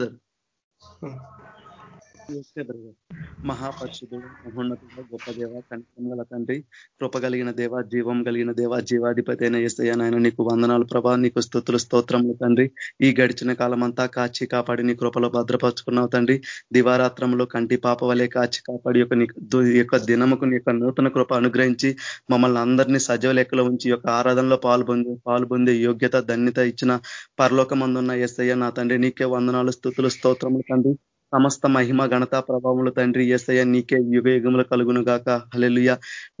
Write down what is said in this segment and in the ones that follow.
Sir మహాపరిషుడు మహోన్నతుడు గొప్ప దేవ కనికం తండ్రి కృప కలిగిన దేవ జీవం కలిగిన దేవ జీవాధిపతి అయిన ఏసయ్య నాయన నీకు వందనాలు ప్రభా నీకు స్థుతులు స్తోత్రములు తండ్రి. ఈ గడిచిన కాలం అంతా కాచి కాపాడి నీ కృపలో భద్రపరుచుకున్నావు తండ్రి. దివారాత్రంలో కంటి పాప వలె కాచి కాపాడి యొక్క యొక్క దినముకు నీ యొక్క నూతన కృప అనుగ్రహించి మమ్మల్ని అందరినీ సజీవ లెక్కలో ఉంచి యొక్క ఆరాధనలో పాల్పొంది పాల్పొందే యోగ్యత ధన్యత ఇచ్చిన పరలోకమందున్న ఎస్ఐ నా తండ్రి. నీకే వందనాలు స్థుతులు స్తోత్రములు తండ్రి. సమస్త మహిమ ఘనత ప్రభావములు తండ్రి ఏసయ్య నీకే యుగ యుగములు కలుగును గాక. హలెలుయ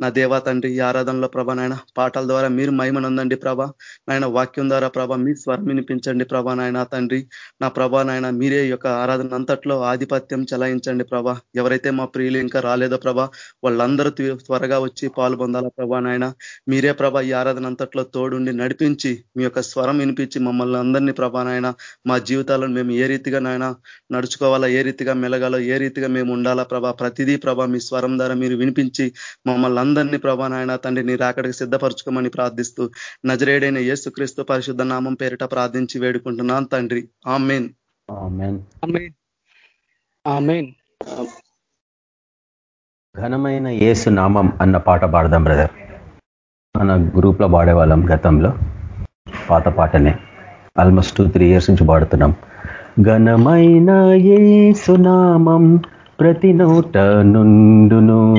నా దేవా తండ్రి ఈ ఆరాధనలో ప్రభ నాయన పాటల ద్వారా మీరు మహిమనందండి ప్రభ. నాయన వాక్యం ద్వారా ప్రభ మీ స్వరం వినిపించండి ప్రభా నాయన తండ్రి. నా ప్రభా నాయన మీరే యొక్క ఆరాధన అంతట్లో ఆధిపత్యం చలాయించండి ప్రభ. ఎవరైతే మా ప్రియులు ఇంకా రాలేదో ప్రభ వాళ్ళందరూ త్వరగా వచ్చి పాలు పొందాలా ప్రభా నాయన. మీరే ప్రభ ఈ ఆరాధన అంతట్లో తోడుండి నడిపించి మీ యొక్క స్వరం వినిపించి మమ్మల్ని అందరినీ ప్రభా నాయన మా జీవితాలను మేము ఏ రీతిగా నాయన నడుచుకోవాలా ఏ రీతిగా మెలగాలో ఏ రీతిగా మేము ఉండాలా ప్రభా? ప్రతిదీ ప్రభా మీ స్వరం ద్వారా మీరు వినిపించి మమ్మల్ని అందరినీ ప్రభా నాయన తండ్రి నీ రాకడికి సిద్ధపరచుకోమని ప్రార్థిస్తూ నజరేడైన యేసుక్రీస్తు పరిశుద్ధ నామం పేరిట ప్రార్థించి వేడుకుంటున్నాను తండ్రి. ఆమెన్. ఘనమైన ఏసు నామం అన్న పాట పాడదాం బ్రదర్. మన గ్రూప్లో పాడేవాళ్ళం గతంలో. పాత పాటనే. ఆల్మోస్ట్ టూ త్రీ ఇయర్స్ నుంచి పాడుతున్నాం. ఘనమైన ఏసునామం ప్రతి నోట నుండును.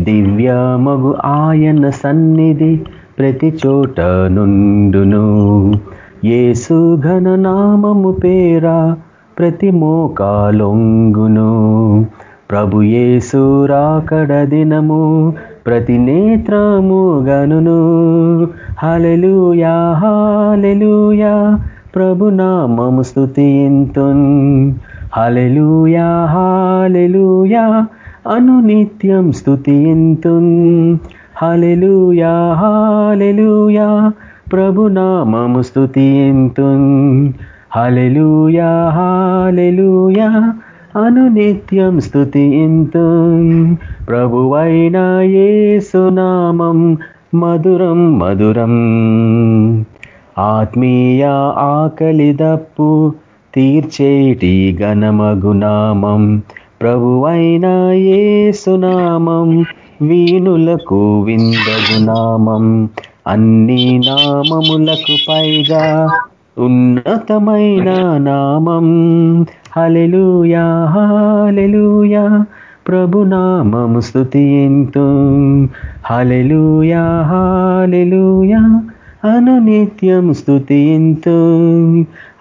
దివ్యమగు ఆయన సన్నిధి ప్రతి చోట నుండును. ఏసు ఘననామము పేరా ప్రతి మోకాలొంగును. ప్రభు ఏసు రాకడ దినము ప్రతి నేత్రము గనును. హలెలుయా హాలెలుయా ప్రభునామము స్థుతింతున్ హలెలుయా హాలెలుయా అనునిత్యం స్థుతింతున్ హలెలుయా హాలెలుయా ప్రభునామము స్థుతింతున్ హలెలుయా హాలెలుయా అనునిత్యం స్థుతింతున్ ప్రభువైన ఏసునామం మధురం మధురం. ఆత్మీయ ఆకలి దప్పు తీర్చేటి గణమగునామం ప్రభువైన ఏసునామం వీణులకు విందగునామం అన్ని నామములకు పైగా ఉన్నతమైన నామం. హలెలుయా హాలెలుయా ప్రభునామము స్థుతింతు హలెలుయా హాలెలుయా అనునిత్యం స్థుతింతు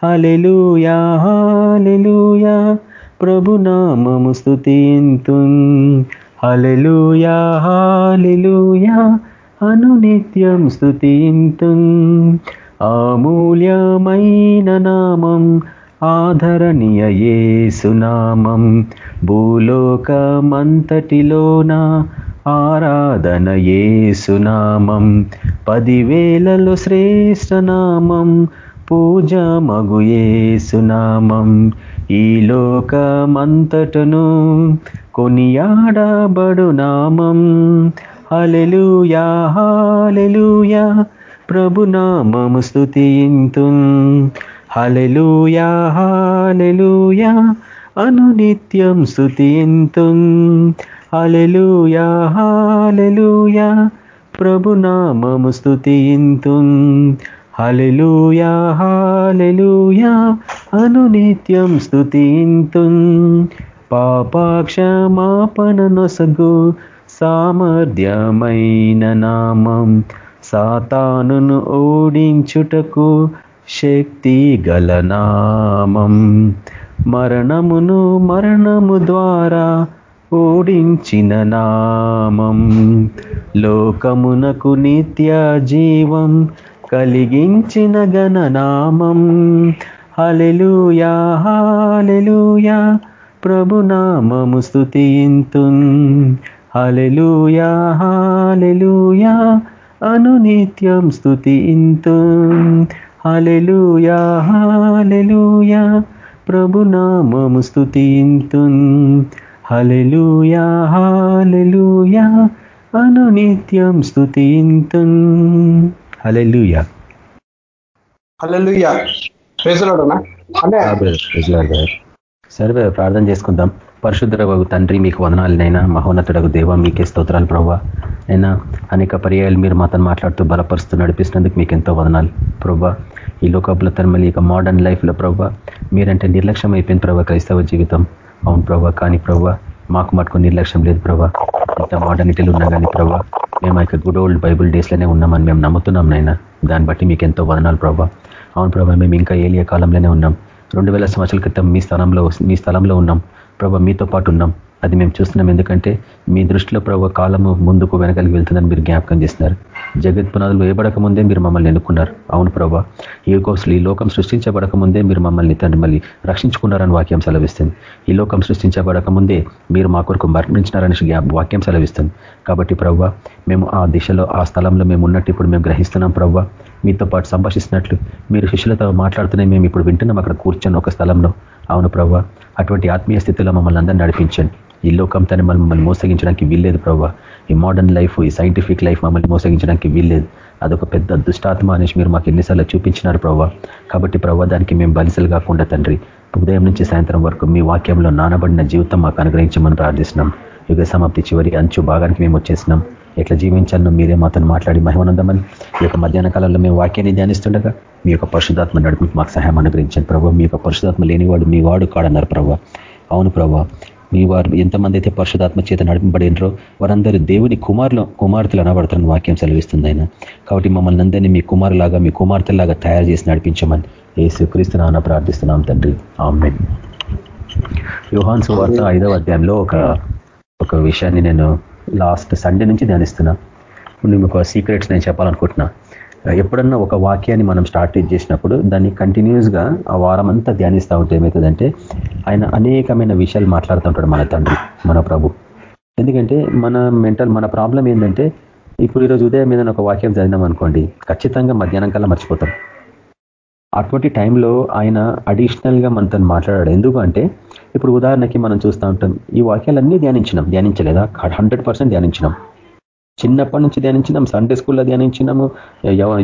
హలెలుయా హాలెలుయా ప్రభునామము స్థుతింతు హలెలుయా హాలెలుయా అనునిత్యం స్థుతింతు అమూల్యమైన నామం ఆధరణీయ యేసునామం. భూలోకమంతటిలోనా ఆరాధన ఏసునామం పదివేలలో శ్రేష్టనామం పూజ మగు ఏసునామం ఈ లోకమంతటను కొనియాడబడు నామం. హలెలుయా హాలెలుయా ప్రభునామము స్థుతింతు హలెలుయా హాలెలుయా అనునిత్యం స్థుతింతు హలెలుయా హాలెలుయా ప్రభునామము స్థుతింతు హలెలుయా హాలెలుయా అనునిత్యం స్థుతింతు పాపాక్షమాపణ నొసగు సామర్థ్యమైన నామం సాతానును ఓడించుటకు శక్తి గలనామం మరణమును మరణము ద్వారా ఓడించిన నామం లోకమునకు నిత్య జీవం కలిగించిన గణనామం హలెలుయా హాలెలుయా ప్రభునామము స్థుతింతున్ హలెలుయా హాలెలుయా అనునిత్యం స్థుతింతున్ హలెలుయా హాలెలుయా ప్రభునామము స్థుతింతున్ హలెలుయా హాలెలుయా అనునిత్యం స్థుతింతున్ హలెలుయా హలెలుయా సరే ప్రార్థన చేసుకుందాం. పరిశుద్ధ తండ్రి మీకు వదనాలనైనా. మహోన్నతుడకు దేవ మీకే స్తోత్రాలు ప్రభావ అయినా అనేక పర్యాయాలు మీరు మాతో మాట్లాడుతూ బలపరుస్తూ నడిపిస్తున్నందుకు మీకు ఎంతో వదనాలు ప్రభా ఈ లోకపుల తరమలి ఇక మోడర్న్ లైఫ్లో ప్రభా మీరంటే నిర్లక్ష్యం అయిపోయింది ప్రభా క్రైస్తవ జీవితం. అవును ప్రభా కానీ ప్రభా మాకు మటుకు నిర్లక్ష్యం లేదు ప్రభా. ఇంత మోడర్నిటీలు ఉన్నా కానీ ప్రభా మేము యొక్క గుడ్ ఓల్డ్ బైబుల్ డేస్లోనే ఉన్నామని మేము నమ్ముతున్నాం నాయన. దాన్ని బట్టి మీకు ఎంతో వదనాలు ప్రభా. అవును ప్రభా మేము ఇంకా ఏలియ కాలంలోనే ఉన్నాం. రెండు వేల సంవత్సరాల క్రితం మీ స్థలంలో మీ స్థలంలో ఉన్నాం. ప్రభా మీతో పాటు ఉన్నాం. అది మేము చూస్తున్నాం ఎందుకంటే మీ దృష్టిలో ప్రభా కాలము ముందుకు వెనకలికి వెళ్తుందని మీరు జ్ఞాపకం చేస్తున్నారు. జగత్ పునాదులు వేయబడక ముందే మీరు మమ్మల్ని ఎన్నుకున్నారు. అవును ప్రభా. ఈ ఈ లోకం సృష్టించబడక ముందే మీరు మమ్మల్ని తండ్రి మళ్ళీ రక్షించుకున్నారని వాక్యం సెలవిస్తుంది. ఈ లోకం సృష్టించబడక ముందే మీరు మా కొరకు మరణించినారని వాక్యం సెలవిస్తుంది. కాబట్టి ప్రవ్వ మేము ఆ దిశలో ఆ స్థలంలో మేము ఉన్నట్టు ఇప్పుడు మేము గ్రహిస్తున్నాం ప్రవ్వ మీతో పాటు సంభాషిస్తున్నట్లు మీరు శిష్యులతో మాట్లాడుతున్నాయి మేము ఇప్పుడు వింటున్నాం అక్కడ కూర్చొని ఒక స్థలంలో. అవును ప్రవ్వ అటువంటి ఆత్మీయ స్థితిలో మమ్మల్ని అందరినీ నడిపించండి. ఈ లోకం తన మమ్మల్ని మోసగించడానికి వీల్లేదు ప్రభావ ఈ మోడర్న్ లైఫ్ ఈ సైంటిఫిక్ లైఫ్ మమ్మల్ని మోసగించడానికి వీల్లేదు. అదొక పెద్ద దుష్టాత్మ అనేసి మీరు మాకు ఎన్నిసార్లు చూపించినారు ప్రభావ కాబట్టి ప్రభావ దానికి మేము బలిసలు కాకుండా తండ్రి ఉదయం నుంచి సాయంత్రం వరకు మీ వాక్యంలో నానబడిన జీవితం మాకు అనుగ్రహించమని ప్రార్థిస్తున్నాం. యుగ సమాప్తి చివరి అంచు భాగానికి మేము వచ్చేసినాం. ఎట్లా జీవించాలను మీరే మాతో మాట్లాడి మహిమానందమని ఈ యొక్క మధ్యాహ్న కాలంలో మేము వాక్యాన్ని ధ్యానిస్తుండగా మీ యొక్క పరిశుధాత్మ నడుపు మాకు సహాయం అనుగ్రహించండి ప్రభావ మీ యొక్క పరిశుధాత్మ లేనివాడు మీ వాడు కాడన్నారు ప్రభావ అవును ప్రభావ మీ వారు ఎంతమంది అయితే పరిశుధాత్మ చేత నడిపబడినరో వారందరూ దేవుని కుమారులు కుమార్తెలు అనబడుతున్న వాక్యం సెలవిస్తుంది ఆయన. కాబట్టి మమ్మల్ని అందరినీ మీ కుమారులాగా మీ కుమార్తెలాగా తయారు చేసి నడిపించమని ఏసు క్రీస్తునాన్న ప్రార్థిస్తున్నాం తండ్రి. ఆమె యోహాన్ సువార్త ఐదవ అధ్యాయంలో ఒక ఒక విషయాన్ని నేను లాస్ట్ సండే నుంచి ధ్యానిస్తున్నా. నేను ఒక సీక్రెట్స్ నేను చెప్పాలనుకుంటున్నా. ఎప్పుడన్నా ఒక వాక్యాన్ని మనం స్టార్ట్ చేసినప్పుడు దాన్ని కంటిన్యూస్గా ఆ వారం అంతా ధ్యానిస్తూ ఉంటే ఏమవుతుందంటే ఆయన అనేకమైన విషయాలు మాట్లాడుతుంటాడు మన తండ్రి మన ప్రభు. ఎందుకంటే మన మెంటల్ మన ప్రాబ్లం ఏంటంటే ఇప్పుడు ఈరోజు ఉదయం మీద ఒక వాక్యం చదివినాం అనుకోండి ఖచ్చితంగా మధ్యాహ్నం కల్లా మర్చిపోతాం. అటువంటి టైంలో ఆయన అడిషనల్గా మనతో మాట్లాడాడు. ఎందుకు అంటే ఇప్పుడు ఉదాహరణకి మనం చూస్తూ ఉంటాం ఈ వాక్యాలన్నీ ధ్యానించినాం. ధ్యానించలేదా? హండ్రెడ్ ధ్యానించినాం. చిన్నప్పటి నుంచి ధ్యానించినాం సండే స్కూల్లో ధ్యానించినాము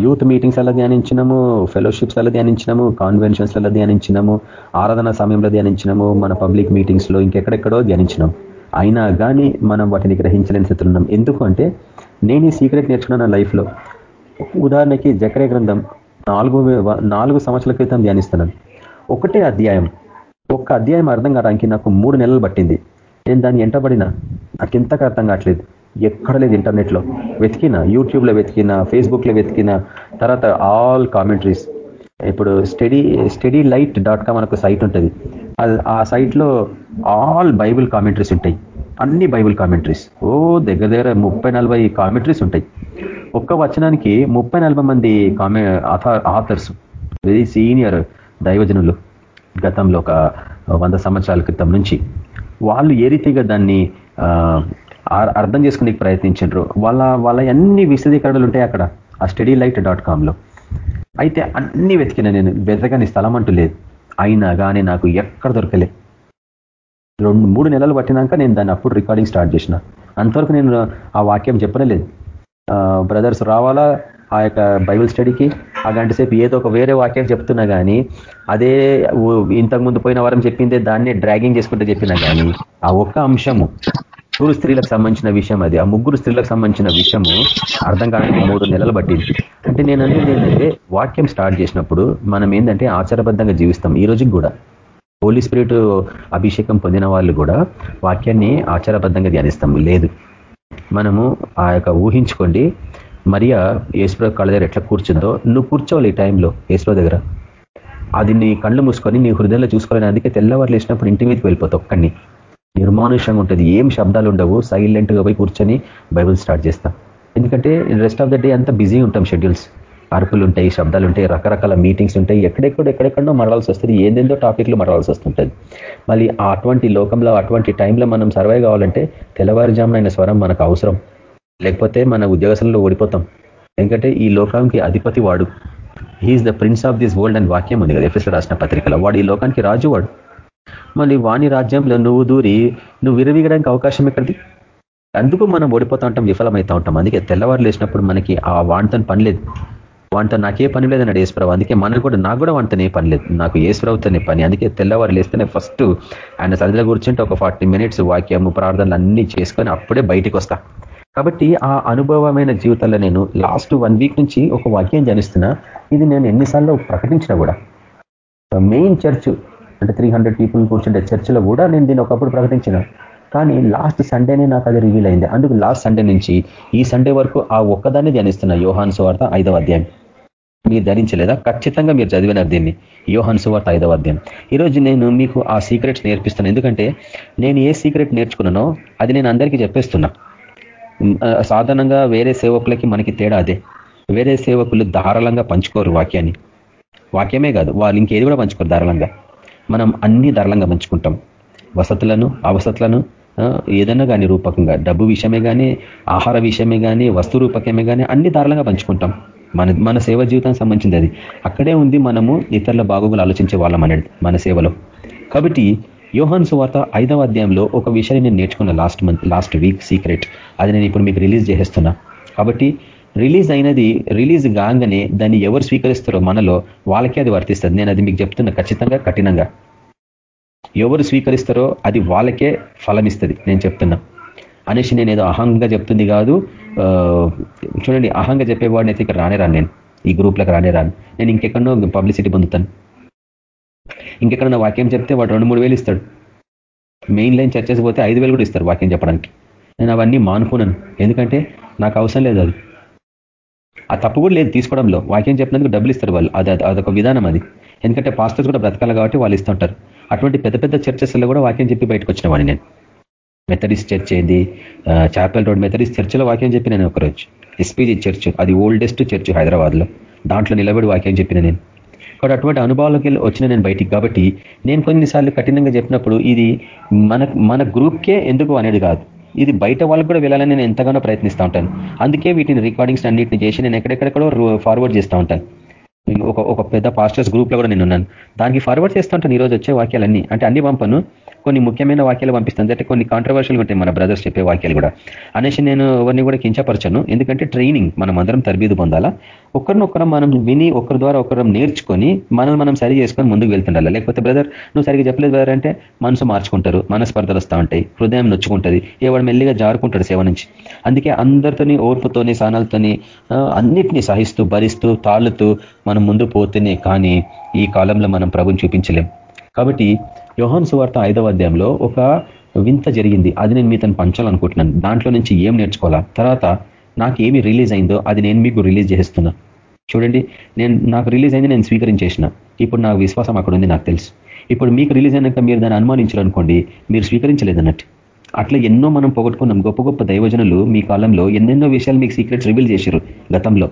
యూత్ మీటింగ్స్ అలా ధ్యానించినాము ఫెలోషిప్స్ అలా ధ్యానించినాము కాన్వెన్షన్స్లలో ధ్యానించినాము ఆరాధన సమయంలో ధ్యానించినాము మన పబ్లిక్ మీటింగ్స్లో ఇంకెక్కడెక్కడో ధ్యానించినాం. అయినా కానీ మనం వాటిని గ్రహించలేని స్థితిలో ఉన్నాం. ఎందుకు అంటే నేను ఈ సీక్రెట్ నేర్చుకున్న లైఫ్లో ఉదాహరణకి జకరే గ్రంథం నాలుగు నాలుగు సంవత్సరాల క్రితం ధ్యానిస్తున్నాను. ఒకటే అధ్యాయం ఒక్క అధ్యాయం అర్థం కావడానికి నాకు మూడు నెలలు పట్టింది. నేను దాన్ని ఎంటబడినా? నాకు ఇంతకు అర్థం కావట్లేదు. ఎక్కడ లేదు ఇంటర్నెట్లో. వెతికిన యూట్యూబ్లో వెతికిన ఫేస్బుక్లో వెతికిన తర్వాత ఆల్ కామెంటరీస్ ఇప్పుడు study study light dot com మనకు సైట్ ఉంటుంది. ఆ సైట్లో ఆల్ బైబుల్ కామెంటరీస్ ఉంటాయి. అన్ని బైబుల్ కామెంటరీస్ ఓ దగ్గర దగ్గర ముప్పై నలభై కామెంటరీస్ ఉంటాయి. ఒక్క వచనానికి ముప్పై నలభై మంది కామె ఆథర్స్. వెరీ సీనియర్ దైవజనులు. గతంలో ఒక వంద సంవత్సరాల క్రితం నుంచి. వాళ్ళు ఏ రీతిగా దాన్ని అర్థం చేసుకునే ప్రయత్నించారు వాళ్ళ వాళ్ళ అన్ని విశదీకరణలు ఉంటాయి అక్కడ ఆ స్టడీ లైట్ డాట్ కామ్లో అయితే అన్ని వెతికిన నేను వెతకని స్థలం అంటూ లేదు. అయినా కానీ నాకు ఎక్కడ దొరకలే. రెండు మూడు నెలలు పట్టినాక నేను దాన్ని అప్పుడు రికార్డింగ్ స్టార్ట్ చేసిన. అంతవరకు నేను ఆ వాక్యం చెప్పలేదు బ్రదర్స్ రావాలా? ఆ యొక్క బైబిల్ స్టడీకి ఆ గంట సేపు ఏదో ఒక వేరే వాక్యం చెప్తున్నా కానీ అదే ఇంతకుముందు పోయిన వారం చెప్పిందే దాన్నే డ్రాగింగ్ చేసుకుంటే చెప్పినా కానీ ఆ ఒక్క అంశము ముగ్గురు స్త్రీలకు సంబంధించిన విషయం అది. ఆ ముగ్గురు స్త్రీలకు సంబంధించిన విషయము అర్థం కావడానికి మూడు నెలలు పట్టింది. అంటే నేను అనేది ఏంటంటే వాక్యం స్టార్ట్ చేసినప్పుడు మనం ఏంటంటే ఆచారబద్ధంగా జీవిస్తాం. ఈ రోజుకి కూడా హోలీ స్పిరిట్ అభిషేకం పొందిన వాళ్ళు కూడా వాక్యాన్ని ఆచారబద్ధంగా ధ్యానిస్తాం. లేదు. మనము ఆ యొక్క ఊహించుకోండి మరియా ఏసుప్రో కాళ్ళ దగ్గర ఎట్లా కూర్చుందో. నువ్వు కూర్చోవాలి ఈ టైంలో ఏసుప్రో దగ్గర. అది నీ కళ్ళు మూసుకొని నీ హృదయంలో చూసుకోవాలని అందుకే తెల్లవారు లేచినప్పుడు ఇంటి మీదకి వెళ్ళిపోతావు ఒక్కడిని. నిర్మానుషంగా ఉంటుంది ఏం శబ్దాలు ఉండవు సైలెంట్గా పోయి కూర్చొని బైబుల్ స్టార్ట్ చేస్తాం. ఎందుకంటే రెస్ట్ ఆఫ్ ద డే అంతా బిజీ ఉంటాం షెడ్యూల్స్. అరుపులు ఉంటాయి శబ్దాలు ఉంటాయి రకరకాల మీటింగ్స్ ఉంటాయి ఎక్కడెక్కడ ఎక్కడెక్కడో మరవాల్సి వస్తుంది ఏందేందో టాపిక్లు మరవాల్సి వస్తుంటుంది మళ్ళీ అటువంటి లోకంలో అటువంటి టైంలో మనం సర్వైవ్ కావాలంటే తెల్లవారుజామున స్వరం మనకు అవసరం. లేకపోతే మన ఉద్యోగస్తులలో ఓడిపోతాం. ఎందుకంటే ఈ లోకానికి అధిపతి వాడు. He's the prince of this world and వాక్యం ఉంది కదా. ఎఫ్ఎస్ రాసిన పత్రికలో. వాడు ఈ లోకానికి రాజు వాడు మళ్ళీ వాణి రాజ్యంలో నువ్వు దూరి నువ్వు విరవీగడానికి అవకాశం ఎక్కడిది? అందుకు మనం ఓడిపోతూ ఉంటాం విఫలమవుతూ ఉంటాం. అందుకే తెల్లవారు లేచినప్పుడు మనకి ఆ వాణితో పని లేదు. వాటితో నాకే పని లేదన్నాడు ఏసుప్రభు అందుకే మనకు కూడా నాకు కూడా వాటితోనే పని లేదు. నాకు ఏసుప్రభుతోనే పని. అందుకే తెల్లవారు లేస్తేనే ఫస్ట్ ఆయన సదిలో కూర్చుంటే ఒక ఫార్టీ మినిట్స్ వాక్యము ప్రార్థనలు అన్ని చేసుకొని అప్పుడే బయటికి వస్తా. కాబట్టి ఆ అనుభవమైన జీవితంలో నేను లాస్ట్ వన్ వీక్ నుంచి ఒక వాక్యం జనిస్తున్నా ఇది నేను ఎన్నిసార్లు ప్రకటించిన కూడా. మెయిన్ చర్చ్ అంటే త్రీ హండ్రెడ్ పీపుల్ కూర్చుంటే చర్చిలో కూడా నేను దీన్ని ఒకప్పుడు ప్రకటించిన. కానీ లాస్ట్ సండేనే నాకు అది రివీల్ అయింది. అందుకు లాస్ట్ సండే నుంచి ఈ సండే వరకు ఆ ఒక్కదాన్ని ధ్యానిస్తున్నా యోహాన్ సువార్త ఐదవ అధ్యాయం. మీరు ధరించలేదా ఖచ్చితంగా మీరు చదివినారు దీన్ని. యోహాన్ సువార్త ఐదవ అధ్యాయం. ఈరోజు నేను మీకు ఆ సీక్రెట్స్ నేర్పిస్తాను. ఎందుకంటే నేను ఏ సీక్రెట్ నేర్చుకున్నానో అది నేను అందరికీ చెప్పేస్తున్నా. సాధారణంగా వేరే సేవకులకి మనకి తేడా అదే. వేరే సేవకులు ధారాళంగా పంచుకోరు వాక్యాన్ని. వాక్యమే కాదు వాళ్ళు ఇంకేది కూడా పంచుకోరు ధారాళంగా. మనం అన్ని ధారాళంగా పంచుకుంటాం. వసతులను అవసతులను ఏదైనా కానీ రూపకంగా డబ్బు విషయమే కానీ ఆహార విషయమే కానీ వస్తు రూపకమే కానీ అన్ని దారులంగా పంచుకుంటాం. మన మన సేవ జీవితానికి సంబంధించింది అది. అక్కడే ఉంది మనము ఇతరుల బాగోగులు ఆలోచించే వాళ్ళం అనేది మన సేవలో. కాబట్టి యోహాన్ సువార్త ఐదవ అధ్యాయంలో ఒక విషయాన్ని నేను నేర్చుకున్న last month last week secret. అది నేను ఇప్పుడు మీకు రిలీజ్ చేసేస్తున్నా. కాబట్టి రిలీజ్ అయినది రిలీజ్ కాగానే దాన్ని ఎవరు స్వీకరిస్తారో మనలో వాళ్ళకే అది వర్తిస్తుంది. నేను అది మీకు చెప్తున్నా ఖచ్చితంగా కఠినంగా. ఎవరు స్వీకరిస్తారో అది వాళ్ళకే ఫలం ఇస్తుంది నేను చెప్తున్నా. అనేసి నేను ఏదో అహంగా చెప్తుంది కాదు చూడండి అహంగా చెప్పేవాడిని అయితే ఇక్కడ రానే రాను నేను. ఈ గ్రూప్లకు రానే రాను. నేను ఇంకెక్కడో పబ్లిసిటీ పొందుతాను. ఇంకెక్కడన్నా వాక్యం చెప్తే వాడు రెండు మూడు వేలు ఇస్తాడు. మెయిన్ లైన్ చర్చస్ పోతే ఐదు వేలు కూడా ఇస్తారు వాక్యం చెప్పడానికి. నేను అవన్నీ మానుకున్నాను ఎందుకంటే నాకు అవసరం లేదు అది. ఆ తప్పు కూడా లేదు తీసుకోవడంలో. వాక్యం చెప్పినందుకు డబ్బులు ఇస్తారు వాళ్ళు. అది అదొక విధానం అది. ఎందుకంటే పాస్టర్స్ కూడా బ్రతకాలి కాబట్టి వాళ్ళు ఇస్తుంటారు. అటువంటి పెద్ద పెద్ద చర్చెస్లో కూడా వాక్యం చెప్పి బయటకు వచ్చిన వాడిని నేను. మెథడిస్ట్ చర్చ్ ఏంది? చాపెల్ రోడ్ మెథడిస్ట్ చర్చిలో వాక్యం చెప్పి నేను ఒకరోజు. ఎస్పీజీ చర్చ్ అది ఓల్డెస్ట్ చర్చ్ హైదరాబాద్లో. దాంట్లో నిలబడి వాక్యం చెప్పిన నేను. కాబట్టి అటువంటి అనుభవాలకి వచ్చిన నేను బయటికి. కాబట్టి నేను కొన్నిసార్లు కఠినంగా చెప్పినప్పుడు ఇది మన మన గ్రూప్కే ఎందుకు అనేది కాదు. ఇది బయట వాళ్ళకు కూడా వెళ్ళాలని నేను ఎంతగానో ప్రయత్నిస్తూ ఉంటాను. అందుకే వీటిని రికార్డింగ్స్ అన్నింటిని చేసి నేను ఎక్కడెక్కడెక్కడో ఫార్వర్డ్ చేస్తూ ఉంటాను. ఒక ఒక పెద్ద పాస్టర్స్ గ్రూప్లో కూడా నేను ఉన్నాను. దానికి ఫార్వర్డ్ చేస్తుంటాను ఈరోజు వచ్చే వాక్యాలన్నీ. అంటే అన్ని పంపను. కొన్ని ముఖ్యమైన వాక్యాలు పంపిస్తాను. అంటే కొన్ని కాంట్రవర్షియల్ ఉంటాయి మన బ్రదర్స్ చెప్పే వాక్యాలు కూడా. అనేసి నేను ఎవరిని కూడా కించపరచను. ఎందుకంటే ట్రైనింగ్ మనం అందరం తరబీదు పొందాలా? ఒకరినొకరం మనం విని ఒకరి ద్వారా ఒకరం నేర్చుకొని మనల్ని మనం సరి చేసుకొని ముందుకు వెళ్తుండాలి? లేకపోతే బ్రదర్ నువ్వు సరిగ్గా చెప్పలేదు బ్రదర్ అంటే మనసు మార్చుకుంటారు మనస్పర్ధలు వస్తూ ఉంటాయి హృదయం నొచ్చుకుంటుంది ఎవడు మెల్లిగా జారుకుంటాడు సేవ నుంచి. అందుకే అందరితోని ఓర్పుతోని సానాలతోని అన్నిటినీ సహిస్తూ భరిస్తూ తాళుతూ మనం ముందు పోతేనే కానీ ఈ కాలంలో మనం ప్రభుని చూపించలేం. కాబట్టి యోహాన్ సువార్త ఐదవ అధ్యాయంలో ఒక వింత జరిగింది. అది నేను మీతను పంచాలనుకుంటున్నాను. దాంట్లో నుంచి ఏం నేర్చుకోవాలా? తర్వాత నాకు ఏమి రిలీజ్ అయిందో అది నేను మీకు రిలీజ్ చేస్తున్నా. చూడండి నేను నాకు రిలీజ్ అయింది నేను స్వీకరించేసిన. ఇప్పుడు నాకు విశ్వాసం అక్కడ ఉంది నాకు తెలుసు. ఇప్పుడు మీకు రిలీజ్ అయినాక మీరు దాన్ని అనుమానించాలనుకోండి మీరు స్వీకరించలేదన్నట్టు. అట్లా ఎన్నో మనం పోగొట్టుకున్నాం. గొప్ప గొప్ప దైవజనులు మీ కాలంలో ఎన్నెన్నో విషయాలు మీకు సీక్రెట్స్ రివీల్ చేశారు గతంలో.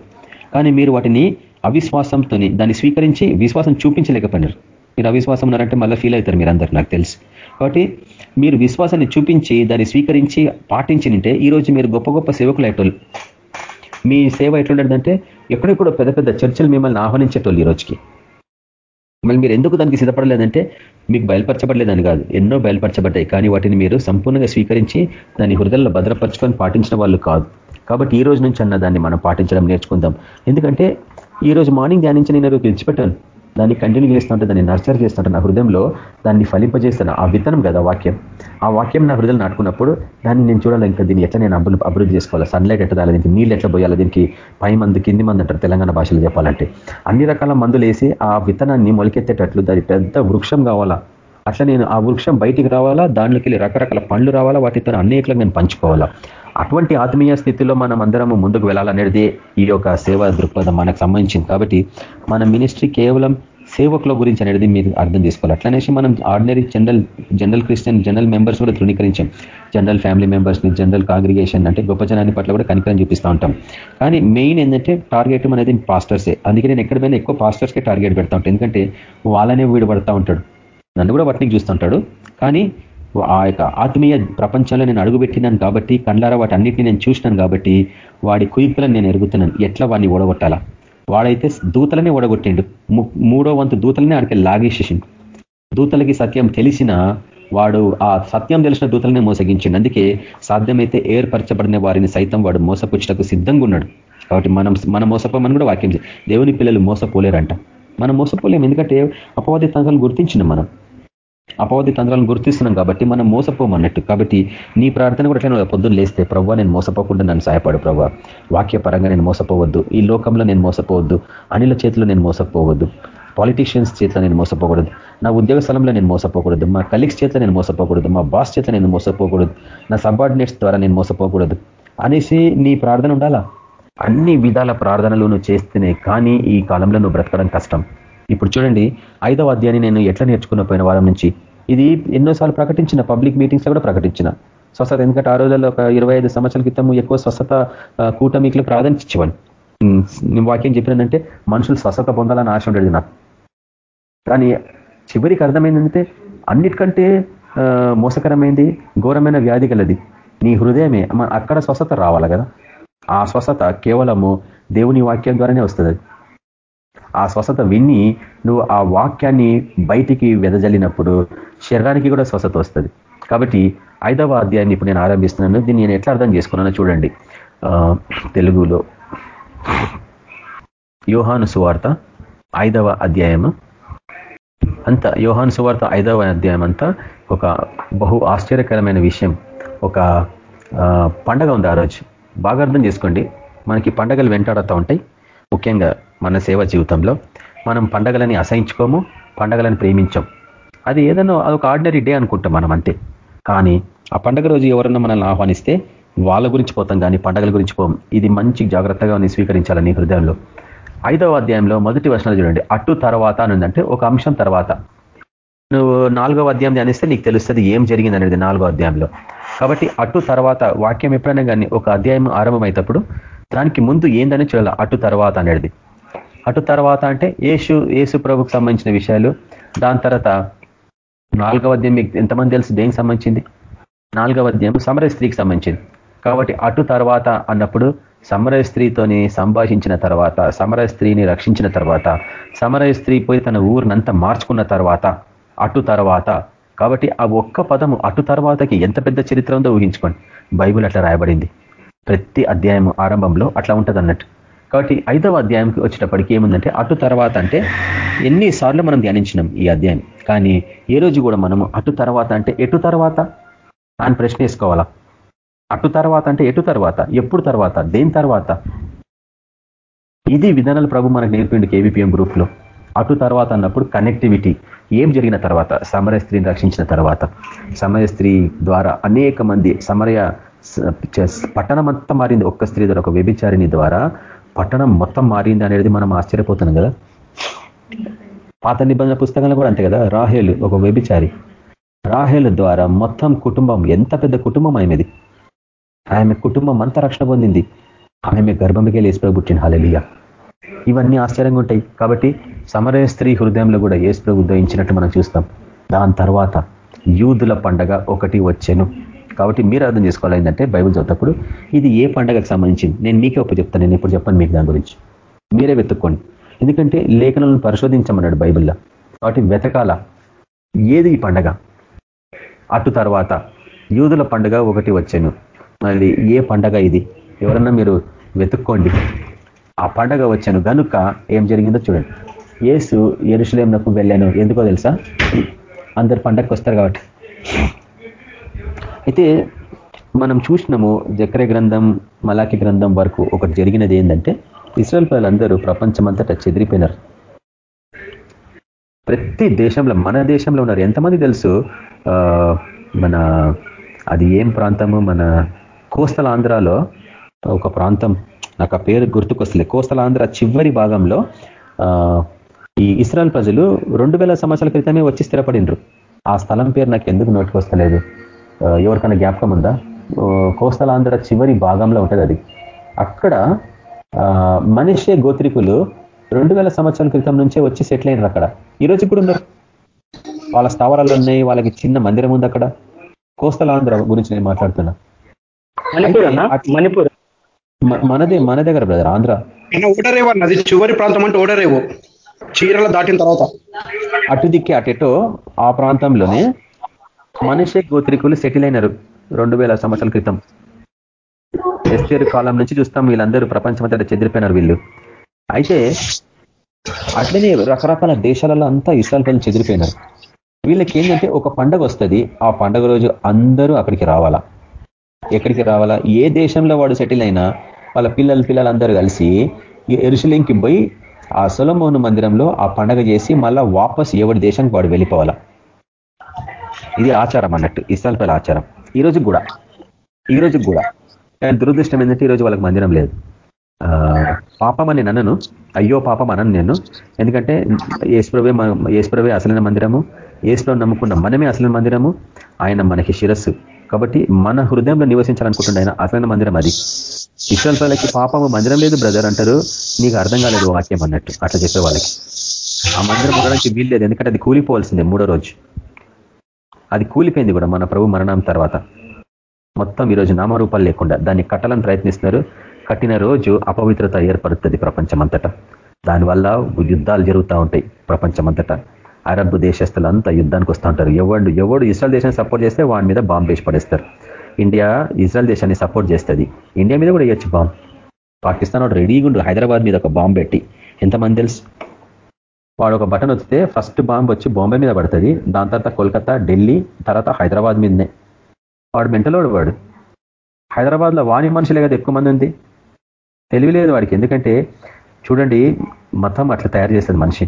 కానీ మీరు వాటిని అవిశ్వాసంతో దాన్ని స్వీకరించి విశ్వాసం చూపించలేకపోయినారు. మీరు అవిశ్వాసం ఉన్నారంటే మళ్ళీ ఫీల్ అవుతారు మీరందరూ నాకు తెలుసు. కాబట్టి మీరు విశ్వాసాన్ని చూపించి దాన్ని స్వీకరించి పాటించినంటే ఈరోజు మీరు గొప్ప గొప్ప సేవకులు అయ్యేటోళ్ళు. మీ సేవ ఎట్లుండదంటే ఎక్కడెక్కడో పెద్ద పెద్ద చర్చలు మిమ్మల్ని ఆహ్వానించేటోళ్ళు ఈ రోజుకి. మళ్ళీ మీరు ఎందుకు దానికి సిద్ధపడలేదంటే మీకు బయలుపరచబడలేదని కాదు. ఎన్నో బయలుపరచబడ్డాయి కానీ వాటిని మీరు సంపూర్ణంగా స్వీకరించి దాని హృదయంలో భద్రపరచుకొని పాటించిన వాళ్ళు కాదు. కాబట్టి ఈ రోజు నుంచి అన్న దాన్ని మనం పాటించడం నేర్చుకుందాం. ఎందుకంటే ఈ రోజు మార్నింగ్ ధ్యానించి నేను పిలిచిపెట్టాను దాన్ని కంటిన్యూ చేస్తూ ఉంటే దాన్ని నర్చర్ చేస్తుంటే నా హృదయంలో దాన్ని ఫలింపజేస్తాను ఆ విత్తనం కదా వాక్యం. ఆ వాక్యం నా హృదయం నాటుకున్నప్పుడు దాన్ని నేను చూడాలి? ఇంకా దీన్ని ఎట్లా నేను అభివృద్ధి అభివృద్ధి చేసుకోవాలి? సన్లైట్ ఎట్లా దీనికి నీళ్ళు ఎట్లా పోయాలి? దీనికి పై మందు కింది మంది అంటారు తెలంగాణ భాషలో చెప్పాలంటే. అన్ని రకాల మందులు వేసి ఆ విత్తనాన్ని మొలికెత్తేటట్లు దాని పెద్ద వృక్షం కావాలా? అట్లా నేను ఆ వృక్షం బయటికి రావాలా? దాంట్లోకి వెళ్ళి రకరకాల పండ్లు రావాలా? వాటితో అనేకలకు నేను పంచుకోవాలా? అటువంటి ఆత్మీయ స్థితిలో మనం అందరము ముందుకు వెళ్ళాలనేది ఈ యొక్క సేవా దృక్పథం మనకు సంబంధించింది. కాబట్టి మన మినిస్ట్రీ కేవలం సేవకుల గురించి అనేది మీరు అర్థం చేసుకోవాలి. అట్లనేసి మనం ordinary general general Christian general members కూడా ధృవీకరించాం. జనరల్ ఫ్యామిలీ మెంబర్స్ని జనరల్ కాంగ్రిగేషన్ అంటే గొప్ప జనాన్ని పట్ల కూడా కనికరం చూపిస్తూ ఉంటాం. కానీ మెయిన్ ఏంటంటే టార్గెట్ అనేది పాస్టర్సే. అందుకే నేను ఎక్కడ పోయినా ఎక్కువ పాస్టర్స్కే టార్గెట్ పెడతా ఉంటాను ఎందుకంటే వాళ్ళనే వీడు పడతా ఉంటాడు. నన్ను కూడా వాటిని చూస్తుంటాడు కానీ ఆ యొక్క ఆత్మీయ ప్రపంచంలో నేను అడుగుపెట్టినాను కాబట్టి కండ్లారా వాటి అన్నిటిని నేను చూసినాను కాబట్టి వాడి కుయుక్తులను నేను ఎరుగుతున్నాను. ఎట్లా వాడిని ఓడగొట్టాలా? వాడైతే దూతలనే ఓడగొట్టిండు. మూడో వంతు దూతలనే ఆడికి లాగేసేసిండు. దూతలకి సత్యం తెలిసిన వాడు ఆ సత్యం తెలిసిన దూతలనే మోసగించిండు. అందుకే సాధ్యమైతే ఏర్పరచబడిన వారిని సైతం వాడు మోసపుచ్చటకు సిద్ధంగా ఉన్నాడు. కాబట్టి మనం మన మోసపోమని కూడా వాక్యం దేవుని పిల్లలు మోసపోలేరంట. మనం మోసపోలేము. ఎందుకంటే అపవాది తంత్రాలు గుర్తించిన మనం. అపవాది తంత్రాలను గుర్తిస్తున్నాం కాబట్టి మనం మోసపోమన్నట్టు కాబట్టి నీ ప్రార్థన కూడా ఎట్లా పొద్దున్న లేస్తే ప్రవ్వా నేను మోసపోకుండా నన్ను సహాయపడు ప్రవ్వా. వాక్యపరంగా నేను మోసపోవద్దు. ఈ లోకంలో నేను మోసపోవద్దు. అనిల చేతిలో నేను మోసపోవద్దు. పాలిటీషియన్స్ చేతిలో నేను మోసపోకూడదు. నా ఉద్యోగ స్థలంలో నేను మోసపోకూడదు. మా కలీగ్స్ చేతిలో నేను మోసపోకూడదు. మా బాస్ చేతిలో నేను మోసపోకూడదు. నా సబార్డినేట్స్ ద్వారా నేను మోసపోకూడదు. అనేసి నీ ప్రార్థన ఉండాలా? అన్ని విధాల ప్రార్థనలు నువ్వు చేస్తేనే కానీ ఈ కాలంలో నువ్వు బ్రతకడం కష్టం. ఇప్పుడు చూడండి ఐదవ అధ్యాయాన్ని నేను ఎట్లా నేర్చుకున్న పోయిన వారం నుంచి ఇది ఎన్నోసార్లు ప్రకటించిన పబ్లిక్ మీటింగ్స్ కూడా ప్రకటించిన. స్వస్థత ఎందుకంటే ఆ రోజుల్లో ఒక ఇరవై ఐదు సంవత్సరాల క్రితం ఎక్కువ స్వస్థత కూటమికులు ప్రాధాన్యత ఇచ్చేవాడిని నేను వాక్యం చెప్పినంటే మనుషులు స్వస్థత పొందాలని ఆశ ఉండేది నాకు. కానీ చివరికి అర్థమైందంటే అన్నిటికంటే మోసకరమైంది ఘోరమైన వ్యాధి గలది నీ హృదయమే అక్కడ స్వస్థత రావాలి కదా. ఆ స్వస్థత కేవలము దేవుని వాక్యం ద్వారానే వస్తుంది. ఆ స్వస్థత విని నువ్వు ఆ వాక్యాన్ని బయటికి వెదజల్లినప్పుడు శరీరానికి కూడా స్వస్థత వస్తుంది. కాబట్టి ఐదవ అధ్యాయాన్ని ఇప్పుడు నేను ఆరంభిస్తున్నాను. దీన్ని నేను ఎట్లా అర్థం చేసుకున్నానో చూడండి. తెలుగులో యోహాను సువార్త ఐదవ అధ్యాయము. అంత యోహాను సువార్త ఐదవ అధ్యాయం అంతా ఒక బహు ఆశ్చర్యకరమైన విషయం. ఒక పండగ ఉంది ఆ రోజు. బాగా అర్థం చేసుకోండి. మనకి పండగలు వెంటాడుతూ ఉంటాయి. ముఖ్యంగా మన సేవ జీవితంలో మనం పండగలని అసహించుకోము పండగలను ప్రేమించం. అది ఏదైనా అదొక ఆర్డినరీ డే అనుకుంటాం మనం అంతే. కానీ ఆ పండగ రోజు ఎవరన్నా మనల్ని ఆహ్వానిస్తే వాళ్ళ గురించి పోతాం కానీ పండగల గురించి పోం. ఇది మంచి జాగ్రత్తగా స్వీకరించాలని హృదయంలో. ఐదవ అధ్యాయంలో మొదటి వర్షాలు చూడండి. అటు తర్వాత అని ఒక అంశం తర్వాత. నువ్వు నాలుగవ అధ్యాయం ధ్యానిస్తే నీకు తెలుస్తుంది ఏం జరిగింది అనేది నాలుగో అధ్యాయంలో. కాబట్టి అటు తర్వాత వాక్యం ఎప్పుడైనా కానీ ఒక అధ్యాయం ఆరంభమైనప్పుడు దానికి ముందు ఏందని చూడాలి? అటు తర్వాత అనేది. అటు తర్వాత అంటే ఏసు ఏసు ప్రభుకు సంబంధించిన విషయాలు. దాని తర్వాత నాలుగవ అధ్యాయం మీకు ఎంతమంది తెలుసు? దేనికి సంబంధించింది? నాలుగవ అధ్యాయం సమర స్త్రీకి సంబంధించింది. కాబట్టి అటు తర్వాత అన్నప్పుడు సమరయ స్త్రీతోని సంభాషించిన తర్వాత సమరయ స్త్రీని రక్షించిన తర్వాత సమరయ స్త్రీ పోయి తన ఊరినంతా మార్చుకున్న తర్వాత అటు తర్వాత. కాబట్టి ఆ ఒక్క పదము అటు తర్వాతకి ఎంత పెద్ద చరిత్ర ఉందో ఊహించుకోండి. బైబుల్ అట్లా రాయబడింది. ప్రతి అధ్యాయం ఆరంభంలో అట్లా ఉంటుంది అన్నట్టు కాబట్టి ఐదవ అధ్యాయంకి వచ్చేటప్పటికి ఏముందంటే అటు తర్వాత అంటే ఎన్నిసార్లు మనం ధ్యానించినాం ఈ అధ్యాయం. కానీ ఏ రోజు కూడా మనము అటు తర్వాత అంటే ఎటు తర్వాత అని ప్రశ్న వేసుకోవాలా అటు తర్వాత అంటే ఎటు తర్వాత? ఎప్పుడు తర్వాత? దేని తర్వాత? ఇది విధానాలు ప్రభు మనకు నేర్పిండి కేవీపీఎం గ్రూప్లో అటు తర్వాత అన్నప్పుడు కనెక్టివిటీ ఏం జరిగిన తర్వాత? సమరయ స్త్రీని రక్షించిన తర్వాత. సమయ స్త్రీ ద్వారా అనేక మంది సమరయ పట్టణం అంతా మారింది. ఒక్క స్త్రీ ద్వారా ఒక వ్యభిచారిణి ద్వారా పట్టణం మొత్తం మారింది అనేది మనం ఆశ్చర్యపోతున్నాం కదా? పాత నిబంధన పుస్తకంలో కూడా అంతే కదా? రాహేలు ఒక వ్యభిచారి. రాహేలు ద్వారా మొత్తం కుటుంబం ఎంత పెద్ద కుటుంబం ఆమెది ఆమె కుటుంబం అంతా రక్షణ పొందింది. ఆమె గర్భంకి లేసిపోయి పుట్టిన హలలియ ఇవన్నీ ఆశ్చర్యంగా ఉంటాయి. కాబట్టి సమరయ స్త్రీ హృదయంలో కూడా ఏసుప్రభు ఉదయించినట్టు మనం చూస్తాం. దాని తర్వాత యూదుల పండగ ఒకటి వచ్చాను. కాబట్టి మీరు అర్థం చేసుకోవాలి ఏంటంటే బైబుల్ చదివినప్పుడు ఇది ఏ పండగకు సంబంధించింది? నేను మీకే ఒప్పు చెప్తాను నేను ఇప్పుడు చెప్పాను మీకు దాని గురించి. మీరే వెతుక్కోండి. ఎందుకంటే లేఖనాలను పరిశోధించమన్నాడు బైబిల్లో. కాబట్టి వెతకాల. ఏది ఈ పండగ? అటు తర్వాత. యూదుల పండుగ ఒకటి వచ్చాను. అది ఏ పండగ ఇది? ఎవరన్నా మీరు వెతుక్కోండి. ఆ పండగ వచ్చాను. గనుక ఏం జరిగిందో చూడండి. ఏసు ఎరుసలేంలకు వెళ్ళాను. ఎందుకో తెలుసా? అందరు పండగకి వస్తారు కాబట్టి. అయితే మనం చూసినాము జక్ర గ్రంథం మలాకి గ్రంథం వరకు ఒకటి జరిగినది ఏంటంటే ఇస్రాయల్ ప్రజలందరూ ప్రపంచమంతటా చెదిరిపోయినారు. ప్రతి దేశంలో మన దేశంలో ఉన్నారు. ఎంతమంది తెలుసు? మన అది ఏం ప్రాంతము? మన కోస్తల ఆంధ్రాలో ఒక ప్రాంతం నాకు ఆ పేరు గుర్తుకొస్తుంది కోస్తల ఆంధ్ర చివరి భాగంలో ఈ ఇస్రాయల్ ప్రజలు రెండు వేల సంవత్సరాల క్రితమే వచ్చి స్థిరపడినరు. ఆ స్థలం పేరు నాకు ఎందుకు నోటికొస్తలేదు? ఎవరికైనా జ్ఞాపకం ఉందా? కోస్తలాంధ్ర చివరి భాగంలో ఉంటుంది అది. అక్కడ మనిషే గోత్రికులు రెండు వేల సంవత్సరాల క్రితం నుంచే వచ్చి సెటిల్ అయినారు అక్కడ. ఈ రోజు కూడా ఉన్నారు. వాళ్ళ స్థావరాలు ఉన్నాయి వాళ్ళకి చిన్న మందిరం ఉంది అక్కడ. కోస్తలాంధ్ర గురించి నేను మాట్లాడుతున్నా. మణిపూర్ మనదే మన దగ్గర బ్రదర్ ఆంధ్ర. ఓడరేవో అన్నది చివరి ప్రాంతం అంటే ఓడరేవో. చీరలు దాటిన తర్వాత. అటు దిక్కి అటెటో ఆ ప్రాంతంలోనే మనిషి గోత్రికులు సెటిల్ అయినారు రెండు వేల సంవత్సరాల క్రితం. ఎస్టేరు కాలం నుంచి చూస్తాం వీళ్ళందరూ ప్రపంచమంతటా చెదిరిపోయినారు వీళ్ళు. అయితే అట్లనే రకరకాల దేశాలలో అంతా ఇస్రాయల్ చెదిరిపోయినారు. వీళ్ళకి ఏంటంటే ఒక పండగ వస్తుంది. ఆ పండగ రోజు అందరూ అక్కడికి రావాలా? ఎక్కడికి రావాలా? ఏ దేశంలో వాడు సెటిల్ అయినా వాళ్ళ పిల్లలు పిల్లలందరూ కలిసి ఎరుసలింకి పోయి ఆ సొలమోను మందిరంలో ఆ పండగ చేసి మళ్ళా వాపస్ ఎవరి దేశానికి వాడు వెళ్ళిపోవాలా? ఇది ఆచారం అన్నట్టు ఇస్రాయల్ ఆచారం. ఈ రోజు కూడా ఈ రోజు కూడా. కానీ దురదృష్టం ఏంటంటే ఈరోజు వాళ్ళకి మందిరం లేదు. పాపం అని నన్నను అయ్యో పాపం అనను నేను. ఎందుకంటే ఏసుప్రవే ఏసుప్రవే అసలైన మందిరము. ఏసుప్రభు నమ్ముకున్న మనమే అసలైన మందిరము. ఆయన మనకి శిరస్సు. కాబట్టి మన హృదయంలో నివసించాలనుకుంటుండే ఆయన అసలైన మందిరం అది. ఇష్టం వాళ్ళకి పాపము మందిరం లేదు బ్రదర్ అంటారు. నీకు అర్థం కాలేదు వాక్యం అన్నట్టు అట్లా చెప్పే వాళ్ళకి. ఆ మందిరం ఉండడానికి వీల్లేదు ఎందుకంటే అది కూలిపోవాల్సిందే మూడో రోజు. అది కూలిపోయింది కూడా మన ప్రభు మరణం తర్వాత. మొత్తం ఈరోజు నామరూపాలు లేకుండా దాన్ని కట్టాలని ప్రయత్నిస్తున్నారు. కట్టిన రోజు అపవిత్రత ఏర్పడుతుంది ప్రపంచమంతటా. దానివల్ల యుద్ధాలు జరుగుతూ ఉంటాయి ప్రపంచమంతటా. అరబ్ దేశస్తులంతా యుద్ధానికి వస్తూ ఉంటారు. ఎవడు ఎవడు ఇస్రాయల్ దేశాన్ని సపోర్ట్ చేస్తే వాడి మీద బాంబు వేసి పడేస్తారు. ఇండియా ఇజ్రాయల్ దేశాన్ని సపోర్ట్ చేస్తుంది. ఇండియా మీద కూడా వేయచ్చు బాంబు పాకిస్తాన్ వాడు రెడీగా ఉండు. హైదరాబాద్ మీద ఒక బాంబు పెట్టి. ఎంతమంది తెలుసు? వాడు ఒక బటన్ వస్తే ఫస్ట్ బాంబు వచ్చి బాంబే మీద పడుతుంది. దాని తర్వాత కోల్కతా ఢిల్లీ తర్వాత హైదరాబాద్ మీదనే. వాడు మెంటలోడు వాడు హైదరాబాద్లో వాణి మనుషులే కదా ఎక్కువ మంది ఉంది. తెలివి లేదు వాడికి. ఎందుకంటే చూడండి మతం అట్లా తయారు చేస్తుంది మనిషి.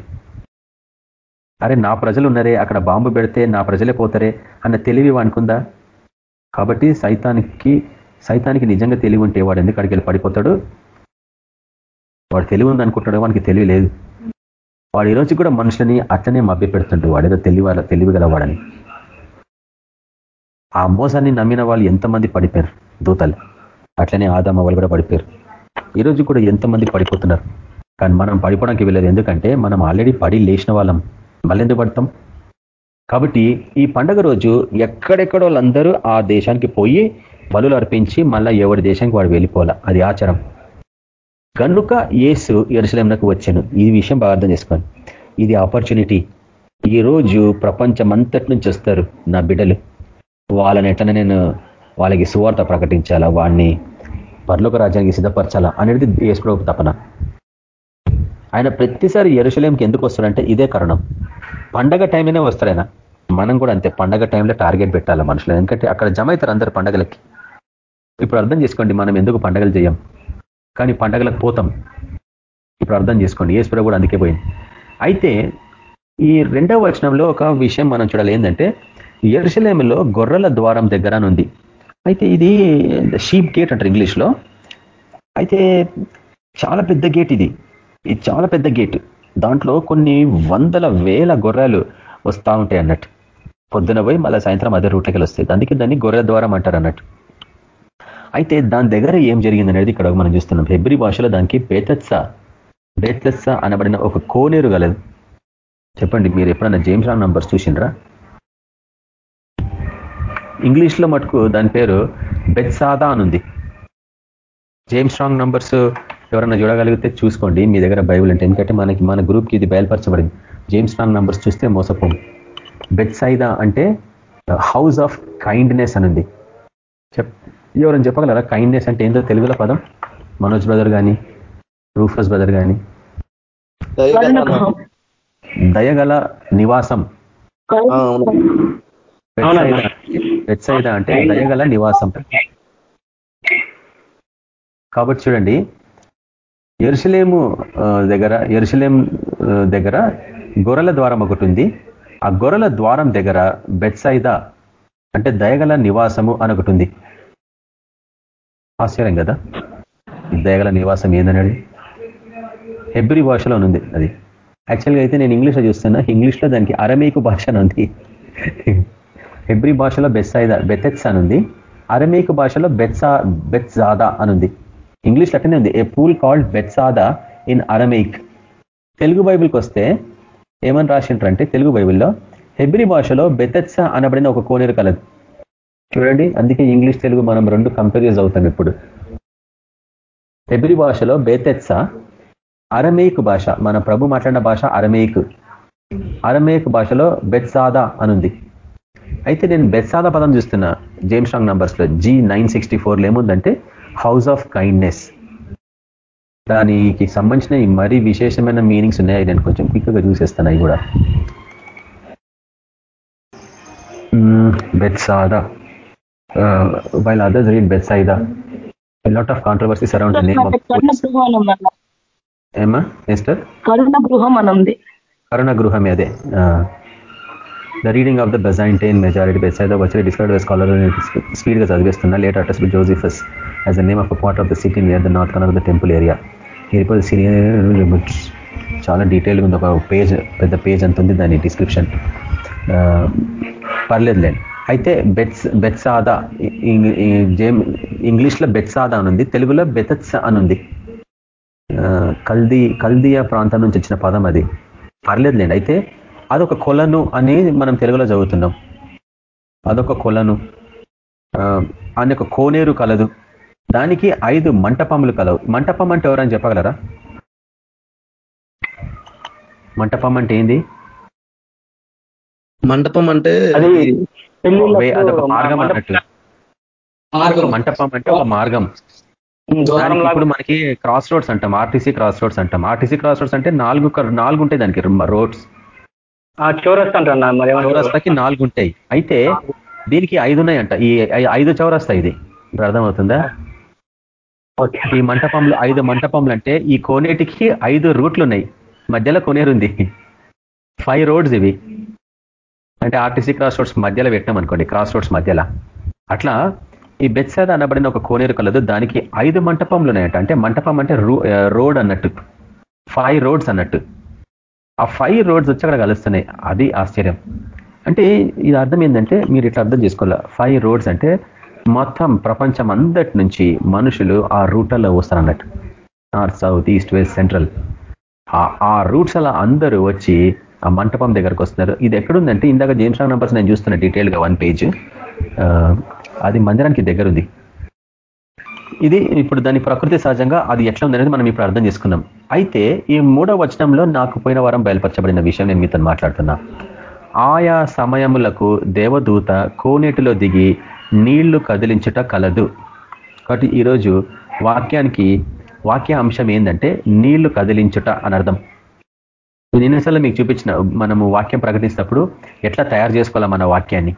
అరే నా ప్రజలు ఉన్నారే అక్కడ బాంబు పెడితే నా ప్రజలే పోతారే అన్న తెలివి వానుకుందా కాబట్టి సైతానికి సైతానికి నిజంగా తెలివి ఉంటే వాడు ఎందుకు అడిగి పడిపోతాడు? వాడు తెలివి ఉంది వానికి తెలివి లేదు. వాడు ఈరోజు కూడా మనుషులని అట్లనే మభ్య పెడుతుంటాడు వాడేదో తెలివాల తెలివిగలవాడని. ఆ మోసాన్ని నమ్మిన వాళ్ళు ఎంతమంది పడిపోయారు? దూతలు. అట్లనే ఆదామ వాళ్ళు కూడా పడిపోయారు. ఈరోజు కూడా ఎంతమంది పడిపోతున్నారు? కానీ మనం పడిపోవడానికి వెళ్ళేది ఎందుకంటే మనం ఆల్రెడీ పడి లేచిన వాళ్ళం. మళ్ళీ ఎందుకు పడతాం? కాబట్టి ఈ పండగ రోజు ఎక్కడెక్కడ వాళ్ళందరూ ఆ దేశానికి పోయి బలులు అర్పించి మళ్ళీ ఎవరి దేశానికి వాడు వెళ్ళిపోవాలా? అది ఆచారం. కనుక ఏసు ఎరుసలేంలకు వచ్చాను. ఈ విషయం బాగా అర్థం చేసుకోండి ఇది ఆపర్చునిటీ. ఈ రోజు ప్రపంచమంతటి నుంచి వస్తారు నా బిడ్డలు. వాళ్ళని ఎట్లా నేను వాళ్ళకి సువార్త ప్రకటించాలా? వాడిని పర్లోక రాజ్యానికి సిద్ధపరచాలా? అనేది యేసుప్రభు తపన. ఆయన ప్రతిసారి ఎరుసలేంకి ఎందుకు వస్తాడంటే ఇదే కారణం. పండగ టైంలోనే వస్తాడు మనం కూడా అంతే. పండగ టైంలో టార్గెట్ పెట్టాలి మనుషులు? ఎందుకంటే అక్కడ జమ అవుతారు అందరు పండగలకి. ఇప్పుడు అర్థం చేసుకోండి మనం ఎందుకు పండగలు చేయం? కానీ పండగలకు పోతాం. ఇప్పుడు అర్థం చేసుకోండి ఏసుప్రభు కూడా అందుకే పోయింది. అయితే ఈ రెండవ వచనంలో ఒక విషయం మనం చూడాలి. ఏంటంటే ఎరుసలేములో గొర్రెల ద్వారం దగ్గర ఉంది. అయితే ఇది షీప్ గేట్ అంటారు ఇంగ్లీష్లో. అయితే చాలా పెద్ద గేట్ ఇది. ఇది చాలా పెద్ద గేట్. దాంట్లో కొన్ని వందల వేల గొర్రెలు వస్తూ ఉంటాయి అన్నట్టు. పొద్దున పోయి మళ్ళీ సాయంత్రం అదే రూట్లకి వస్తాయి అందుకే దాన్ని గొర్రెల ద్వారం అంటారు అన్నట్టు. అయితే దాని దగ్గర ఏం జరిగింది అనేది ఇక్కడ మనం చూస్తున్నాం. హెబ్రి భాషలో దానికి బేతత్స బేత్లెస్స అనబడిన ఒక కోనేరు గలదు. చెప్పండి మీరు ఎప్పుడన్నా జేమ్స్ రాంగ్ నంబర్స్ చూసిండ్రా? ఇంగ్లీష్లో మటుకు దాని పేరు బెత్సాదా అనుంది. జేమ్స్ రాంగ్ నంబర్స్ ఎవరన్నా చూడగలిగితే చూసుకోండి. మీ దగ్గర బైబుల్ అంటే ఎందుకంటే మనకి మన గ్రూప్కి ఇది బయలుపరచబడింది. జేమ్స్ రాంగ్ నంబర్స్ చూస్తే మోసపోం బెత్సైదా అంటే హౌస్ ఆఫ్ కైండ్నెస్ అనుంది. చెప్ ఎవరైనా చెప్పగలరా? కైండ్నెస్ అంటే ఏంటో తెలుగులో పదం? మనోజ్ బ్రదర్ కానీ రూఫస్ బ్రదర్ కానీ దయగల నివాసం. వెత్సైద అంటే దయగల నివాసం. కాబట్టి చూడండి ఎరుసలేము దగ్గర ఎరుసలేం దగ్గర గొర్రెల ద్వారం ఒకటి ఉంది. ఆ గొర్రెల ద్వారం దగ్గర బెత్సైద అంటే దయగల నివాసము అని ఒకటి ఉంది. ఆశ్చర్యం కదా? దయగల నివాసం ఏందన్నాడు హెబ్రి భాషలో ఉంది అది. యాక్చువల్గా అయితే నేను ఇంగ్లీష్లో చూస్తున్నా. ఇంగ్లీష్లో దానికి అరమేకు భాష ఉంది. హెబ్రి భాషలో బెత్సైదా బెతెత్స్ అనుంది అరమేకు భాషలో బెత్సా బెత్జాదా అనుంది ఇంగ్లీష్లో అట్టనే ఉంది. A pool called Bethesda in Aramaic Telugu బైబిల్కి వస్తే ఏమని రాసింటారంటే తెలుగు బైబిల్లో హెబ్రి భాషలో బెతెత్స అనబడిన ఒక కోనేరు కలదు. చూడండి అందుకే ఇంగ్లీష్ తెలుగు మనం రెండు కంపేరీస్ అవుతాం ఇప్పుడు. హెబ్రి భాషలో బేతెత్స అరమేక్ భాష మన ప్రభు మాట్లాడిన భాష అరమేక్. అరమేక్ భాషలో బెత్సాదా అనుంది. అయితే నేను బెత్సాదా పదం చూస్తున్నా జేమ్స్ స్ట్రాంగ్ నంబర్స్లో. జీ నైన్ సిక్స్టీ ఫోర్లో ఏముందంటే హౌస్ ఆఫ్ కైండ్నెస్ దానికి సంబంధించిన మరీ విశేషమైన మీనింగ్స్ ఉన్నాయి నేను కొంచెం క్విక్గా చూసేస్తాను అవి కూడా. Bethesda. While others read Bethsaida lot of the name of కరుణ గృహం అని ఉందన్న. ఏమా మిస్టర్ కరుణ గృహం గృహమే అదే. The reading of the Byzantine majority beside వచ్చి డిస్క్రైడ్ స్కాలర్ స్పీడ్గా చదివిస్తున్నా late attests by Josephus as the name of part of the city near the north corner of the temple area ఈ సిరియా చాలా డీటెయిల్గా ఉంది. ఒక పేజ్ పెద్ద పేజ్ అంత ఉంది దాని డిస్క్రిప్షన్ పర్లేదులేండి అయితే బెట్స్ బెత్సాదా జేమ్ ఇంగ్లీష్లో బెత్సాదా అని ఉంది తెలుగులో బెతత్స అని ఉంది ఆ, కల్దీ కల్దియా ప్రాంతం నుంచి వచ్చిన పదం అది. పర్లేదులేండి అయితే అదొక కొలను అని మనం తెలుగులో చదువుతున్నాం. అదొక కొలను. ఆ, అని ఒక కోనేరు కలదు. దానికి ఐదు మంటపములు కలవు. మంటపం అంటే ఎవరని చెప్పగలరా? మంటపం అంటే ఏంది? మండపం అంటే అది అదొక మార్గం అన్నట్టు. మంటపం అంటే ఒక మార్గం. ఇప్పుడు మనకి క్రాస్ రోడ్స్ అంటాం ఆర్టీసీ క్రాస్ రోడ్స్ అంటాం. ఆర్టీసీ క్రాస్ రోడ్స్ అంటే నాలుగు నాలుగు ఉంటాయి దానికి రోడ్స్? చౌరస్తాకి నాలుగు ఉంటాయి అయితే దీనికి ఐదు ఉన్నాయంట ఈ ఐదు చౌరస్తా ఇది. అర్థమవుతుందా? ఈ మంటపంలో ఐదు మంటపంలు అంటే ఈ కోనేటికి ఐదు రూట్లు ఉన్నాయి మధ్యలో కోనేరు ఉంది ఫైవ్ రోడ్స్ ఇవి. అంటే ఆర్టీసీ క్రాస్ రోడ్స్ మధ్యలో పెట్టాం అనుకోండి క్రాస్ రోడ్స్ మధ్యలో. అట్లా ఈ బెత్సాద అనబడిన ఒక కోనేరు కలదు దానికి ఐదు మంటపంలు ఉన్నాయట. అంటే మంటపం అంటే రోడ్ అన్నట్టు. ఫైవ్ రోడ్స్ అన్నట్టు. ఆ ఫైవ్ రోడ్స్ వచ్చి అక్కడ కలుస్తున్నాయి. అది ఆశ్చర్యం. అంటే ఇది అర్థం ఏంటంటే మీరు ఇట్లా అర్థం చేసుకోవాలి? ఫైవ్ రోడ్స్ అంటే మొత్తం ప్రపంచం అందటి నుంచి మనుషులు ఆ రూట్లలో వస్తారు అన్నట్టు north south east west central ఆ రూట్స్ అలా అందరూ వచ్చి ఆ మంటపం దగ్గరకు వస్తున్నారు. ఇది ఎక్కడుందంటే ఇందాక జేమ్స్ రాంగ్ నంబర్స్ నేను చూస్తున్నా డీటెయిల్గా వన్ పేజ్ అది మందిరానికి దగ్గర ఉంది ఇది ఇప్పుడు దాని ప్రకృతి సహజంగా అది ఎట్లా ఉందనేది మనం ఇప్పుడు అర్థం చేసుకున్నాం. అయితే ఈ మూడవ వచనంలో నాకు పోయిన వారం బయలుపరచబడిన విషయం నేను మీతో మాట్లాడుతున్నా. ఆయా సమయములకు దేవదూత కోనేటిలో దిగి నీళ్ళు కదిలించుట కలదు. కాబట్టి ఈరోజు వాక్యానికి వాక్య అంశం ఏంటంటే నీళ్ళు కదిలించుట అని అర్థం నిన్నసార్లు మీకు చూపించిన మనము వాక్యం ప్రకటించినప్పుడు ఎట్లా తయారు చేసుకోవాలా మన వాక్యాన్ని?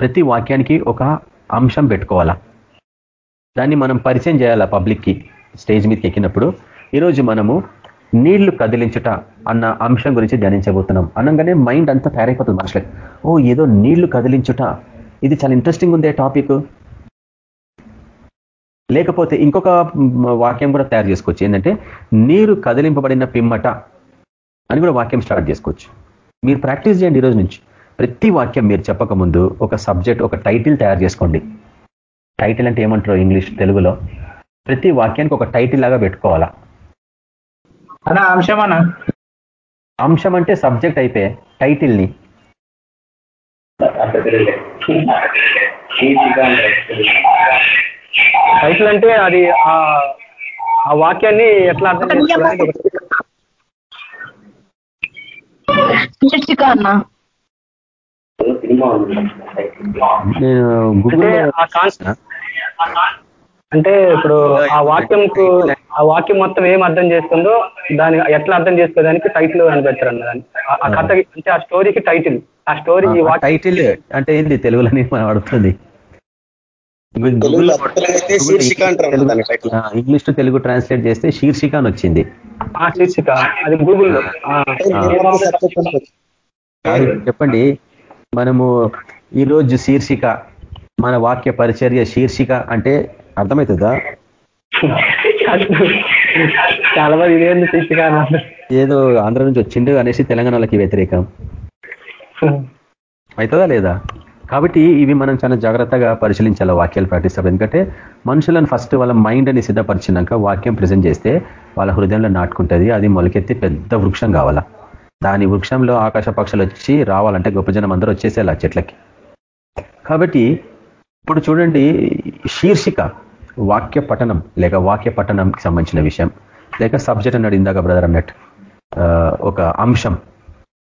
ప్రతి వాక్యానికి ఒక అంశం పెట్టుకోవాలా? దాన్ని మనం పరిచయం చేయాలా పబ్లిక్కి? స్టేజ్ మీదకి ఎక్కినప్పుడు ఈరోజు మనము నీళ్ళు కదిలించుట అన్న అంశం గురించి ధ్యానించబోతున్నాం. అనగానే మైండ్ అంతా తయారైపోతుంది మనుషులకి. ఓ ఏదో నీళ్ళు కదిలించుట. ఇది చాలా ఇంట్రెస్టింగ్ ఉందే టాపిక్. లేకపోతే ఇంకొక వాక్యం కూడా తయారు చేసుకోవచ్చు. ఏంటంటే నీరు కదిలింపబడిన పిమ్మట అని కూడా వాక్యం స్టార్ట్ చేసుకోవచ్చు. మీరు ప్రాక్టీస్ చేయండి ఈరోజు నుంచి. ప్రతి వాక్యం మీరు చెప్పక ముందు ఒక సబ్జెక్ట్ ఒక టైటిల్ తయారు చేసుకోండి. టైటిల్ అంటే ఏమంటారు ఇంగ్లీష్ తెలుగులో? ప్రతి వాక్యానికి ఒక టైటిల్ లాగా పెట్టుకోవాలా? అన్న అంశం అన్న. అంశం అంటే సబ్జెక్ట్ అయిపోయి టైటిల్ని. టైటిల్ అంటే అది ఆ వాక్యాన్ని ఎట్లా అర్థం అన్న అంటే గూగుల్లో ఆ కాన్సెప్ట్ అంటే ఇప్పుడు ఆ వాక్యంకు ఆ వాక్యం మొత్తం ఏం అర్థం చేస్తుందో దాని ఎట్లా అర్థం చేసుకోవడానికి టైటిల్ అని అన్న దాన్ని. ఆ- కథ అంటే ఆ స్టోరీకి టైటిల్ ఆ స్టోరీ టైటిల్ అంటే ఏంది? తెలుగులోని మనం అడుగుతుంది తెలుగులో అర్థమైతే శీర్షిక అంటారు దాని title English to Telugu translate చేస్తే శీర్షిక అని వచ్చింది. ఆ శీర్షిక. అది గూగుల్లో కాదు, చెప్పండి. మనము ఈరోజు శీర్షిక మన వాక్య పరిచర్య శీర్షిక అంటే అర్థమవుతుందా? చాలా మంది ఇదేంది శీర్షిక ఏదో ఆంధ్ర నుంచి వచ్చిండు అనేసి తెలంగాణలోకి వ్యతిరేకం. అవుతుందా లేదా? కాబట్టి ఇవి మనం చాలా జాగ్రత్తగా పరిశీలించాలి వాక్యాలు ప్రకటిస్తాం ఎందుకంటే మనుషులను ఫస్ట్ వాళ్ళ మైండ్ అని సిద్ధపరిచినాక వాక్యం ప్రజెంట్ చేస్తే వాళ్ళ హృదయంలో నాటుకుంటుంది అది మొలకెత్తి పెద్ద వృక్షం కావాలా? దాని వృక్షంలో ఆకాశ పక్షులు వచ్చి రావాలంటే గొప్ప జనం అందరూ వచ్చేసేయాలి ఆ చెట్లకి. కాబట్టి ఇప్పుడు చూడండి శీర్షిక వాక్య పఠనం లేక వాక్య పఠనంకి సంబంధించిన విషయం లేక సబ్జెక్ట్ అన్నాడు ఇందాక బ్రదర్ అన్నట్టు. ఒక అంశం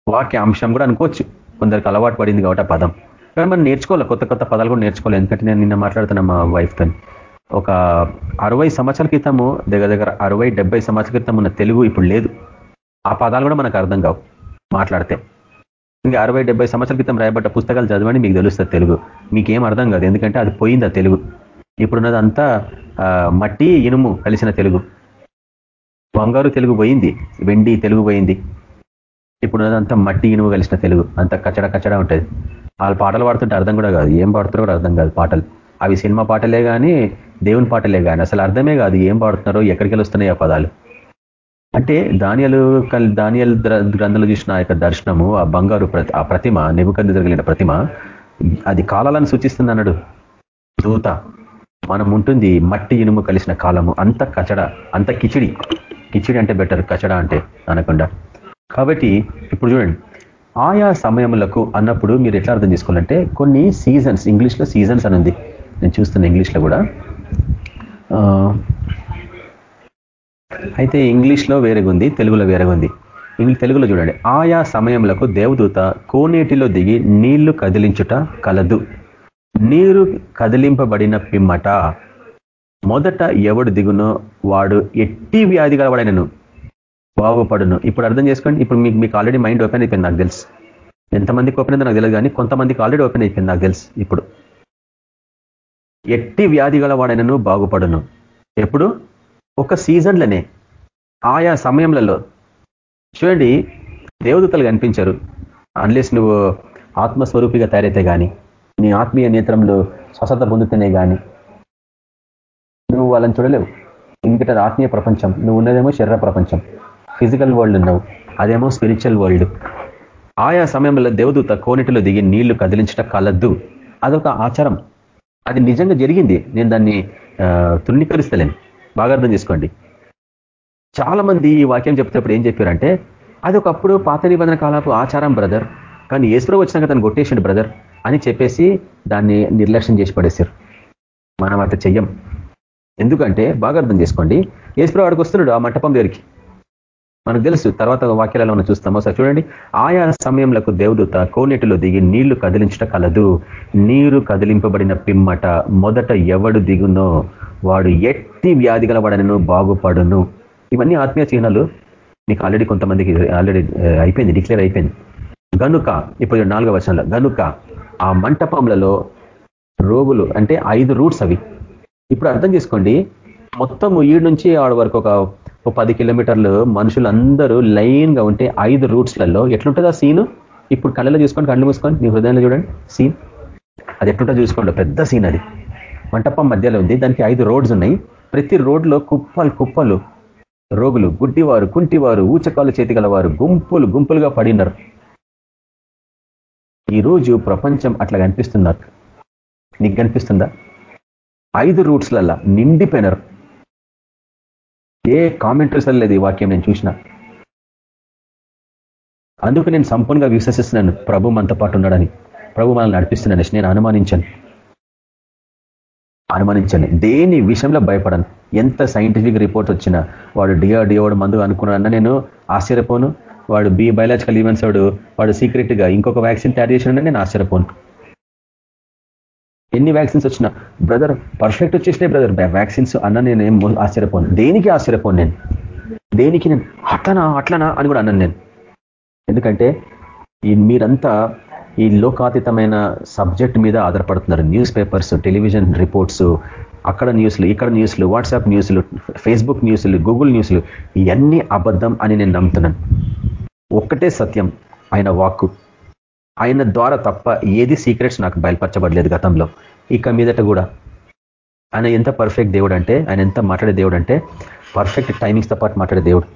వాక్య అంశం కూడా అనుకోవచ్చు. కొందరికి అలవాటు పడింది కాబట్టి పదం. కానీ మనం నేర్చుకోవాలి? కొత్త కొత్త పదాలు కూడా నేర్చుకోవాలి? ఎందుకంటే నేను నిన్న మాట్లాడుతున్నా మా వైఫ్తో ఒక అరవై సంవత్సరాల క్రితము దగ్గర దగ్గర అరవై డెబ్బై సంవత్సరాల క్రితం ఉన్న తెలుగు ఇప్పుడు లేదు. ఆ పదాలు కూడా మనకు అర్థం కావు మాట్లాడితే. ఇంకా అరవై డెబ్బై సంవత్సరాల క్రితం రాయబడ్డ పుస్తకాలు చదవండి మీకు తెలుస్తుంది తెలుగు. మీకేం అర్థం కాదు. ఎందుకంటే అది పోయింది ఆ తెలుగు. ఇప్పుడున్నది అంతా మట్టి ఇనుము కలిసిన తెలుగు. బంగారు తెలుగు పోయింది వెండి తెలుగు పోయింది. ఇప్పుడున్నది అంతా మట్టి ఇనుము కలిసిన తెలుగు. అంత కచ్చడ కచ్చడ ఉంటుంది. వాళ్ళు పాటలు పాడుతుంటే అర్థం కూడా కాదు. ఏం పాడుతారో కూడా అర్థం కాదు పాటలు. అవి సినిమా పాటలే కానీ దేవుని పాటలే కానీ అసలు అర్థమే కాదు ఏం పాడుతున్నారో ఎక్కడికి వెళ్ళొస్తున్నాయి ఆ పదాలు. అంటే ధాన్యాలు ధాన్యాల గ్రంథాలు చూసిన ఆ యొక్క దర్శనము ఆ బంగారు ఆ ప్రతిమ నిబుకంది జరిగిన ప్రతిమ అది కాలాలను సూచిస్తుంది అన్నాడు. దూత మనం ఉంటుంది మట్టి ఇనుము కలిసిన కాలము. అంత కచడ అంత కిచిడి. కిచిడి అంటే బెటర్ కచడ అంటే అనకుండా. కాబట్టి ఇప్పుడు చూడండి. ఆయా సమయములకు అన్నప్పుడు మీరు ఎట్లా అర్థం చేసుకోవాలంటే కొన్ని సీజన్స్ ఇంగ్లీష్లో సీజన్స్ అని ఉంది. నేను చూస్తున్నా ఇంగ్లీష్లో కూడా. అయితే ఇంగ్లీష్లో వేరేగా ఉంది తెలుగులో వేరేగా ఉంది. తెలుగులో చూడండి. ఆయా సమయములకు దేవదూత కోనేటిలో దిగి నీళ్ళు కదిలించుట కలదు. నీరు కదిలింపబడిన పిమ్మట మొదట ఎవడు దిగునో? వాడు ఎట్టి వ్యాధి గలవాడైనను బాగుపడును. ఇప్పుడు అర్థం చేసుకోండి. ఇప్పుడు మీకు మీకు ఆల్రెడీ మైండ్ ఓపెన్ అయిపోయింది నాకు తెలుసు. ఎంతమందికి ఓపెన్ అయిందో నాకు తెలియదు కానీ కొంతమందికి ఆల్రెడీ ఓపెన్ అయిపోయింది నాకు తెలుసు ఇప్పుడు. ఎట్టి వ్యాధి గలవాడైనను బాగుపడును. ఎప్పుడు? ఒక సీజన్లనే. ఆయా సమయంలలో. చూడండి దేవదూతలు కనిపించరు. అన్లెస్ నువ్వు ఆత్మస్వరూపిగా తయారైతే కానీ నీ ఆత్మీయ నేత్రంలో స్వస్థత పొందుతూనే కానీ నువ్వు వాళ్ళని చూడలేవు. ఎందుకంటే ఆత్మీయ ప్రపంచం. నువ్వు ఉన్నదేమో శరీర ప్రపంచం. ఫిజికల్ వరల్డ్ ఉన్నావు. అదేమో స్పిరిచువల్ వరల్డ్. ఆయా సమయంలో దేవదూత కోనిటిలో దిగి నీళ్ళు కదిలించట కలద్దు అదొక ఆచారం. అది నిజంగా జరిగింది. నేను దాన్ని తృణీకరిస్తలేను. బాగా అర్థం చేసుకోండి. చాలా మంది ఈ వాక్యం చెప్తేప్పుడు ఏం చెప్పారంటే అది ఒకప్పుడు పాత నిబంధన కాలపు ఆచారం బ్రదర్. కానీ ఏసులో వచ్చినాక తను కొట్టేసిండు బ్రదర్ అని చెప్పేసి దాన్ని నిర్లక్ష్యం చేసి పడేశారు. మనం అట్లా చెయ్యం. ఎందుకంటే బాగా అర్థం చేసుకోండి. ఏసుప్రభు వాడికి వస్తున్నాడు ఆ మంటపం దగ్గరికి. మనకు తెలుసు తర్వాత వాక్యాలలో మనం చూస్తామో సార్ చూడండి. ఆయా సమయంలో దేవదూత కోనేటిలో దిగి నీళ్ళు కదిలించట కలదు. నీరు కదిలింపబడిన పిమ్మట మొదట ఎవడు దిగునో వాడు ఎట్టి వ్యాధి గలవాడనను బాగుపడును. ఇవన్నీ ఆత్మీయ చిహ్నాలు. మీకు ఆల్రెడీ కొంతమందికి ఆల్రెడీ uh, అయిపోయింది డిక్లేర్ అయిపోయింది. గనుక ఇప్పుడు నాలుగో వర్షంలో గనుక ఆ మంటపంలలో రోగులు అంటే ఐదు రూట్స్ అవి. ఇప్పుడు అర్థం చేసుకోండి. మొత్తం ఈడు నుంచి ఆడ వరకు ఒక ఓ పది కిలోమీటర్లు మనుషులందరూ లైన్గా ఉంటే ఐదు రూట్స్లలో ఎట్లుంటుంది ఆ సీను? ఇప్పుడు కళ్ళలో చూసుకోండి కళ్ళు మూసుకొని మీ హృదయంలో చూడండి. సీన్? అది ఎట్లుంటుందో చూసుకోండి పెద్ద సీన్ అది. మంటపం మధ్యలో ఉంది దానికి ఐదు రోడ్స్ ఉన్నాయి. ప్రతి రోడ్లో కుప్పలు కుప్పలు. రోగులు గుడ్డివారు కుంటివారు ఊచకాలు చేతి గలవారు గుంపులు గుంపులుగా పడినారు ఈరోజు ప్రపంచం అట్లా కనిపిస్తున్నారు నీకు కనిపిస్తుందా? ఐదు రూట్స్లల్లా నిండిపోయినారు. ఏ కామెంటరీస్ లేదు ఈ వాక్యం నేను చూసిన. అందుకు నేను సంపూర్ణంగా విశ్వసిస్తున్నాను. ప్రభు మనతో పాటు ఉన్నాడని. ప్రభు మనల్ని నడిపిస్తున్నాను నేను అనుమానించాను. అనుమానించాను. దేని విషయంలో భయపడను? ఎంత సైంటిఫిక్ రిపోర్ట్ వచ్చినా వాడు డిఆర్డిఓ వాడు మందు అనుకున్నాడన్నా నేను ఆశ్చర్యపోను. వాడు బి బయలాజికల్ ఈవెంట్స్ వాడు వాడు సీక్రెట్గా ఇంకొక వ్యాక్సిన్ తయారు చేసినా నేను ఆశ్చర్యపోను. ఎన్ని వ్యాక్సిన్స్ వచ్చినా బ్రదర్ పర్ఫెక్ట్ వచ్చేసినాయి బ్రదర్ వ్యాక్సిన్స్ అన్న నేను ఏం ఆశ్చర్యపోను. దేనికి ఆశ్చర్యపోను నేను? దేనికి నేను? అట్లనా అట్లనా అని కూడా అన్నాను నేను. ఎందుకంటే ఈ మీరంతా ఈ లోకాతీతమైన సబ్జెక్ట్ మీద ఆధారపడుతున్నారు. న్యూస్ పేపర్స్ టెలివిజన్ రిపోర్ట్స్ అక్కడ న్యూస్లు ఇక్కడ న్యూస్లు వాట్సాప్ న్యూస్లు ఫేస్బుక్ న్యూస్లు గూగుల్ న్యూస్లు ఇవన్నీ అబద్ధం అని నేను నమ్ముతున్నాను. ఒక్కటే సత్యం. ఆయన వాక్కు ఆయన ద్వారా తప్ప ఏది సీక్రెట్స్ నాకు బయలుపరచబడలేదు గతంలో. ఇక మీదట కూడా ఆయన ఎంత పర్ఫెక్ట్ దేవుడు అంటే ఆయన ఎంత మాట్లాడే దేవుడు అంటే పర్ఫెక్ట్ టైమింగ్స్తో పాటు మాట్లాడే దేవుడు.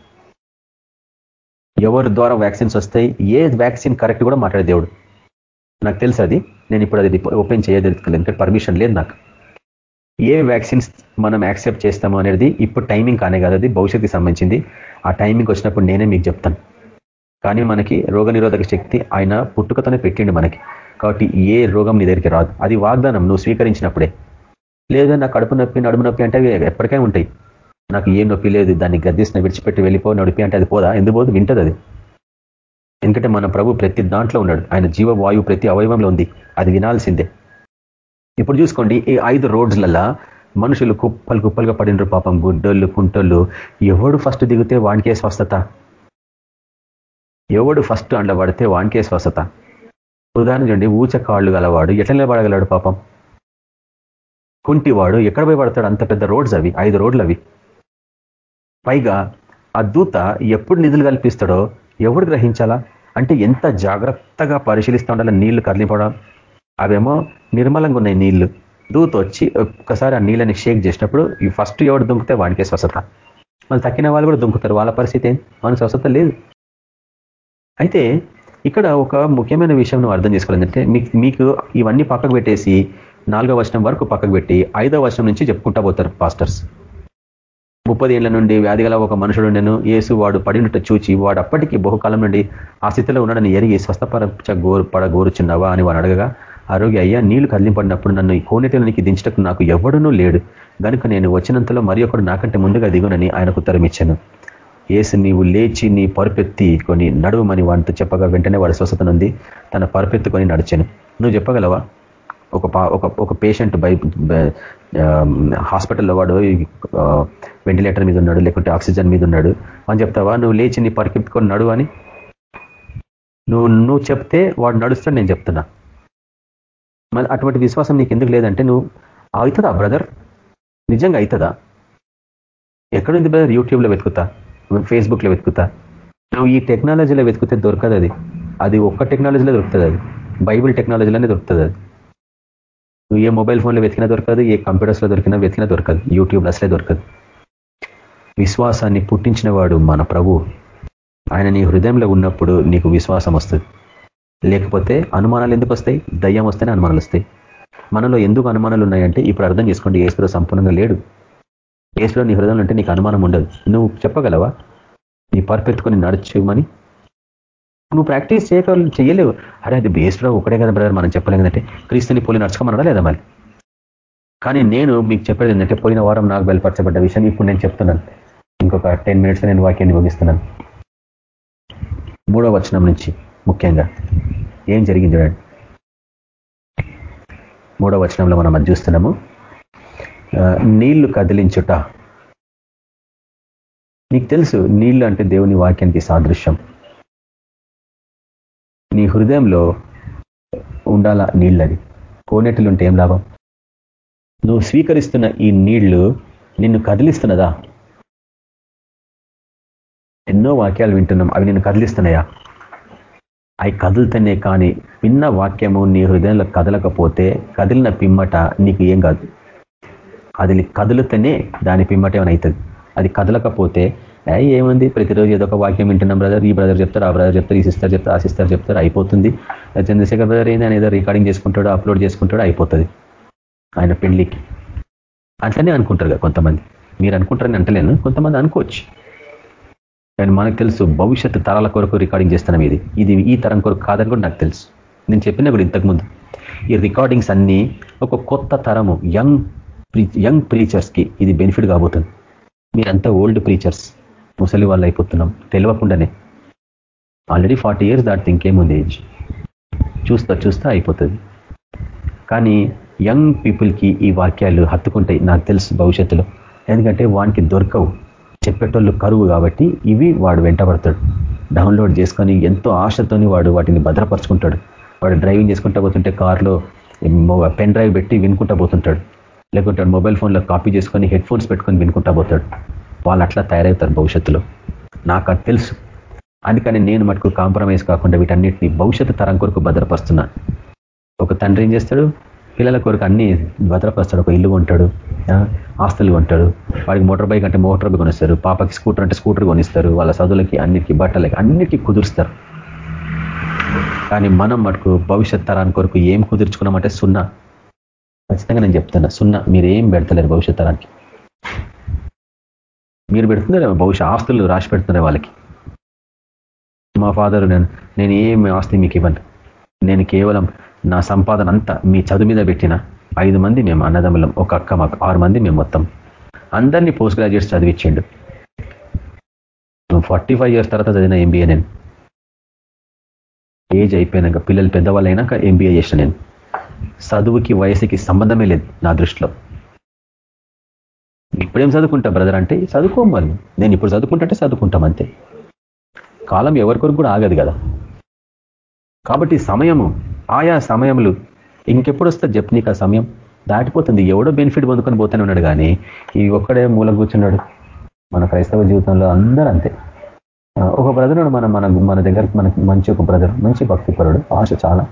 ఎవరి ద్వారా వ్యాక్సిన్స్ వస్తాయి ఏ వ్యాక్సిన్ కరెక్ట్ కూడా మాట్లాడే దేవుడు. నాకు తెలుసు అది. నేను ఇప్పుడు అది ఓపెన్ చేయదలుచుకోలేదు. ఎందుకంటే పర్మిషన్ లేదు నాకు. ఏ వ్యాక్సిన్స్ మనం యాక్సెప్ట్ చేస్తాము అనేది ఇప్పుడు టైమింగ్ కానే కాదు అది. భవిష్యత్తుకి సంబంధించింది. ఆ టైమింగ్ వచ్చినప్పుడు నేనే మీకు చెప్తాను. కానీ మనకి రోగనిరోధక శక్తి ఆయన పుట్టుకతోనే పెట్టిండు మనకి. కాబట్టి ఏ రోగం నీ దగ్గరికి రాదు. అది వాగ్దానం నువ్వు స్వీకరించినప్పుడే. లేదా నా కడుపు నొప్పి నడుము నొప్పి అంటే ఎప్పటికే ఉంటాయి. నాకు ఏం నొప్పి లేదు దాన్ని గద్దిసిన విడిచిపెట్టి వెళ్ళిపో నడిపి అంటే అది పోదా? ఎందుకు పోదు? వింటది అది. ఎందుకంటే మన ప్రభు ప్రతి దాంట్లో ఉన్నాడు. ఆయన జీవవాయువు ప్రతి అవయవంలో ఉంది. అది వినాల్సిందే. ఇప్పుడు చూసుకోండి ఈ ఐదు రోడ్స్లల్లా మనుషులు కుప్పలు కుప్పలుగా పడినరు పాపం. గుడ్డోళ్ళు కుంటోళ్ళు. ఎవడు ఫస్ట్ దిగితే వానికే స్వస్థత? ఎవడు ఫస్ట్ అండ పడితే వానికే స్వస్థత ఉదాహరణ చూడండి ఊచ కాళ్ళు గలవాడు ఎట్లా నిలబడగలడు పాపం? కుంటివాడు ఎక్కడ పోయి పడతాడు? అంత పెద్ద రోడ్స్ అవి ఐదు రోడ్లు అవి. పైగా ఆ దూత ఎప్పుడు నిధులు కల్పిస్తాడో ఎవడు గ్రహించాలా? అంటే ఎంత జాగ్రత్తగా పరిశీలిస్తూ ఉండాలి నీళ్ళు కదిలిపోవడం? అవేమో నిర్మలంగా ఉన్నాయి నీళ్ళు. దూత వచ్చి ఒక్కసారి ఆ నీళ్ళని షేక్ చేసినప్పుడు ఈ ఫస్ట్ ఎవడు దుంకుతే వాడికే స్వస్థత మళ్ళీ తక్కిన వాళ్ళు కూడా దుంకుతారు. వాళ్ళ పరిస్థితి ఏం మన స్వస్థత లేదు. అయితే ఇక్కడ ఒక ముఖ్యమైన విషయం నువ్వు అర్థం చేసుకోవాలంటే మీకు ఇవన్నీ పక్కకు పెట్టేసి నాలుగో వచనం వరకు పక్కకు పెట్టి ఐదో వచనం నుంచి చెప్పుకుంటా పోతారు పాస్టర్స్. ముప్పది ఏళ్ళ నుండి వ్యాధి గల ఒక మనుషుడు నేను ఏసు వాడు పడినట్టు చూచి వాడు అప్పటికి బహుకాలం నుండి ఆ స్థితిలో ఉన్నాడని ఎరిగి స్వస్థపరచ గోరు పడగోరుచున్నావా అని వాడు అడగగా ఆరోగ్య అయ్యా నీళ్ళు కదిలింపడినప్పుడు నన్ను ఈ కోనేటిలోనికి దించటకు నాకు ఎవడనూ లేడు. గనుక నేను వచ్చినంతలో మరి ఒకడు నాకంటే ముందుగా దిగునని ఆయనకు ఉత్తరం ఇచ్చాను. ఏసు నీవు లేచి నీ పరుపెత్తి కొని నడువమని వాడితో చెప్పగా వెంటనే వాడు స్వస్థత తన పరుపెత్తుకొని నడిచాను. నువ్వు చెప్పగలవా? ఒక ఒక ఒక పేషెంట్ బై హాస్పిటల్లో వాడు వెంటిలేటర్ మీద ఉన్నాడు లేకుంటే ఆక్సిజన్ మీద ఉన్నాడు అని చెప్తావా? నువ్వు లేచి నీ పరికెత్తుకొని నడు అని? నువ్వు నువ్వు చెప్తే వాడు నడుస్తాడు నేను చెప్తున్నా. మరి అటువంటి విశ్వాసం నీకు ఎందుకు లేదంటే నువ్వు అవుతుందా బ్రదర్? నిజంగా అవుతుందా? ఎక్కడుంది బ్రదర్? యూట్యూబ్లో వెతుకుతా. ఫేస్బుక్లో వెతుకుతా. నువ్వు ఈ టెక్నాలజీలో వెతికితే దొరకదు అది. అది ఒక్క టెక్నాలజీలో దొరుకుతుంది అది. బైబిల్ టెక్నాలజీలోనే దొరుకుతుంది అది. నువ్వు ఏ మొబైల్ ఫోన్లో వెతికినా దొరకదు ఏ కంప్యూటర్స్లో దొరికినా వెతికినా దొరకదు యూట్యూబ్ అసలే దొరకదు. విశ్వాసాన్ని పుట్టించిన వాడు మన ప్రభు. ఆయన నీ హృదయంలో ఉన్నప్పుడు నీకు విశ్వాసం వస్తుంది. లేకపోతే అనుమానాలు ఎందుకు వస్తాయి? దయ్యం వస్తేనే అనుమానాలు వస్తాయి. మనలో ఎందుకు అనుమానాలు ఉన్నాయంటే ఇప్పుడు అర్థం చేసుకోండి ఏసులో సంపూర్ణంగా లేడు. ఏసులో నీ హృదయంలో అంటే నీకు అనుమానం ఉండదు. నువ్వు చెప్పగలవా? నీ పర్ఫెక్ట్కొని నడుచుమని నువ్వు ప్రాక్టీస్ చేయక చేయలేవు. అరే అది బేస్లో ఒకటే కదా బ్రదర్ మనం చెప్పలేం అంటే క్రీస్తుని పోలి నడుచుకోమనడా లేదా మళ్ళీ కానీ నేను మీకు చెప్పేది ఏంటంటే పోయిన వారం నాకు బయలుపరచబడ్డ విషయం ఇప్పుడు నేను చెప్తున్నాను. ఇంకొక టెన్ మినిట్స్ నేను వాక్యాన్ని ముగిస్తున్నాను. మూడో వచనం నుంచి ముఖ్యంగా ఏం జరిగింది చూడండి. మూడో వచనంలో మనం అది చూస్తున్నాము. నీళ్ళు కదిలించుట. నీకు తెలుసు నీళ్ళు అంటే దేవుని వాక్యానికి సాదృశ్యం. నీ హృదయంలో ఉండాలా నీళ్ళది? ఉంటే ఏం లాభం? నువ్వు స్వీకరిస్తున్న ఈ నీళ్ళు నిన్ను కదిలిస్తున్నదా? ఎన్నో వాక్యాలు వింటున్నాం అవి నిన్ను కదిలిస్తున్నాయా? అవి కదులుతనే కానీ విన్న వాక్యము నీ హృదయంలో కదలకపోతే కదిలిన పిమ్మట నీకు ఏం కాదు. అది కదులుతనే దాని పిమ్మట ఏమైనా అవుతుంది అది కదలకపోతే ఏముంది? ప్రతిరోజు ఏదో ఒక వాక్యం వింటున్నాం బ్రదర్ ఈ బ్రదర్ చెప్తారు ఆ బ్రదర్ చెప్తారు ఈ సిస్టర్ చెప్తారు ఆ సిస్టర్ చెప్తారు అయిపోతుంది. చంద్రశేఖర్ బ్రదర్ ఏంది ఆయన ఏదో రికార్డింగ్ చేసుకుంటాడు అప్లోడ్ చేసుకుంటాడు అయిపోతుంది. ఆయన పెళ్ళికి అట్లనే అనుకుంటారు కొంతమంది. మీరు అనుకుంటారని అంటలేను కొంతమంది అనుకోవచ్చు. కానీ మనకు తెలుసు భవిష్యత్తు తరాల కొరకు రికార్డింగ్ చేస్తున్నాం ఇది. ఇది ఈ తరం కొరకు కాదని కూడా నాకు తెలుసు. నేను చెప్పిన కూడా ఇంతకుముందు ఈ రికార్డింగ్స్ అన్నీ ఒక కొత్త తరము యంగ్ యంగ్ ప్రీచర్స్కి ఇది బెనిఫిట్ కాబోతుంది. మీరంతా ఓల్డ్ ప్రీచర్స్. ముసలి వాళ్ళు అయిపోతున్నాం తెలియకుండానే ఆల్రెడీ ఫార్టీ ఇయర్స్ దాటితే ఇంకేముంది ఏజ్? చూస్తా చూస్తా అయిపోతుంది. కానీ యంగ్ పీపుల్కి ఈ వాక్యాలు హత్తుకుంటాయి నాకు తెలుసు భవిష్యత్తులో. ఎందుకంటే వానికి దొరకవు. చెప్పేటోళ్ళు కరువు కాబట్టి ఇవి వాడు వెంటబడతాడు. డౌన్లోడ్ చేసుకొని ఎంతో ఆశతోని వాడు వాటిని భద్రపరుచుకుంటాడు. వాడు డ్రైవింగ్ చేసుకుంటా పోతుంటే కార్లో పెన్ డ్రైవ్ పెట్టి వినుకుంటా పోతుంటాడు. లేకుంటే మొబైల్ ఫోన్లో కాపీ చేసుకొని హెడ్ ఫోన్స్ పెట్టుకొని వినుకుంటా పోతాడు. వాళ్ళు అట్లా తయారవుతారు భవిష్యత్తులో. నాకు అది తెలుసు. అందుకని నేను మటుకు కాంప్రమైజ్ కాకుండా వీటన్నిటిని భవిష్యత్తు తరం కొరకు భద్రపరుస్తున్నాను ఒక తండ్రి ఏం చేస్తాడు? పిల్లల కొరకు అన్ని భద్రపరుస్తాడు. ఒక ఇల్లు కొంటాడు ఆస్తులు కొంటాడు. వాడికి మోటార్ బైక్ అంటే మోటార్ బైక్ కొనిస్తారు. పాపకి స్కూటర్ అంటే స్కూటర్ కొనిస్తారు. వాళ్ళ చదువులకి అన్నిటికీ బట్టలకి అన్నిటికీ కుదురుస్తారు. కానీ మనం మటుకు భవిష్యత్ తరానికి కొరకు ఏం కుదుర్చుకున్నామంటే సున్నా. ఖచ్చితంగా నేను చెప్తున్నా సున్నా. మీరు ఏం పెడతలేరు భవిష్యత్ తరానికి మీరు పెడుతున్నారు భవిష్యత్ ఆస్తులు రాసి పెడుతున్నారు వాళ్ళకి. మా ఫాదర్ నేను నేను ఏమి ఆస్తి మీకు ఇవ్వను. నేను కేవలం నా సంపాదన అంతా మీ చదువు మీద పెట్టిన ఐదు మంది మేము అన్నదమ్ములం ఒక అక్క మాకు ఆరు మంది మేము మొత్తం. అందరినీ పోస్ట్ గ్రాడ్యుయేట్స్ చదివించిండు ఫార్టీ ఫైవ్ ఇయర్స్ తర్వాత చదివిన ఎంబీఏ నేను. ఏజ్ అయిపోయినాక పిల్లలు పెద్దవాళ్ళు అయినాక ఎంబీఏ చేసిన నేను. చదువుకి వయసుకి సంబంధమే లేదు నా దృష్టిలో. ఇప్పుడేం చదువుకుంటా బ్రదర్ అంటే చదువుకోమని నేను ఇప్పుడు చదువుకుంటే చదువుకుంటాం అంతే. కాలం ఎవరికొరకు కూడా ఆగదు కదా. కాబట్టి సమయము ఆయా సమయములు ఇంకెప్పుడు వస్తుంది చెప్పు నీకు ఆ సమయం? దాటిపోతుంది. ఎవడో బెనిఫిట్ పొందుకొని పోతూనే ఉన్నాడు కానీ ఈ ఒక్కడే మూల కూర్చున్నాడు. మన క్రైస్తవ జీవితంలో అందరూ అంతే. ఒక బ్రదర్ మన మన మన దగ్గర మనకి మంచి ఒక బ్రదర్ మంచి భక్తిపరుడు ఆశ చాలా.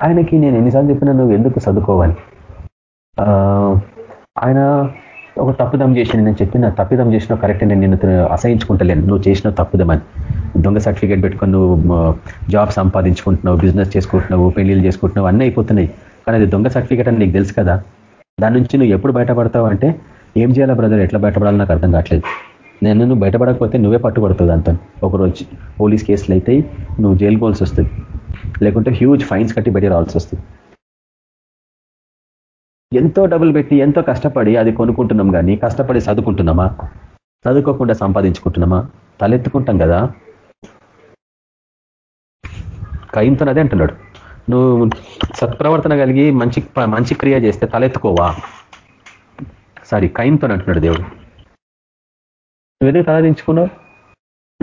ఆయనకి నేను ఎన్నిసార్లు చెప్పినా నువ్వు ఎందుకు చదువుకోవాలి ఆయన ఒక తప్పుదం చేసి నేను చెప్పిన తప్పిదం చేసిన కరెక్ట్ నేను నిన్ను అసహించుకుంటలేను. నువ్వు చేసిన తప్పుదమని దొంగ సర్టిఫికేట్ పెట్టుకొని నువ్వు జాబ్ సంపాదించుకుంటున్నావు బిజినెస్ చేసుకుంటున్నావు పెళ్ళిళ్ళు చేసుకుంటున్నావు అన్నీ అయిపోతున్నాయి. కానీ అది దొంగ సర్టిఫికేట్ అని నీకు తెలుసు కదా? దాని నుంచి నువ్వు ఎప్పుడు బయటపడతావు అంటే ఏం చేయాలా బ్రదర్ ఎట్లా బయటపడాలో నాకు అర్థం కావట్లేదు. నేను నువ్వు బయటపడకపోతే నువ్వే పట్టుబడుతుంది దాంతో. ఒకరోజు పోలీస్ కేసులు అయితే నువ్వు జైలు పోల్సి వస్తుంది. లేకుంటే హ్యూజ్ ఫైన్స్ కట్టి బయట రావాల్సి వస్తుంది. ఎంతో డబ్బులు పెట్టి ఎంతో కష్టపడి అది కొనుక్కుంటున్నాం కానీ కష్టపడి చదువుకుంటున్నామా? చదువుకోకుండా సంపాదించుకుంటున్నామా? తలెత్తుకుంటాం కదా. కయంతో అదే అంటున్నాడు. నువ్వు సత్ప్రవర్తన కలిగి మంచి మంచి క్రియ చేస్తే తలెత్తుకోవా? సారీ కయంతో అంటున్నాడు దేవుడు. నువ్వెందుకు తలదించుకున్నావు?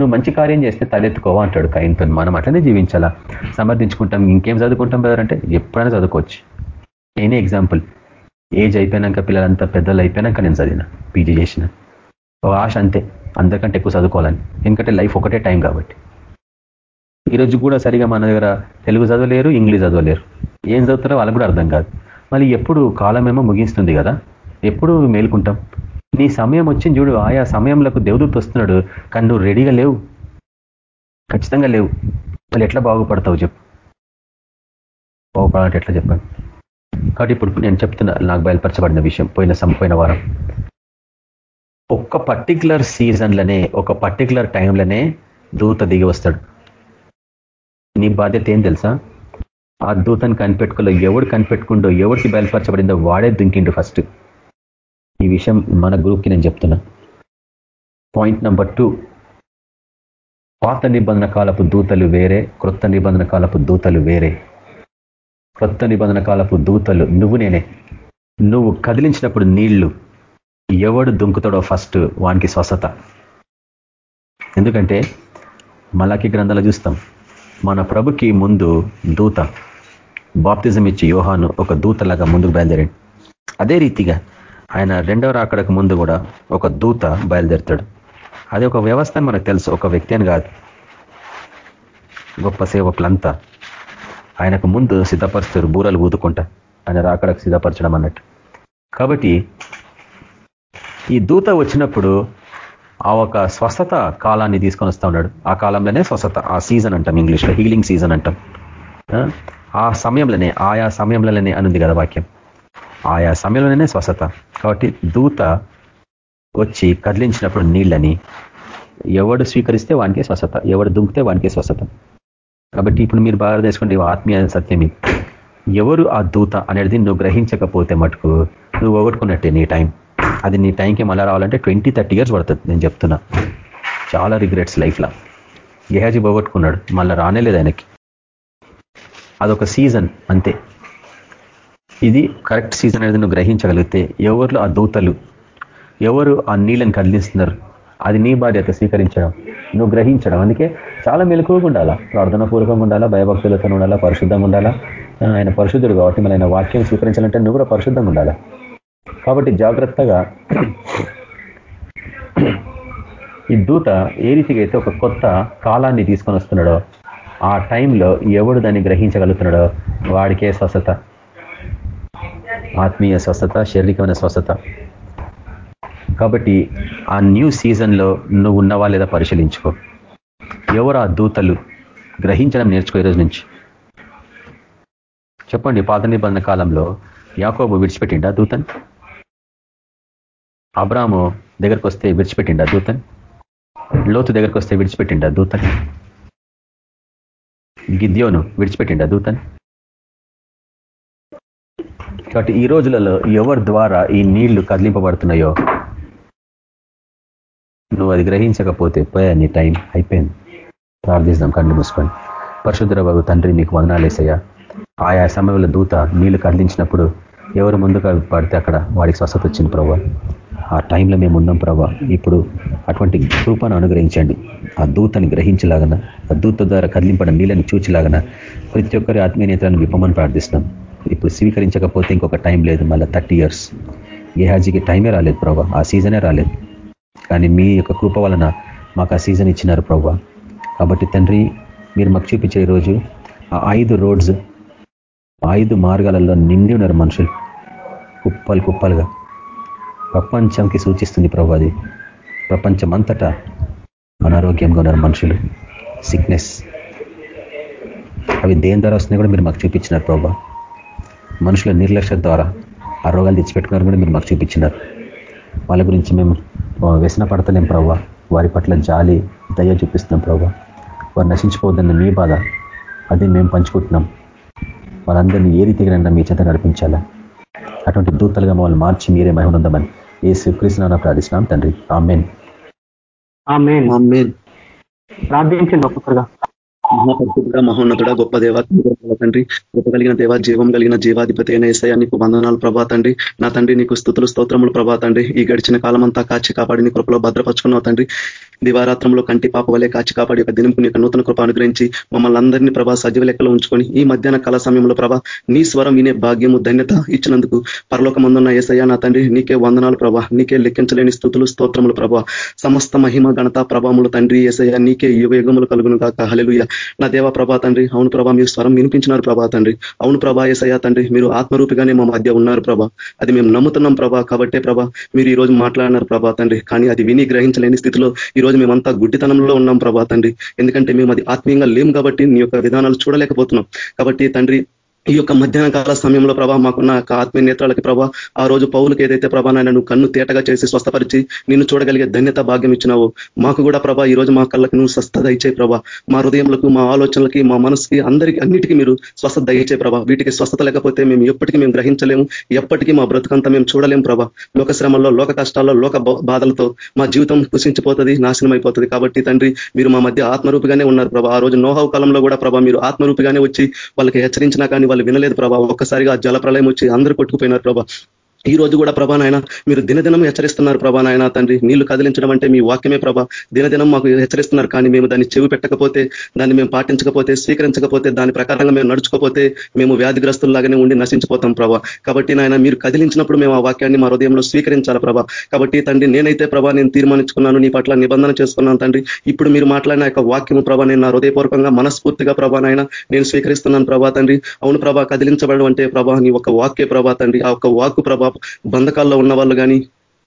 నువ్వు మంచి కార్యం చేస్తే తలెత్తుకోవా అంటాడు కైన్తో మనం అట్లనే జీవించాలా? సమర్థించుకుంటాం ఇంకేం చదువుకుంటాం బ్రదర్ అంటే ఎప్పుడైనా చదువుకోవచ్చు. నేనే ఎగ్జాంపుల్ ఏజ్ అయిపోయినాక పిల్లలంతా పెద్దలు అయిపోయినాక నేను చదివిన పీజీ చేసిన. ఒక ఆశ అంతే. అందరికంటే ఎక్కువ చదువుకోవాలని. ఎందుకంటే లైఫ్ ఒకటే టైం కాబట్టి. ఈరోజు కూడా సరిగా మన దగ్గర తెలుగు చదవలేరు ఇంగ్లీష్ చదవలేరు. ఏం చదువుతారో వాళ్ళకు కూడా అర్థం కాదు. మళ్ళీ ఎప్పుడు కాలమేమో ముగిస్తుంది కదా. ఎప్పుడు మేలుకుంటాం. నీ సమయం వచ్చింది చూడు ఆయా సమయంలోకి దేవదూత వస్తున్నాడు కానీ నువ్వు రెడీగా లేవు. ఖచ్చితంగా లేవు. మళ్ళీ ఎట్లా బాగుపడతావు చెప్పు. బాగుపడాలంటే ఎట్లా చెప్పాను కాబట్టి ఇప్పుడు నేను చెప్తున్నా నాకు బయలుపరచబడిన విషయం పోయిన సంపోయిన వారం. ఒక్క పర్టికులర్ సీజన్లనే ఒక పర్టికులర్ టైంలోనే దూత దిగి వస్తాడు. నీ బాధ్యత ఏం తెలుసా? ఆ దూతని కనిపెట్టుకోలో ఎవడు కనిపెట్టుకుండో ఎవరికి బయలుపరచబడిందో వాడే దుంకిండు ఫస్ట్ ఈ విషయం మన గ్రూప్కి నేను చెప్తున్నా. పాయింట్ నెంబర్ టూ పాత నిబంధన కాలపు దూతలు వేరే క్రొత్త నిబంధన కాలపు దూతలు వేరే. క్రొత్త నిబంధన కాలపు దూతలు నువ్వు నేనే. నువ్వు కదిలించినప్పుడు నీళ్ళు ఎవడు దుంకుతాడో ఫస్ట్ వానికి స్వస్థత. ఎందుకంటే మలాకి గ్రంథాలు చూస్తాం మన ప్రభుకి ముందు దూత బాప్తిజం ఇచ్చి యోహాను ఒక దూతలాగా ముందుకు బయలుదేరాడు. అదే రీతిగా ఆయన రెండవ రాకడకు ముందు కూడా ఒక దూత బయలుదేరుతాడు. అది ఒక వ్యవస్థ అని మనకు తెలుసు. ఒక వ్యక్తి అని కాదు. గొప్ప సేవకులంతా ఆయనకు ముందు సిద్ధపరుస్తారు. బూరలు ఊదుకుంటా ఆయన రాకడకు సిద్ధపరచడం అన్నట్టు. కాబట్టి ఈ దూత వచ్చినప్పుడు ఆ ఒక స్వస్థత కాలాన్ని తీసుకొని వస్తూ ఉన్నాడు. ఆ కాలంలోనే స్వస్థత. ఆ సీజన్ అంటాం ఇంగ్లీష్లో. హీలింగ్ సీజన్ అంటాం. ఆ? ఆ సమయంలోనే ఆయా సమయంలోనే అనుంది కదా వాక్యం. ఆయా సమయంలోనే స్వస్థత. కాబట్టి దూత వచ్చి కదిలించినప్పుడు నీళ్ళని ఎవడు స్వీకరిస్తే వానికే స్వస్థత. ఎవడు దుంకితే వానికే స్వస్థత. కాబట్టి ఇప్పుడు మీరు బాగా తెలుసుకోండి ఆత్మీయ సత్యం ఎవరు ఆ దూత అనేది నువ్వు గ్రహించకపోతే మటుకు నువ్వు పోగొట్టుకున్నట్టే నీ టైం. అది నీ టైంకి మళ్ళీ రావాలంటే ట్వంటీ థర్టీ ఇయర్స్ పడుతుంది నేను చెప్తున్నా. చాలా రిగ్రెట్స్ లైఫ్లో. గెహాజీ పోగొట్టుకున్నాడు మళ్ళీ రానేలేదు ఆయనకి. అదొక సీజన్ అంతే. ఇది కరెక్ట్ సీజన్ అనేది నువ్వు గ్రహించగలిగితే ఎవరు ఆ దూతలు ఎవరు ఆ నీళ్ళని కదిలిస్తున్నారు అది నీ బాధ్యత స్వీకరించడం నువ్వు గ్రహించడం. అందుకే చాలా మెలకువగా ఉండాలా? ప్రార్థన పూర్వకంగా ఉండాలా? భయభక్తులతో ఉండాలా? పరిశుద్ధంగా ఉండాలా? ఆయన పరిశుద్ధుడు కాబట్టి మన ఆయన వాక్యం స్వీకరించాలంటే నువ్వు కూడా పరిశుద్ధంగా ఉండాలా? కాబట్టి జాగ్రత్తగా ఈ దూత ఏ రీతిగా అయితే ఒక కొత్త కాలాన్ని తీసుకొని వస్తున్నాడో ఆ టైంలో ఎవడు దాన్ని గ్రహించగలుగుతున్నాడో వాడికే స్వస్థత. ఆత్మీయ స్వస్థత శారీరకమైన స్వస్థత. కాబట్టి ఆ న్యూ సీజన్లో నువ్వు ఉన్నవా లేదా పరిశీలించుకో. ఎవరు ఆ దూతలు గ్రహించడం నేర్చుకో ఈరోజు నుంచి? చెప్పండి పాత నిబంధన కాలంలో యాకోబు విడిచిపెట్టిండా దూతన్? అబ్రాము దగ్గరకు వస్తే విడిచిపెట్టిండా దూతన్? లోతు దగ్గరకు వస్తే విడిచిపెట్టిండా దూతన్? గిద్యోను విడిచిపెట్టిండా దూతన్? కాబట్టి ఈ రోజులలో ఎవరి ద్వారా ఈ నీళ్ళు కదిలింపబడుతున్నాయో నువ్వు అది గ్రహించకపోతే పోయా నీ టైం అయిపోయింది. ప్రార్థిస్తాం కళ్ళు మూసుకొని పరిశుద్ధ బాబు తండ్రి మీకు వందనాలేసయ్యా ఆయా సమయంలో దూత నీళ్ళు కదిలించినప్పుడు ఎవరు ముందుగా పడితే అక్కడ వాడికి స్వస్థత వచ్చింది ప్రభావ ఆ టైంలో మేము ఉన్నాం ప్రభా. ఇప్పుడు అటువంటి కృపను అనుగ్రహించండి. ఆ దూతని గ్రహించలాగన ఆ దూత ద్వారా కదిలింపడం నీళ్ళని చూచిలాగన ప్రతి ఒక్కరి ఆత్మీయ నేత్రాన్ని విప్పమని ప్రార్థిస్తున్నాం. ఇప్పుడు స్వీకరించకపోతే ఇంకొక టైం లేదు మళ్ళీ థర్టీ ఇయర్స్ గేహాజీకి టైమే రాలేదు ప్రభా ఆ సీజనే రాలేదు. కానీ మీ యొక్క కృప వలన మాకు ఆ సీజన్ ఇచ్చినారు ప్రభా కాబట్టి తండ్రి మీరు మాకు చూపించే రోజు ఆ ఐదు రోడ్స్ ఐదు మార్గాలలో నిండి ఉన్నారు మనుషులు. కుప్పలు కుప్పలుగా. ప్రపంచంకి సూచిస్తుంది ప్రభు అది. ప్రపంచమంతటా అనారోగ్యంగా ఉన్నారు మనుషులు. సిక్నెస్ అవి దేని ద్వారా వస్తున్నాయి కూడా మీరు మాకు చూపించినారు ప్రభా మనుషుల నిర్లక్ష్య ద్వారా ఆ రోగాలు తెచ్చిపెట్టుకున్నారు కూడా మీరు మాకు చూపించినారు. వాళ్ళ గురించి మేము వ్యసన పడతలేం ప్రభావ వారి పట్ల జాలి దయ చూపిస్తున్నాం ప్రభావ వారు నశించిపోవద్దన్న మీ బాధ అది మేము పంచుకుంటున్నాం. వాళ్ళందరినీ ఏ రీతిగా మీ చేత నడిపించాలా? అటువంటి దూతలుగా మమ్మల్ని మార్చి మీరే మహిమనుందమని ఏ శ్రీకృష్ణ ప్రార్థిస్తున్నాం తండ్రి. ఆమెన్. ప్రార్థించండి ఒక్కొక్కరుగా. మహాపరిశుద్ధుడ మహోన్నతుడ గొప్ప దేవ తండ్రి గొప్ప కలిగిన దేవ జీవం కలిగిన జీవాధిపతి అయిన ఏసయ నీకు వందనాలు ప్రభా తండ్రి. నా తండ్రి నీకు స్థుతులు స్తోత్రములు ప్రభా తండ్రి. ఈ గడిచిన కాలం అంతా కాచి కాపాడి నీ కృపలో భద్రపరుచుకున్నావు తండ్రి. దివారాత్రంలో కంటి పాప వలె కాచి కాపాడి ఒక దినంకు నీకు నూతన కృప అనుగ్రహించి మమ్మల్ని అందరినీ ప్రభా సజీవ లెక్కలో ఉంచుకొని ఈ మధ్యాహ్న కాల సమయంలో ప్రభా నీ స్వరం వినే భాగ్యము ధన్యత ఇచ్చినందుకు పరలోకమందున్న ఏసయ్య నా తండ్రి నీకే వందనాలు ప్రభా. నీకే లెక్కించలేని స్థుతులు స్తోత్రములు ప్రభా. సమస్త మహిమ గణత ప్రభాములు తండ్రి ఏసయ్య నీకే యుగయుగములు కలుగును కాక హలెలుయ నా దేవ ప్రభా తండ్రి అవును ప్రభా మీరు స్వరం వినిపించినారు ప్రభా తండ్రి. అవును ప్రభా ఏసయ్య తండ్రి మీరు ఆత్మరూపిగానే మా మధ్య ఉన్నారు ప్రభా. అది మేము నమ్ముతున్నాం ప్రభా కాబట్టే ప్రభా మీరు ఈ రోజు మాట్లాడినారు ప్రభా తండ్రి. కానీ అది విని గ్రహించలేని స్థితిలో ఈరోజు ఈరోజు మేమంతా గుడ్డితనంలో ఉన్నాం ప్రభా తండ్రి. ఎందుకంటే మేము అది ఆత్మీయంగా లేం కాబట్టి నీ యొక్క విధానాలు చూడలేకపోతున్నాం. కాబట్టి తండ్రి ఈ యొక్క మధ్యాహ్న కాల సమయంలో ప్రభా మాకున్న ఆత్మీయ నేత్రాలకి ప్రభా ఆ రోజు పౌలకి ఏదైతే ప్రభా నాయన నువ్వు కన్ను తేటగా చేసి స్వస్థపరిచి నిన్ను చూడగలిగే ధన్యత భాగ్యం ఇచ్చినావు మాకు కూడా ప్రభా ఈ రోజు మా కళ్ళకి నువ్వు స్వస్థత ఇచ్చే ప్రభా. మా హృదయంలకు మా ఆలోచనలకి మా మనసుకి అందరికీ అన్నిటికీ మీరు స్వస్థత దయచే ప్రభా. వీటికి స్వస్థత లేకపోతే మేము ఎప్పటికీ మేము గ్రహించలేము ఎప్పటికీ మా బ్రతుకంతా మేము చూడలేము ప్రభా. లోక శ్రమంలో లోక కష్టాల్లో లోక బాధలతో మా జీవితం కుషించిపోతుంది నాశనం అయిపోతుంది కాబట్టి తండ్రి మీరు మా మధ్య ఆత్మరూపిగానే ఉన్నారు ప్రభా. ఆ రోజు నోహవ కాలంలో కూడా ప్రభా మీరు ఆత్మరూపిగానే వచ్చి వాళ్ళకి హెచ్చరించినా కానీ వాళ్ళు వినలేదు ప్రభా. ఒక్కసారిగా జల ప్రళయం వచ్చి అందరూ కొట్టుకుపోయినారు ప్రభా. ఈ రోజు కూడా ప్రభా నాయన మీరు దినదినం హెచ్చరిస్తున్నారు ప్రభా నాయన తండ్రి. నీళ్ళు కదిలించడం అంటే మీ వాక్యమే ప్రభా. దినదినం మాకు హెచ్చరిస్తున్నారు కానీ మేము దాన్ని చెవి పెట్టకపోతే దాన్ని మేము పాటించకపోతే స్వీకరించకపోతే దాని ప్రకారంగా మేము నడుచుకోపోతే మేము వ్యాధిగ్రస్తుల్లాగానే ఉండి నశించిపోతాం ప్రభా. కాబట్టి నాయన మీరు కదిలించినప్పుడు మేము ఆ వాక్యాన్ని మా హృదయంలో స్వీకరించాలి ప్రభా. కాబట్టి తండ్రి నేనైతే ప్రభా నేను తీర్మానించుకున్నాను నీ పట్ల నిబంధన చేసుకున్నాను తండ్రి. ఇప్పుడు మీరు మాట్లాడిన యొక్క వాక్యము ప్రభా నేను నా హృదయపూర్వకంగా మనస్ఫూర్తిగా ప్రభా నాయన నేను స్వీకరిస్తున్నాను ప్రభా తండ్రి. అవును ప్రభా కదిలించబడడం అంటే ప్రభా నీ ఒక వాక్య ప్రభా తండ్రి. ఆ ఒక వాక్కు ప్రభా బంధకాల్లో ఉన్న వాళ్ళు కానీ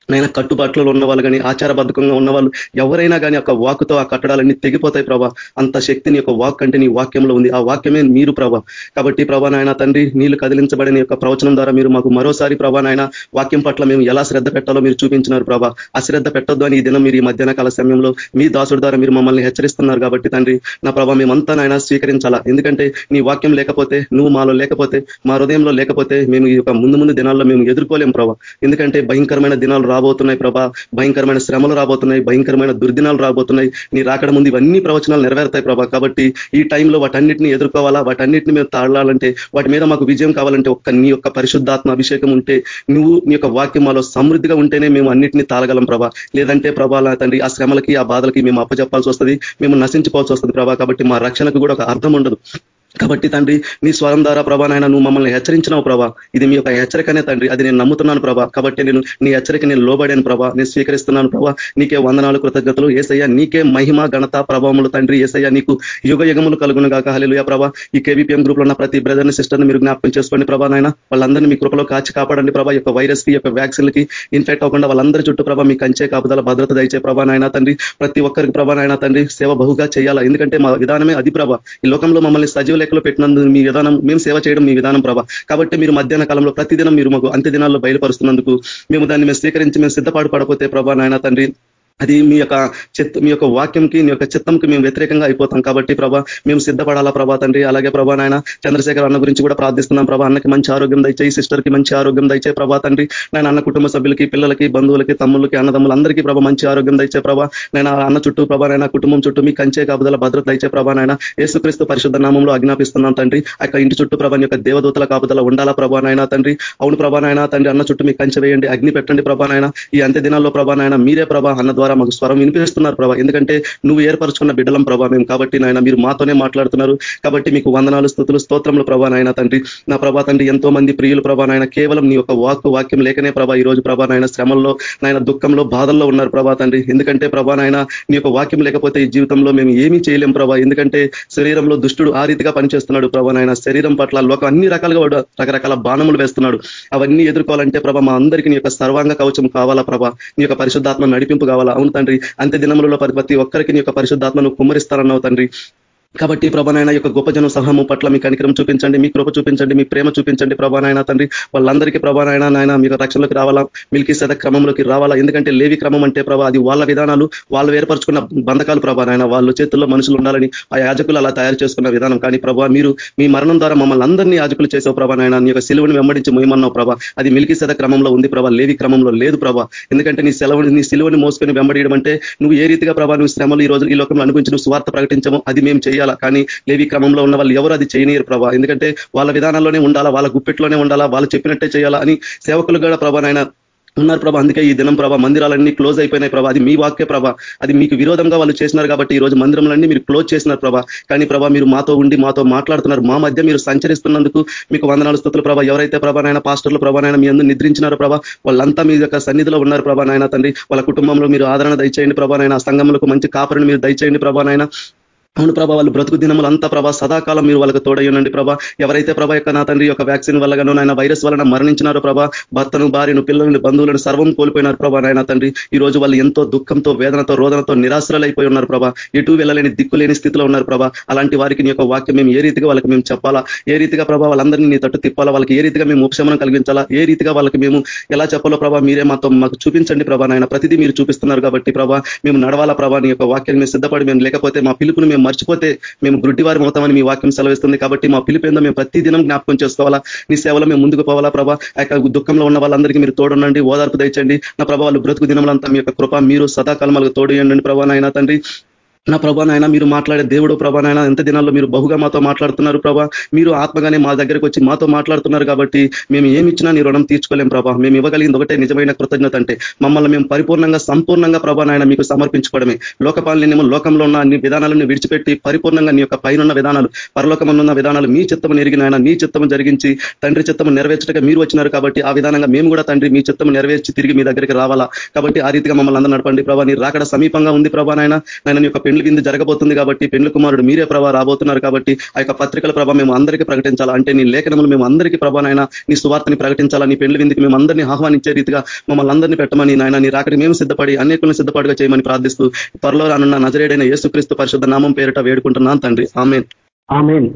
నైనా కట్టుబాట్లో ఉన్న వాళ్ళు కానీ ఆచారబద్ధకంగా ఉన్న వాళ్ళు ఎవరైనా కానీ ఒక వాకుతో ఆ కట్టడాలన్నీ తెగిపోతాయి ప్రభా. అంత శక్తిని యొక్క వాక్ అంటే నీ వాక్యంలో ఉంది. ఆ వాక్యమే మీరు ప్రభా. కాబట్టి ప్రభా నాయన తండ్రి నీళ్ళు కదిలించబడిన యొక్క ప్రవచనం ద్వారా మీరు మాకు మరోసారి ప్రభా నాయన వాక్యం పట్ల మేము ఎలా శ్రద్ధ పెట్టాలో మీరు చూపించినారు ప్రభా. అశ్రద్ధ పెట్టొద్దు అని ఈ దినం మీరు ఈ మధ్యాహ్న కాల సమయంలో మీ దాసుడు ద్వారా మీరు మమ్మల్ని హెచ్చరిస్తున్నారు కాబట్టి తండ్రి నా ప్రభా మేమంతా నాయన స్వీకరించాలా? ఎందుకంటే నీ వాక్యం లేకపోతే నువ్వు మాలో లేకపోతే మా హృదయంలో లేకపోతే మేము ఈ యొక్క ముందు ముందు దినాల్లో మేము ఎదుర్కోలేం ప్రభా. ఎందుకంటే భయంకరమైన దినాలు రాబోతున్నాయి ప్రభా. భయంకరమైన శ్రమలు రాబోతున్నాయి భయంకరమైన దుర్దినాలు రాబోతున్నాయి. నీ రాకడ ముందు ఇవన్నీ ప్రవచనాలు నెరవేరుతాయి ప్రభా. కాబట్టి ఈ టైంలో వాటన్నిటిని ఎదుర్కోవాలా? వాటన్నిటిని మేము తాళాలంటే వాటి మీద మాకు విజయం కావాలంటే ఒక్క నీ యొక్క పరిశుద్ధాత్మ అభిషేకం ఉంటే నువ్వు నీ యొక్క వాక్యం మాలో సమృద్ధిగా ఉంటేనే మేము అన్నిటిని తాళగలం ప్రభా. లేదంటే ప్రభా తండ్రి ఆ శ్రమలకి ఆ బాధలకి మేము అప్పచెప్పాల్సి వస్తుంది మేము నశించుకోవాల్సి వస్తుంది ప్రభా. కాబట్టి మా రక్షణకు కూడా ఒక అర్థం ఉండదు. కాబట్టి తండ్రి నీ స్వరం ద్వారా ప్రభా నాయన నువ్వు మమ్మల్ని హెచ్చరించినావు ప్రభా. ఇది మీ యొక్క హెచ్చరికనే తండ్రి. అది నేను నమ్ముతున్నాను ప్రభా. కాబట్టి నేను నీ హెచ్చరిక నేను లోబడాను ప్రభా. నేను స్వీకరిస్తున్నాను ప్రభా. నీకే వందనాలు కృతజ్ఞతలు. ఏసయ్య నీకే మహిమ ఘనత ప్రభావములు తండ్రి. ఏసయ్య నీకు యుగ యుగములు కలుగును కాక హలిలుయ ప్రభా. ఈ కేవీపీఎం గ్రూప్లో ఉన్న ప్రతి బ్రదర్ని సిస్టర్ని మీరు జ్ఞాపకం చేసుకోండి ప్రభా నాయన. వాళ్ళందరినీ మీ కృపలో కాచి కాపాడండి ప్రభా. యొక్క వైరస్కి యొక్క వ్యాక్సిన్లకి ఇన్ఫెక్ట్ అవ్వకుండా వాళ్ళందరి చుట్టూ ప్రభా మీ కంచే కాపుదల భద్రత దయచే ప్రభా నాయన తండ్రి. ప్రతి ఒక్కరికి ప్రభా నాయన తండ్రి సేవ బహుగా చేయాలా. ఎందుకంటే మా విధానమే అది ప్రభా. ఈ లోకంలో మమ్మల్ని సజీవ లెక్కలో పెట్టినందుకు మీ విధానం మేము సేవ చేయడం మీ విధానం ప్రభా. కాబట్టి మీరు మధ్యాహ్న కాలంలో ప్రతిదినం మీరు మాకు అంత్య దినాల్లో బయలుపరుస్తున్నందుకు మేము దాన్ని మేము స్వీకరించి మేము సిద్ధపాటు పడపోతే ప్రభా నాయన తండ్రి అది మీ యొక్క చిత్త మీ యొక్క వాక్యంకి మీ యొక్క చిత్తంకి మేము వ్యతిరేకంగా అయిపోతాం కాబట్టి ప్రభా మేము సిద్ధపడాలా ప్రభా తండ్రి? అలాగే ప్రభా నాయన చంద్రశేఖర్ అన్న గురించి కూడా ప్రార్థిస్తున్నాం ప్రభా అన్నకి మంచి ఆరోగ్యం దయచేయి సిస్టర్కి మంచి ఆరోగ్యం దయచే ప్రభా తండ్రి. నేను అన్న కుటుంబ సభ్యులకి పిల్లలకి బంధువులకి తమ్ముళ్ళకి అన్నదమ్ములందరికీ ప్రభా మంచి ఆరోగ్యం దయచే ప్రభా. నేను అన్న చుట్టూ ప్రభా నాయన కుటుంబం చుట్టూ మీ కంచే కాపుదల భద్రత దయచే ప్రభా నాయన. యేసుక్రీస్తు పరిశుద్ధ నామంలో ఆజ్ఞాపిస్తున్నాం తండ్రి. ఆ ఇంటి చుట్టూ ప్రభా యొక్క దేవదూతల కాపుదల ఉండాలా ప్రభా నాయన తండ్రి? అవును ప్రభా నాయన తండ్రి అన్న చుట్టూ మీ కంచె వేయండి అగ్ని పెట్టండి ప్రభా నాయన. ఈ అంత్య దినాల్లో ప్రభా నాయన మీరే ప్రభా అన్న ద్వారా మాకు స్వరం వినిపిస్తున్నారు ప్రభా. ఎందుకంటే నువ్వు ఏర్పరచుకున్న బిడ్డలం ప్రభా మేము కాబట్టి నాయన మీరు మాతోనే మాట్లాడుతున్నారు. కాబట్టి మీకు వందనాలు స్థుతులు స్తోత్రములు ప్రభా నాయన తండ్రి. నా ప్రభా తండ్రి ఎంతో మంది ప్రియులు ప్రభా నాయన కేవలం నీ యొక్క వాక్కు వాక్యం లేకనే ప్రభా ఈ రోజు ప్రభా నాయన శ్రమంలో నాయన దుఃఖంలో బాధల్లో ఉన్నారు ప్రభా తండ్రి. ఎందుకంటే ప్రభా నాయన నీ యొక్క వాక్యం లేకపోతే ఈ జీవితంలో మేము ఏమీ చేయలేం ప్రభా. ఎందుకంటే శరీరంలో దుష్టుడు ఆ రీతిగా పనిచేస్తున్నాడు ప్రభా నాయన. శరీరం పట్ల లోకం అన్ని రకాలుగా వాడు రకరకాల బాణములు వేస్తున్నాడు. అవన్నీ ఎదుర్కోవాలంటే ప్రభా మా అందరికీ నీ యొక్క సర్వాంగ కవచం కావాలా ప్రభా? నీ యొక్క పరిశుద్ధాత్మ నడిపింపు కావాలా అవును తండ్రి. అంత్య దినములలో ప్రతి ఒక్కరికి నీ యొక్క పరిశుద్ధాత్మను కుమ్మరిస్తారన్నావు తండ్రి. కాబట్టి ప్రభానాయన యొక్క గొప్ప జనం సమూహం పట్ల మీ కనికరం చూపించండి మీ కృప చూపించండి మీ ప్రేమ చూపించండి ప్రభానాయన తండ్రి. వాళ్ళందరికీ ప్రభానాయన నాయన మీకు రక్షణలోకి రావాలా మిల్కీ సద క్రమంలోకి రావాలా? ఎందుకంటే లేవి క్రమం అంటే ప్రభా అది వాళ్ళ విధానాలు వాళ్ళు ఏర్పరచుకున్న బంధకాలు ప్రభానాయన. వాళ్ళ చేతుల్లో మనుషులు ఉండాలని ఆ యాజకులు అలా తయారు చేసుకున్న విధానం. కానీ ప్రభా మీరు మీ మరణం ద్వారా మమ్మల్ని అందరినీ యాజకులు చేసావు ప్రభానాయన. నీ యొక్క సిలువని వెంబడించి మొయమన్నావు ప్రభా. అది మిల్కీ సద క్రమంలో ఉంది ప్రభా లేవి క్రమంలో లేదు ప్రభా. ఎందుకంటే నీ సెలవుని నీ సిలువని మోసుకొని వెంబడియడం అంటే నువ్వు ఏ రీతిగా ప్రభా నువ్వు శ్రమలు ఈ రోజు ఈ లోకంలో అనుభవించి నువ్వు స్వార్థ ప్రకటించము అది మేము చేయాలి. కానీ లేవి క్రమంలో ఉన్న వాళ్ళు ఎవరు అది చేయనీయరు ప్రభా. ఎందుకంటే వాళ్ళ విధానంలోనే ఉండాలా వాళ్ళ గుప్పెట్లోనే ఉండాలా వాళ్ళు చెప్పినట్టే చేయాలా అని సేవకులు కూడా ప్రభా నాయన ఉన్నారు ప్రభా. అందుకే ఈ దినం ప్రభా మందిరాలన్నీ క్లోజ్ అయిపోయినాయి ప్రభా. అది మీ వాక్య ప్రభా. అది మీకు విరోధంగా వాళ్ళు చేసినారు కాబట్టి ఈ రోజు మందిరంలన్నీ మీరు క్లోజ్ చేసినారు ప్రభా. కానీ ప్రభా మీరు మాతో ఉండి మాతో మాట్లాడుతున్నారు. మా మధ్య మీరు సంచరిస్తున్నందుకు మీకు వందనాలు స్థుతులు ప్రభా. ఎవరైతే ప్రభా నాయన పాస్టర్లు ప్రభానైనా మీ అందరూ నిద్రించినారు ప్రభా వాళ్ళంతా మీ యొక్క సన్నిధిలో ఉన్నారు ప్రభా నాయన తండ్రి. వాళ్ళ కుటుంబంలో మీరు ఆదరణ దయచేయండి ప్రభానైనా నాయన. సంఘములకు మంచి కాపరిని మీరు దయచేయండి ప్రభానైనా అవును ప్రభా వాళ్ళు బ్రతుకు దినములు అంతా ప్రభా సదాకాలం మీరు వాళ్ళకి తోడయ్యండి ప్రభా. ఎవరైతే ప్రభా యొక్క నా తండ్రి యొక్క వ్యాక్సిన్ వల్లగానో నాయన వైరస్ వలన మరణించినారో ప్రభా భర్తను భార్యను పిల్లలను బంధువులను సర్వం కోల్పోయినారు ప్రభా నాయన తండ్రి. ఈ రోజు వాళ్ళు ఎంతో దుఃఖంతో వేదనతో రోదనతో నిరాశ్రలైపోయి ఉన్నారు ప్రభా. ఎటు వెళ్ళలేని దిక్కులేని స్థితిలో ఉన్నారు ప్రభా. అలాంటి వారికి నీ యొక్క వాక్యం మేము ఏ రీతిగా వాళ్ళకి మేము చెప్పాలా? ఏ రీతిగా ప్రభా వాళ్ళందరినీ నీ తట్టు తిప్పాలా? వాళ్ళకి ఏ రీతిగా మేము ఉపశమనం కలిగించాలా? ఏ రీతిగా వాళ్ళకి మేము ఎలా చెప్పాలో ప్రభా మీరే మాతో మాకు చూపించండి ప్రభా నాయన. ప్రతిదీ మీరు చూపిస్తున్నారు కాబట్టి ప్రభా మేము నడవాలా ప్రభా? నీ యొక్క వాక్యం మేము సిద్ధపడి మేము లేకపోతే మా పిలుపుని మేము మర్చిపోతే మేము గుడ్డివారి అవుతామని మీ వాక్యం సెలవిస్తుంది కాబట్టి మా పిలిపేందో మేము ప్రతి దినం జ్ఞాపకం చేసుకోవాలా? నీ సేవలో మేము ముందుకు పోవాలా ప్రభా? యొక్క దుఃఖంలో ఉన్న వాళ్ళందరికీ మీరు తోడుండండి ఓదార్పు తెచ్చండి నా ప్రభా వాళ్ళు బ్రతుకు దినంలంతా మీ యొక్క కృప మీరు సదాకాలం తోడు ఇవ్వండి ప్రభా నాయన తండ్రి. నా ప్రభా నాయన మీరు మాట్లాడే దేవుడు ప్రభా నాయన ఎంత దినాల్లో మీరు బహుగా మాతో మాట్లాడుతున్నారు ప్రభా. మీరు ఆత్మగానే మా దగ్గరికి వచ్చి మాతో మాట్లాడుతున్నారు కాబట్టి మేము ఏమి ఇచ్చినా నీ రుణం తీర్చుకోలేం ప్రభా. మేము ఇవ్వగలిగింది ఒకటే నిజమైన కృతజ్ఞత అంటే మమ్మల్ని మేము పరిపూర్ణంగా సంపూర్ణంగా ప్రభా నాయన మీకు సమర్పించుకోవడమే. లోకపాలనేమో లోకంలో ఉన్న అన్ని విధానాలను విడిచిపెట్టి పరిపూర్ణంగా నీ యొక్క పైన విధానాలు పరలోకమనున్న విధానాలు మీ చిత్తము నెరిగినాయన మీ చిత్తము జరిగించి తండ్రి చిత్తము నెరవేర్చడానికి మీరు వచ్చినారు కాబట్టి ఆ విధానంగా మేము కూడా తండ్రి మీ చిత్తము నెరవేర్చి తిరిగి మీ దగ్గరికి రావాలా. కాబట్టి ఆ రీతిగా మమ్మల్ని అందరూ నడపండి ప్రభా. నీ రాకడ సమీపంగా ఉంది ప్రభా నాయన. నేను యొక్క పెండ్లు విందు జరగబోతుంది కాబట్టి పెండ్లు కుమారుడు మీరే ప్రభా రాబోతున్నారు కాబట్టి ఆ యొక్క పత్రికల ప్రభావ మేము అందరికీ ప్రకటించాలా? అంటే నీ లేఖనములు మేము అందరికీ ప్రభానైనా నీ సువార్తని ప్రకటించాలా? నీ పెండ్లి విందుకి మేము అందరినీ ఆహ్వానించే రీతిగా మమ్మల్ని అందరినీ పెట్టమని నాయన నీ రాకడి మేము సిద్ధపడి అనేకులను సిద్ధపాటుగా చేయమని ప్రార్థిస్తూ త్వరలో రానున్న నజరేడైన యేసుక్రీస్తు పరిశుద్ధ నామం పేరిట వేడుకుంటున్నాను తండ్రి. ఆమె ఆమెన్.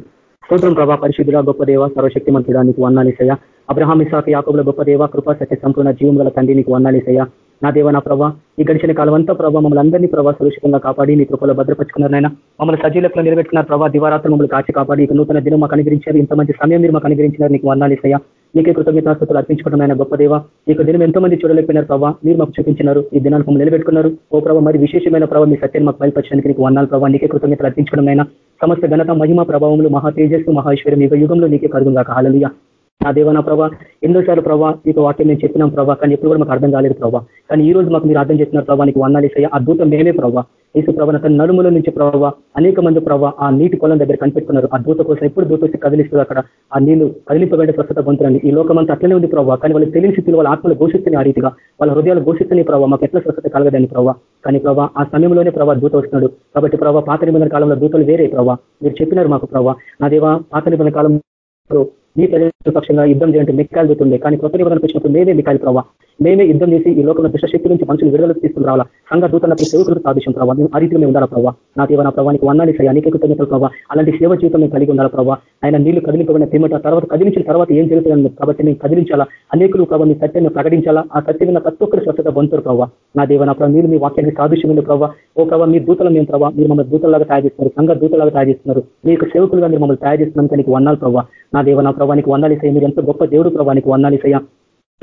స్తోత్రం ప్రభా పరిశుద్ధుల గొప్ప దేవ సర్వశక్తిమంతుడా నీకు వందాలిసయ్య అబ్రహాం ఇసాకి యాకబుల గొప్ప దేవ కృపా సత్య సంపూర్ణ జీవం గల తండ్రి నీకు వందాలిసయ్య నా దేవ నా ప్రభా ఈ గడిచిన కాలం అంతా ప్రభావ మమ్మల్ని అందరినీ ప్రభావ సురక్షితంగా కాపాడి నీ కృపలో భద్రపరుచుకున్నారైనా మమ్మల్ని సజీలకులు నిలబెట్టుకున్నారు ప్రభావ దివారాత్రులు మమ్మల్ని కాచి కాపాడి ఇక నూతన దినం మాకు అనుగ్రహించారు ఇంత మంచి సమయం మీరు మాకు అనుగ్రహించినారు నీకు వందాలిసయ్య నీకే కృతజ్ఞతాస్తులు అర్పించుకోవడం ఆయన గొప్ప దేవ. ఈ దినం ఎంతో మంది చూడలేకపోయినారు ప్రభావ మీరు మాకు చూపించినారు ఈ దినాలకు మమ్మల్ని నిలబెట్టుకున్నారు. ఓ ప్రభావ మరి విశేషమైన ప్రభావ మీ సత్యాన్ని మాకు బయలుపరచడానికి నీకు వందాలు ప్రభావ నీకే కృతజ్ఞతలు అర్పించడం అయినా సమస్త ఘనత మహిమ ప్రభావములు మహా తేజస్సు మహేశ్వరం యుగ యుగంలో నీకే కరుగుగా హాలలుగా నా దేవ నా ప్రభా ఎన్నోసార్లు ప్రభా ఈ వాక్యం మేము చెప్పినాం ప్రభా కానీ ఎప్పుడు కూడా మాకు అర్థం కాలేదు ప్రభా. కానీ ఈ రోజు మాకు మీరు అర్థం చేస్తున్నారు ప్రభా నీకు వందాలేసయ్య అద్భుతం మేమే ప్రభా. ఈసు ప్రభా తన నడుముల నుంచి ప్రభావ అనేక మంది ప్రభావ ఆ నీటి కొలం దగ్గర కనిపెట్టుకున్నారు అద్భుత కోసం ఎప్పుడు దూతొచ్చి కదిలిస్తుంది అక్కడ ఆ నీళ్ళు కదిలింపబడే స్వస్థత పొందుతుంది ఈ లోకమంతా అట్లనే ఉంది ప్రభావ కానీ వాళ్ళు తెలియని స్థితిలో వాళ్ళ ఆత్మలు ఘోషిస్తున్నాయి ఆ రీతిగా. వాళ్ళ హృదయాలు ఘోషిస్తున్నాయి ప్రభావ మాకు ఎట్లా స్వస్థత కలగదని ప్రభావ కానీ ప్రభావ ఆ సమయంలోనే ప్రభావ దూత వస్తున్నాడు. కాబట్టి ప్రభావ పాత నిబంధన కాలంలో దూతలు వేరే ప్రభావ మీరు చెప్పినారు మాకు ప్రభావ నా దేవా పాత నిబంధన కాలం మీ ప్రజల పక్షంగా యుద్ధం చేయంటే మిక్కాలు చూస్తుండే కానీ కొత్త నిబంధనకు వచ్చినప్పుడు మేమే మిక్కాలి ప్రభావ మేమే యుద్ధం చేసి ఈ లోకంలో దుష్టశక్తి నుంచి మనుషులు విడుదల తీసుకుని రావాలా? సంఘ దూతలకు సేవకులకు సాధించిన ప్రభావ మేము ఆ రీతిలో మేము ఉండాలా ప్రభావ నా దేవ నా ప్రభావానికి వన్నాలి సరే అనేక కృతజ్ఞతలు ప్రభావ అలాంటి సేవ జీవితం మేము కలిగి ఉండాలి ప్రభావ ఆయన నీళ్ళు కదిలిపోయిన తిమ్మట తర్వాత కదిలించిన తర్వాత ఏం జరుగుతుంది కాబట్టి మేము కదిలించాలా? అనేకులు ప్రభావ మీ సత్యాన్ని ప్రకటించాలా? ఆ సత్యమైన ప్రతి ఒక్కరు స్వచ్ఛత బంతురు ప్రభావ నా దేవ నా ప్రభావ మీరు మీ వాక్యానికి సాదృశ్యమైన ప్రభావ ఓ ప్రభావ మీ దూతలు మేము ప్రభావ మీరు మమ్మల్ని దూతలాగా తయారు చేస్తున్నారు. సంఘ దూతలాగా తయారు చేస్తున్నారు. మీకు సేవకులుగా మీరు మమ్మల్ని తయారు చేస్తున్నాం నీకు వన్నాలు ప్రభావ నా దేవ నా ప్రభానికి వందాలిసయ్య మీరు ఎంతో గొప్ప దేవుడు ప్రభానికి వందాలిసయ్య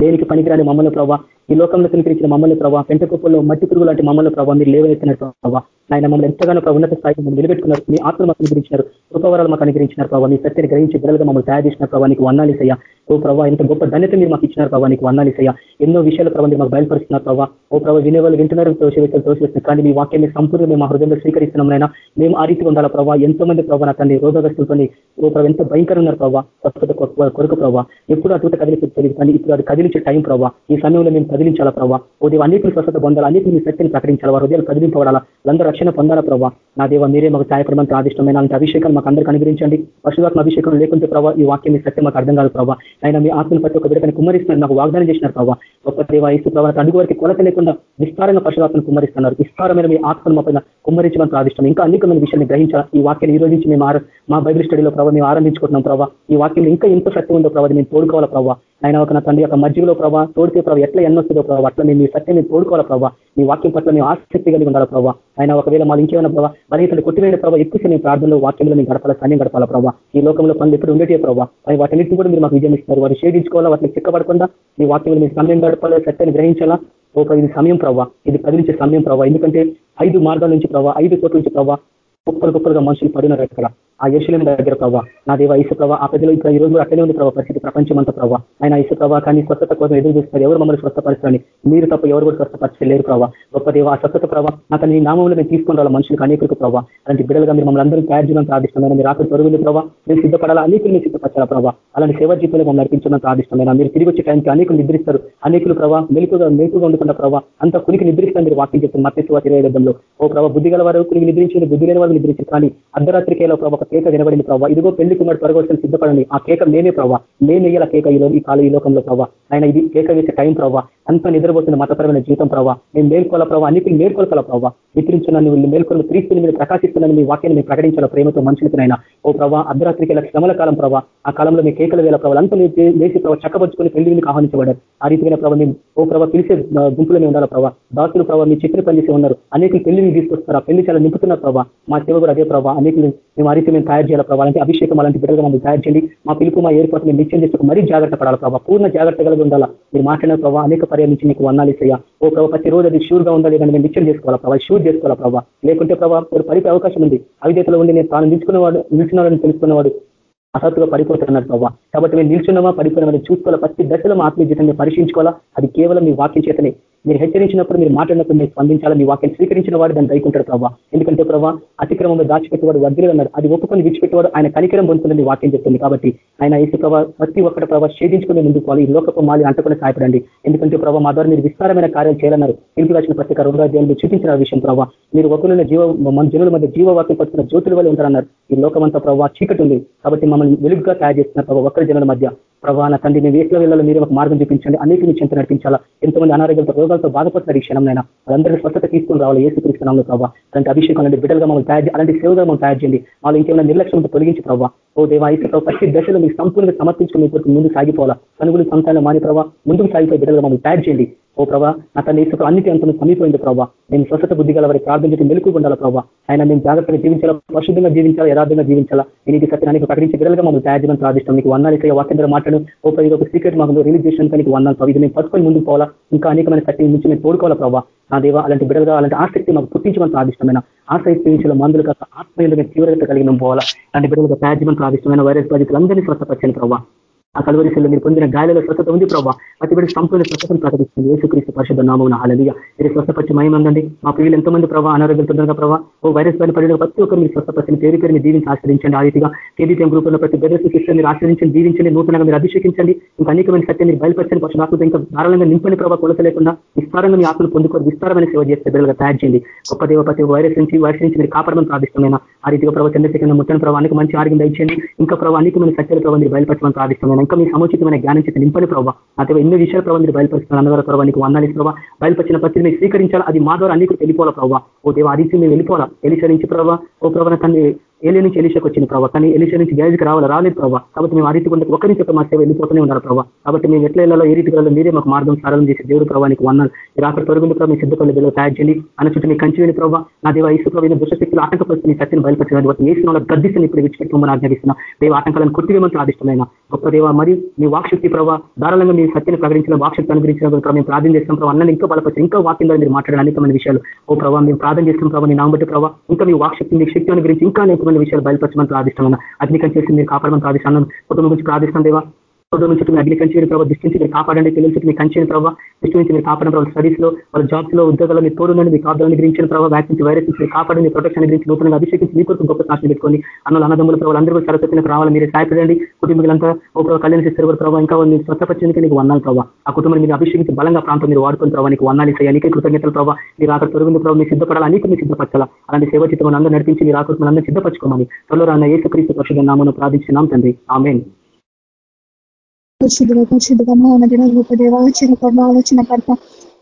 దేనికి పనికిరాని మమ్మల్ని ప్రభావ. ఈ లోకంలో కనిపించిన మమ్మల్ని ప్రభావ పెంటకొప్పలో మట్టి పురుగు లాంటి మమ్మల్ని ప్రభావ మీరు లేవనెత్తినారు ప్రభావ ఆయన మమ్మల్ని ఎంతగానో ప్రభు ఉన్నత స్థాయికి మమ్మల్ని నిలబెట్టుకున్నారు. మీ ఆత్మ మాకు అనుగ్రహించినారు. కృపవరాలు మాకు అనుగ్రహించినారు ప్రభావ మీ సత్యని గ్రహించి బిడ్డలుగా మమ్మల్ని తయారు చేసిన ప్రభావానికి నీకు వన్నాలిసయ్యా ఓ ప్రభావ ఇంత గొప్ప ధన్యత మీరు మాకు ఇచ్చినారు ప్రభావ నీకు వన్నాలిసయ్యా ఎన్నో విషయాల ప్రభావ మీరు మాకు బయలుపరుస్తున్నారు ప్రభావ ఓ ప్రభావ వినేవాళ్ళు వింటున్నారు తోసివేస్తారు తోసివేస్తున్నారు. కానీ మీ వాక్యాన్ని సంపూర్ణ మేము మా హృదయంలో స్వీకరిస్తున్నాం అయినా మేము ఆ రీతిగా ఉండాలి ప్రభావ ఎంతో మంది ప్రభావ నా తండ్రి రోగగ్రస్తులతో ఓ ప్రభావ ఎంత భయంకరంగా ఉన్నారు ప్రభావ కొరకు ప్రభావ ఎప్పుడు అటు కదిలించలేదు కానీ ఇప్పుడు అది కదిలించే టైం ప్రభావ ఈ సమయంలో మేము కదిలించాలా ప్రభావ ఓ దేవ అన్నింటిని స్వస్థత పొందాలి? అన్నింటిని మీ ప్రకటించాలి? వారి హృదయాలు కదిలింపబడాలా వాళ్ళందరూ రక్షణ పొందాలా ప్రభావ నా దేవ మీరే మాకు సాయపడమని ప్రాదిష్టమైన అలాంటి అభిషేకాలు మాకు అందరికీ అనుగ్రహించండి. పశువాత్మ అభిషేకం లేకుంటే ప్రభావ ఈ వాక్యం మీ సత్యం మాకు అర్థం కాదు ప్రభావ ఆయన మీ ఆత్మను ప్రతి ఒక్క బిడ్డకని కుమ్మరిస్తున్నారు నాకు వాగ్దానం చేసినారు ప్రభావ ఒక్క దేవ ఇసు ప్రభావ అడుగు వారికి కొలత లేకుండా విస్తారంగా పశువాత్మను కుమ్మరిస్తున్నారు. విస్తారమైన మీ ఆత్మను మా పైన కుమ్మరించమని ప్రాదిష్టం. ఇంకా అనేకమైన విషయాన్ని గ్రహించాలి? ఈ వాక్యాన్ని ఈ రోజు నుంచి మేము మా బైబిల్ స్టడీలో ప్రభావ మేము ఆరంభించుకుంటున్నాం ప్రభావ ఈ వాక్యం ఇంకా ఎంత శక్తి ఉందో ప్రభావ మేము తోడుకోవాలా ప్రభావ ఆయన ఒక నా తండ్రి యొక్క మధ్యలో ప్రభావ తోడితే ప్రభావ ఎట్లా ఎన్నొస్తుందో ప్రభావ అట్లా మేము మీ సత్యాన్ని తోడుకోవాలి ప్రభావ మీ వాక్యం పట్ల మేము ఆసక్తి కలిగి ఉండాలి ప్రభావ ఆయన ఒకవేళ మాకు ఇంకేమైనా ప్రభావ బలహీతలు కొట్టివేయడం ప్రభావ ఎక్కువ మేము ప్రార్థనలో వాక్యంలో మేము గడపాల సమయం గడపాల ప్రభావ ఈ లోకంలో పనులు ఎప్పుడు ఉండేటే ప్రభావ వాటిని కూడా మీరు మాకు విజయం ఇస్తున్నారు వారు షేడించుకోవాలా వాటిని చిక్కబడకుండా మీ వాక్యంలో మీరు సమయం గడపాలి సత్యాన్ని గ్రహించాలా ఒక ఇది సమయం ప్రభావ ఇది కదిలించే సమయం ప్రభావ ఎందుకంటే ఐదు మార్గాల నుంచి ప్రభావ ఐదు కోట్ల నుంచి ప్రభావ కుప్పలు కుప్పలుగా మనుషులు పడినారు అక్కడ ఆ యశులేని దగ్గర ప్రభావ నా దేవ ఐసు ప్రభావ ఆ ప్రజలు ఇప్పుడు ఈ రోజు అక్కడే ఉంది ప్రభావ పరిస్థితి ప్రపంచం అంతా ప్రభావ ఆయన ఐసు ప్రభావ కానీ స్వస్థత కోసం ఎదురు చూస్తారు ఎవరు మమ్మల్ని స్వస్థపరచాలని మీరు తప్ప ఎవరు కూడా స్వస్థపరచలేరు ప్రభావ గొప్ప దేవ ఆ స్వస్థత ప్రభావ నాకు నీ నామంలో మేము తీసుకుని రావాలి మనుషులకు అనేకులకు ప్రభావ అలాంటి బిడ్డలుగా మీరు మమ్మల్ని అందరూ తయారు చేయడం ప్రార్థిస్తున్నాను మీరు ఆకలి తొరుగులు ప్రభావ మీరు సిద్ధపడాలా? అనేకులు మీరు సిద్ధపరచాలా ప్రభావ అలాంటి సేవ జీవితంలో మమ్మల్ని నడిపించడం ప్రార్థిస్తున్నాను మీరు తిరిగి వచ్చే టైంకి అనేకులు నిద్రిస్తారు. అనేకులు ప్రభావ మెలుకుగా మెలుకుగా ఉండకుండా ప్రభావ అంత కునికి నిద్రిస్తారు మీరు వాక్యం చెప్తారు మత్స్య ఓ ప్రభావ బుద్ధి గల వారు కునికి నిద్రించింది బుద్ధి లేని వారు నిద్రించారు. కానీ అర్ధరాత్రికేలో ప్రభావ కేక వినబడింది ప్రభావ ఇదిగో పెళ్ళి కుమార్ త్వరగొచ్చిన సిద్ధపడండి. ఆ కేక మేమే ప్రభావ మేము వేయాల కేక ఈ ఈ కాలం ఈ లోకంలో ప్రభావ ఆయన ఇది కేక వేసే టైం ప్రభావ అంత నిద్రపోతున్న మతపరమైన జీవితం ప్రభావ మేము మేల్కోల ప్రభావ అన్నిటిని మేల్కొలకల ప్రభావ నిద్రించున్నాను వీళ్ళు మేల్కొని క్రీస్తుని మీరు ప్రకాశిస్తున్నాను మీ వాక్యాన్ని మీరు ప్రకటించాల ప్రేమతో మనుషులకునైనా. ఓ ప్రభావ అర్ధరాత్రికి శ్రమల కాలం ప్రభావ ఆ కాలంలో మీ కేకలు వేల ప్రభావ అంతా వేసి ప్రభావ చక్కబరుచుకొని పెళ్ళికి ఆహ్వానించబడారు ఆ రీతిగా ప్రభావ మేము ఓ ప్రభావ పిలిచే గుంపులో ఉండాలి ప్రభావ దాసులు ప్రభావ మీ చిత్ర పనిచేసి ఉన్నారు. అనేక పెళ్ళిని తీసుకొస్తారు. ఆ పెళ్ళి చాలా నింపుతున్నారు ప్రభావ మా సేవ కూడా అదే ప్రభావ అనేక మేము ఆ రీతి మేము తయారు చేయాలి ప్రభావ అలాంటి అభిషేకం అలాంటి బిడ్డలుగా మమ్మల్ని తయారు చేయండి. మా పిలుపు మా ఏర్పాటు మేము నిత్యం చేసుకు మరీ జాగ్రత్త పడాలి ప్రభావ పూర్ణ జాగ్రత్త కలిగి ఉండాలా? మీరు మాట్లాడిన ప్రభావ అనేక పర్యాల నీకు వన్నాలి సయ్యా ఓ ప్రభావ ప్రతిరోజు అది షూర్గా ఉండాలి కానీ మేము నిత్యం చేసుకోవాలా ప్రభావ షూర్ చేసుకోవాలా ప్రభావ లేకుంటే ప్రభావ మీరు పడిపే అవకాశం ఉంది. అవిధేతలో ఉండి నేను తాను నిలుచుకున్నవాడు నిలుచున్నాడని తెలుసుకున్నవాడు అసత్తుగా పడిపోతున్నారు ప్రభావ కాబట్టి మేము నిల్చున్నామా పడిపోయినామని చూసుకోవాలా? ప్రతి దశలో మా ఆత్మీయ జీవితాన్ని పరీక్షించుకోవాలా అది కేవలం మీ వాక్యం చేతనే. మీరు హెచ్చరించినప్పుడు మీరు మాట్లాడినప్పుడు మీరు స్పందించాలి మీ వాక్యం స్వీకరించిన వాడు దాన్ని దైకుంటాడు ప్రభావ ఎందుకంటే ప్రభావ అతిక్రమంలో దాచిపెట్టేవాడు వద్దులు అన్నాడు అది ఒప్పుకొని విడిచిపెట్టేవాడు ఆయన కనికరం పొందుతుందని వాక్యం చెప్తుంది కాబట్టి ఆయన ఏసు ప్రభావ ప్రతి ఒక్కటి ప్రభావ ఛేదించుకునే ముందుకు పోవాలి ఈ లోకపు మాలి అంటకుండా సాయపడండి. ఎందుకంటే ప్రభావ మా ద్వారా మీరు విస్తారమైన కార్యాలు చేయాలన్నారు. పిలుపు రాసిన పత్రిక రెండో అధ్యాయంలో చూపించిన విషయం ప్రభావ మీరు ఒకరున్న జీవ మన జనుల మధ్య జీవవాక్యం పట్టుకున్న జ్యోతుల వల్ల ఉంటారన్నారు. ఈ లోకమంతా ప్రభావ చీకటి ఉంది. కాబట్టి మమ్మల్ని వెలుగుగా తయారు చేస్తున్న ప్రభావ ఒక్కరి జనుల మధ్య. ప్రభావ నా తండ్రి మేము వేసులో వెళ్ళాలో మీరు ఒక మార్గం చూపించండి. అనేక మీ చెంత నడిపించాలా. ఎంతోమంది అనారోగ్యాలతో రోగాలతో బాధపడుతున్నారు ఈ క్షణం నైనా వాళ్ళందరినీ స్వస్థత తీసుకుని రావాలి. ఏసు కృష్ణంలో ప్రభావ అలాంటి అభిషేకం అలాంటి బిడ్డలుగా మమ్మల్ని తయారు అలాంటి సేవగా మమ్మల్ని తయారు చేయండి. వాళ్ళు ఇంకేమైనా నిర్లక్ష్యంతో తొలగించి ప్రభావ ఓ దేవా ఐసు ప్రతి దశలో మీకు సంపూర్ణంగా సమర్పించుకుని కొరకు ముందు సాగిపోవాలా? కనుగోలు సంతానం మాని ప్రభావ ముందుకు సాగిపోయి బిడ్డలుగా మమ్మల్ని తయారు చేయండి. ఓ ప్రభా నా తన ఇసుక అన్నిటి అంతను సమీపోయింది ప్రభావ నేను స్వస్థత బుద్ధి గల వారి ప్రార్థన చేసి మెలుకు ఉండాలి ప్రభావ ఆయన మేము జాగ్రత్తగా జీవించాలా పరిశుద్ధంగా జీవించాలా యథార్థంగా జీవించాలా? నేను ఇది సత్యానికి ప్రకటించి బిడ్డలుగా మమ్మల్ని తయారు చేయడం ప్రార్థిస్తాం మీకు వన్నాలు ఇక్కడ వాక్యంగా మాట్లాడు. ఓ ఇది ఒక సీక్రెట్ మాకు రిలీజ్ చేసినందుకు నీకు వన్నాను ప్రభావ ఇది మేము పట్టుకొని ముందుకు పోవాలా? ఇంకా అనేకమైన సత్యం నుంచి మేము తోడుకోవాలా ప్రభావ నా దేవ అలాంటి బిడ్డలుగా అలాంటి ఆసక్తి మాకు పుట్టించమని ప్రార్థిష్టమైన ఆసక్తి మందులు కాక ఆత్మీయులుగా తీవ్రత కలిగిన పోవాలా? అంటే బిడ్డలకు తయారు చేయమని ప్రార్థిష్టమైన వైరస్ బాధితులందరినీ స్వస్థపరచని ప్రభావ ఆ కలువరిశల్లో మీరు పొందిన గాయాలలో స్వస్థత ఉంది ప్రభావ ప్రతి బిడ్డ సంపూర్ణ స్వస్థతను ప్రకటిస్తుంది. యేసుక్రీస్తు పరిషత్ నామం హాలదిగా మీరు స్వస్థపరిచి మయమందండి మా పిల్లలు ఎంతమంది ప్రభావ అనారోగ్యంతో ప్రభావ ఓ వైరస్ పైన పడిన ప్రతి ఒక్కరు మీరు స్వస్థపరిచిన పేరు పేరుని దీవించి ఆశ్రయించండి. ఆ రీతిగా కేబీపీఎం గ్రూప్లో ప్రతి బ్రదర్స్ సిస్టర్ మీరు ఆశ్రయించండి దీవించండి నూతనంగా మీరు అభిషేకించండి. ఇంకా అనేకమైన సత్యం మీరు బయలుపరచండి. పక్షు నాకు ఇంకా ధారాళంగా నింపని ప్రభావ కొలత లేకుండా విస్తారంగా మీ ఆకులు పొందుకొని విస్తారమైన సేవ చేస్తే బిడ్డలుగా తయారు చేయండి. గొప్ప దేవ ప్రతి వైరస్ నుంచి వైరస్ నుంచి మీరు కాపాడమని ప్రార్థిష్టమైన ఆ రీతిగా ప్రభావ చంద్రశేఖర ముట్టని ప్రభావానికి మంచి ఆరోగ్యం దయచేయండి. ఇంకా ప్రభావ అనేకమైన సత్యాల ప్రభావ మీరు బయలుపరచమని ప్రార్థిష్టమైన ఇంకా మీ సముచితమైన జ్ఞానం చేత నింపని ప్రభావ అతను ఎన్నో విషయాలు ప్రభావ మీరు బయలుపరుస్తున్నారు అన్నగారు ప్రభావ నీకు వందాలి ప్రభావ బయలుపరిచిన ప్రతి మీరు స్వీకరించాలి? అది మా ద్వారా అన్ని వెళ్ళిపోవాలి ప్రభావ ఓ దేవ ఆ రీతి మేము వెళ్ళి చరించి ప్రభావ ఓ ప్రభావ తండ్రి ఏలి నుంచి ఎలిషకు వచ్చిన ప్రభావ కానీ ఎలిష నుంచి గ్యాజ్కి రావాలి రాలేదు ప్రభావ కాబట్టి మేము ఆ రీతి కొంత ఒకరి ఒక మా సేవ వెళ్ళిపోతూనే ఉన్నారు ప్రభావ కాబట్టి మేము ఎట్లా వెళ్ళాలో ఏ రీతి వెళ్ళాలో మీరే మాకు మార్గం సారం చేసి దేవుడు ప్రభావానికి వన్నాను మీరు అక్కడ తొలగింది ప్రభావ మీ సిద్ధపల్లి బిల్లు తయారు చేయండి. అన్న చుట్టూ మీ కంచి ప్రభావ నా దేవ ఈసు ప్రభావ దుష్టశక్తులు ఆటంకపరుస్తున్న సత్యను బయలుపరచడం వాటి ఏ వాళ్ళ గద్దిస్తున్న ఇప్పుడు విచ్చిపెట్టుకోమని ఆజ్ఞాపిస్తున్నా. దేవ ఆటంకాలను కొట్టివేమని ఆదిష్టమైన గొప్ప దేవ మరి మీ వాక్శక్తి ప్రభావ ధారాళంగా మీ సత్యను ప్రకటించిన వాక్శక్తి అనుగ్రహించిన ప్రభావ మేము ప్రార్థన చేస్తాం ప్రభావ అన్న ఇంకా బలపరిచి ఇంకా వాక్యంలో మీరు మాట్లాడే అనేకమైన విషయాలు. ఓ ప్రభావ మేము ప్రార్థన చేస్తాం ప్రభావ నీ నామబట్టి ప్రభావ ఇంకా మీ వాక్శక్తి మీ శక్తి అనుగ్రహించి ఇంకా అనేకమైన విషయాలు బయలుపరచమని ప్రార్థిస్తున్నాను అగ్నికం చేసి మీరు కాపాడమని ప్రార్థిస్తున్నాను కుటుంబం గురించి ప్రార్థిస్తాం దేవా. కుటుంబం చుట్టూ అగ్ని కంచి ప్రభావ దృష్టి నుంచి మీరు కాపాడండి పిల్లల చుట్టూ మీ కంచిన ప్రభావ దృష్టి నుంచి మీరు కాపాడడం ప్రభావ. స్టడీస్లో వాళ్ళ జాబ్స్లో ఉద్యోగాలు మీరు తోడునండి మీ కాపుదాలను గ్రహించిన ప్రభావ. వ్యాక్సిన్ వైరస్ నుంచి కాపాడండి ప్రొటెక్షన్ గురించి నూతనంగా అభిషేకించి మీ కొరకు గొప్ప సాక్షి పెట్టుకోండి. అన్నలు అన్నదమ్ముల ప్రభావ అందరూ కూడా సరస్వతిని రావాలి. మీరు సాయపడండి కుటుంబీకులంతా ఒక కళ్యాణ శిస్తారు కూడా ప్రభావ. ఇంకా మీరు స్వచ్ఛపరిచేందుకు నీకు వన్నాను ప్రభావ. ఆ కుటుంబాన్ని మీరు అభిషేకించి బలంగా ప్రాంతం మీరు వాడుకుని ప్రభావ. నీకు వన్నాలి సై అనేక కృతజ్ఞతలు ప్రభావ. మీరు అక్కడ తొలగింది ప్రభావ. మీరు సిద్ధపడాలి. అనేక మీరు సిద్ధపరచాలా. అలాంటి సేవ చిత్తం అందరూ నడిపించి మీరు ఆకృతి అందరూ సిద్ధపరచుకోమని త్వరలో రాన్న ఏసుక్రీస్తు పరిషత్ నామను ప్రార్థించినాం తండ్రి. ఆమెన్. పరిశుద్ధుల పరిశుద్ధంగా ఉన్నదిన గొప్ప దేవ చిరకర్మ ఆలోచన కర్త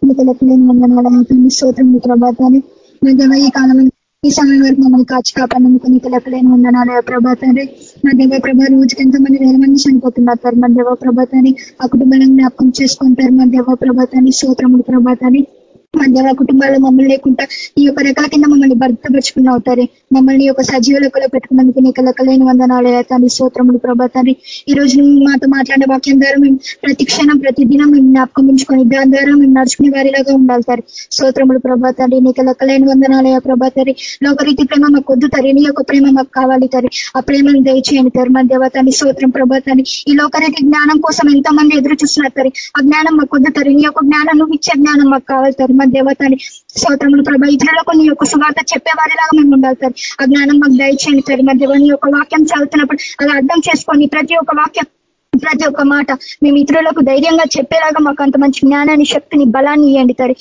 మిగలకు లేని వందనాలని స్తోత్రం మీ ప్రభాతాన్ని మీ దేవ ఈ కాలం ఈ సమయం వరకు మమ్మల్ని కాచి కాపాడినందుకు నీకు లెక్కలేని వందనాలు ప్రభాతాన్ని నా దేవ ప్రభా రోజుకి ఎంతమంది వేల మంది చనిపోతున్నారు ధర్మ దేవ ప్రభాతాన్ని ఆ కుటుంబాలను జ్ఞాపకం చేసుకుంటారు మా దేవ ప్రభాతాన్ని స్తోత్రములు ప్రభాతాన్ని మా కుటుంబాల్లో కుటుంబాలు మమ్మల్ని లేకుండా ఈ యొక్క రెక్కల కింద మమ్మల్ని భర్తపరుచుకున్న అవుతారు. మమ్మల్ని ఒక సజీవ లెక్కలో పెట్టుకున్నందుకు నీకు లెక్కలేని వందనాలు తండ్రి స్తోత్రములు ప్రభాతాన్ని ఈ రోజు మాతో మాట్లాడే వాక్యం ద్వారా మేము ప్రతి క్షణం ప్రతి దినం మేము జ్ఞాపకం ఉంచుకొని దాని ద్వారా మేము నడుచుకునే వారిలాగా ఉండాలి సార్ స్తోత్రములు ప్రభాతాన్ని నీకు లెక్కలేని వందనాలయ ప్రభాతారి లోకరీతి ప్రేమ మాకు వద్దు తరి నీ యొక్క ప్రేమ మాకు కావాలి తరి ఆ ప్రేమను దయచేయండి తరి మన దేవతాన్ని స్తోత్రం ప్రభాతాన్ని ఈ లోకరీతి జ్ఞానం కోసం ఎంతో మంది ఎదురు చూస్తున్నారు తరి ఆ జ్ఞానం మాకు వద్దు తరి నీ యొక్క జ్ఞానం నువ్వు ఇచ్చే జ్ఞానం మాకు కావాలి తరి మన దేవతాన్ని స్తోత్రములు ప్రభా. ఇతరులకు నీ యొక్క సువార్త చెప్పేవారిలాగా మేము ఉండాలి సార్. ఆ జ్ఞానం మాకు దయచేయండి సార్. మా దేవ నీ యొక్క వాక్యం చదువుతున్నప్పుడు అలా అర్థం చేసుకొని ప్రతి ఒక్క వాక్యం ప్రతి ఒక్క మాట మేము ఇతరులకు ధైర్యంగా చెప్పేలాగా మాకు అంత మంచి జ్ఞానాన్ని శక్తిని బలాన్ని ఇవ్వండి తరి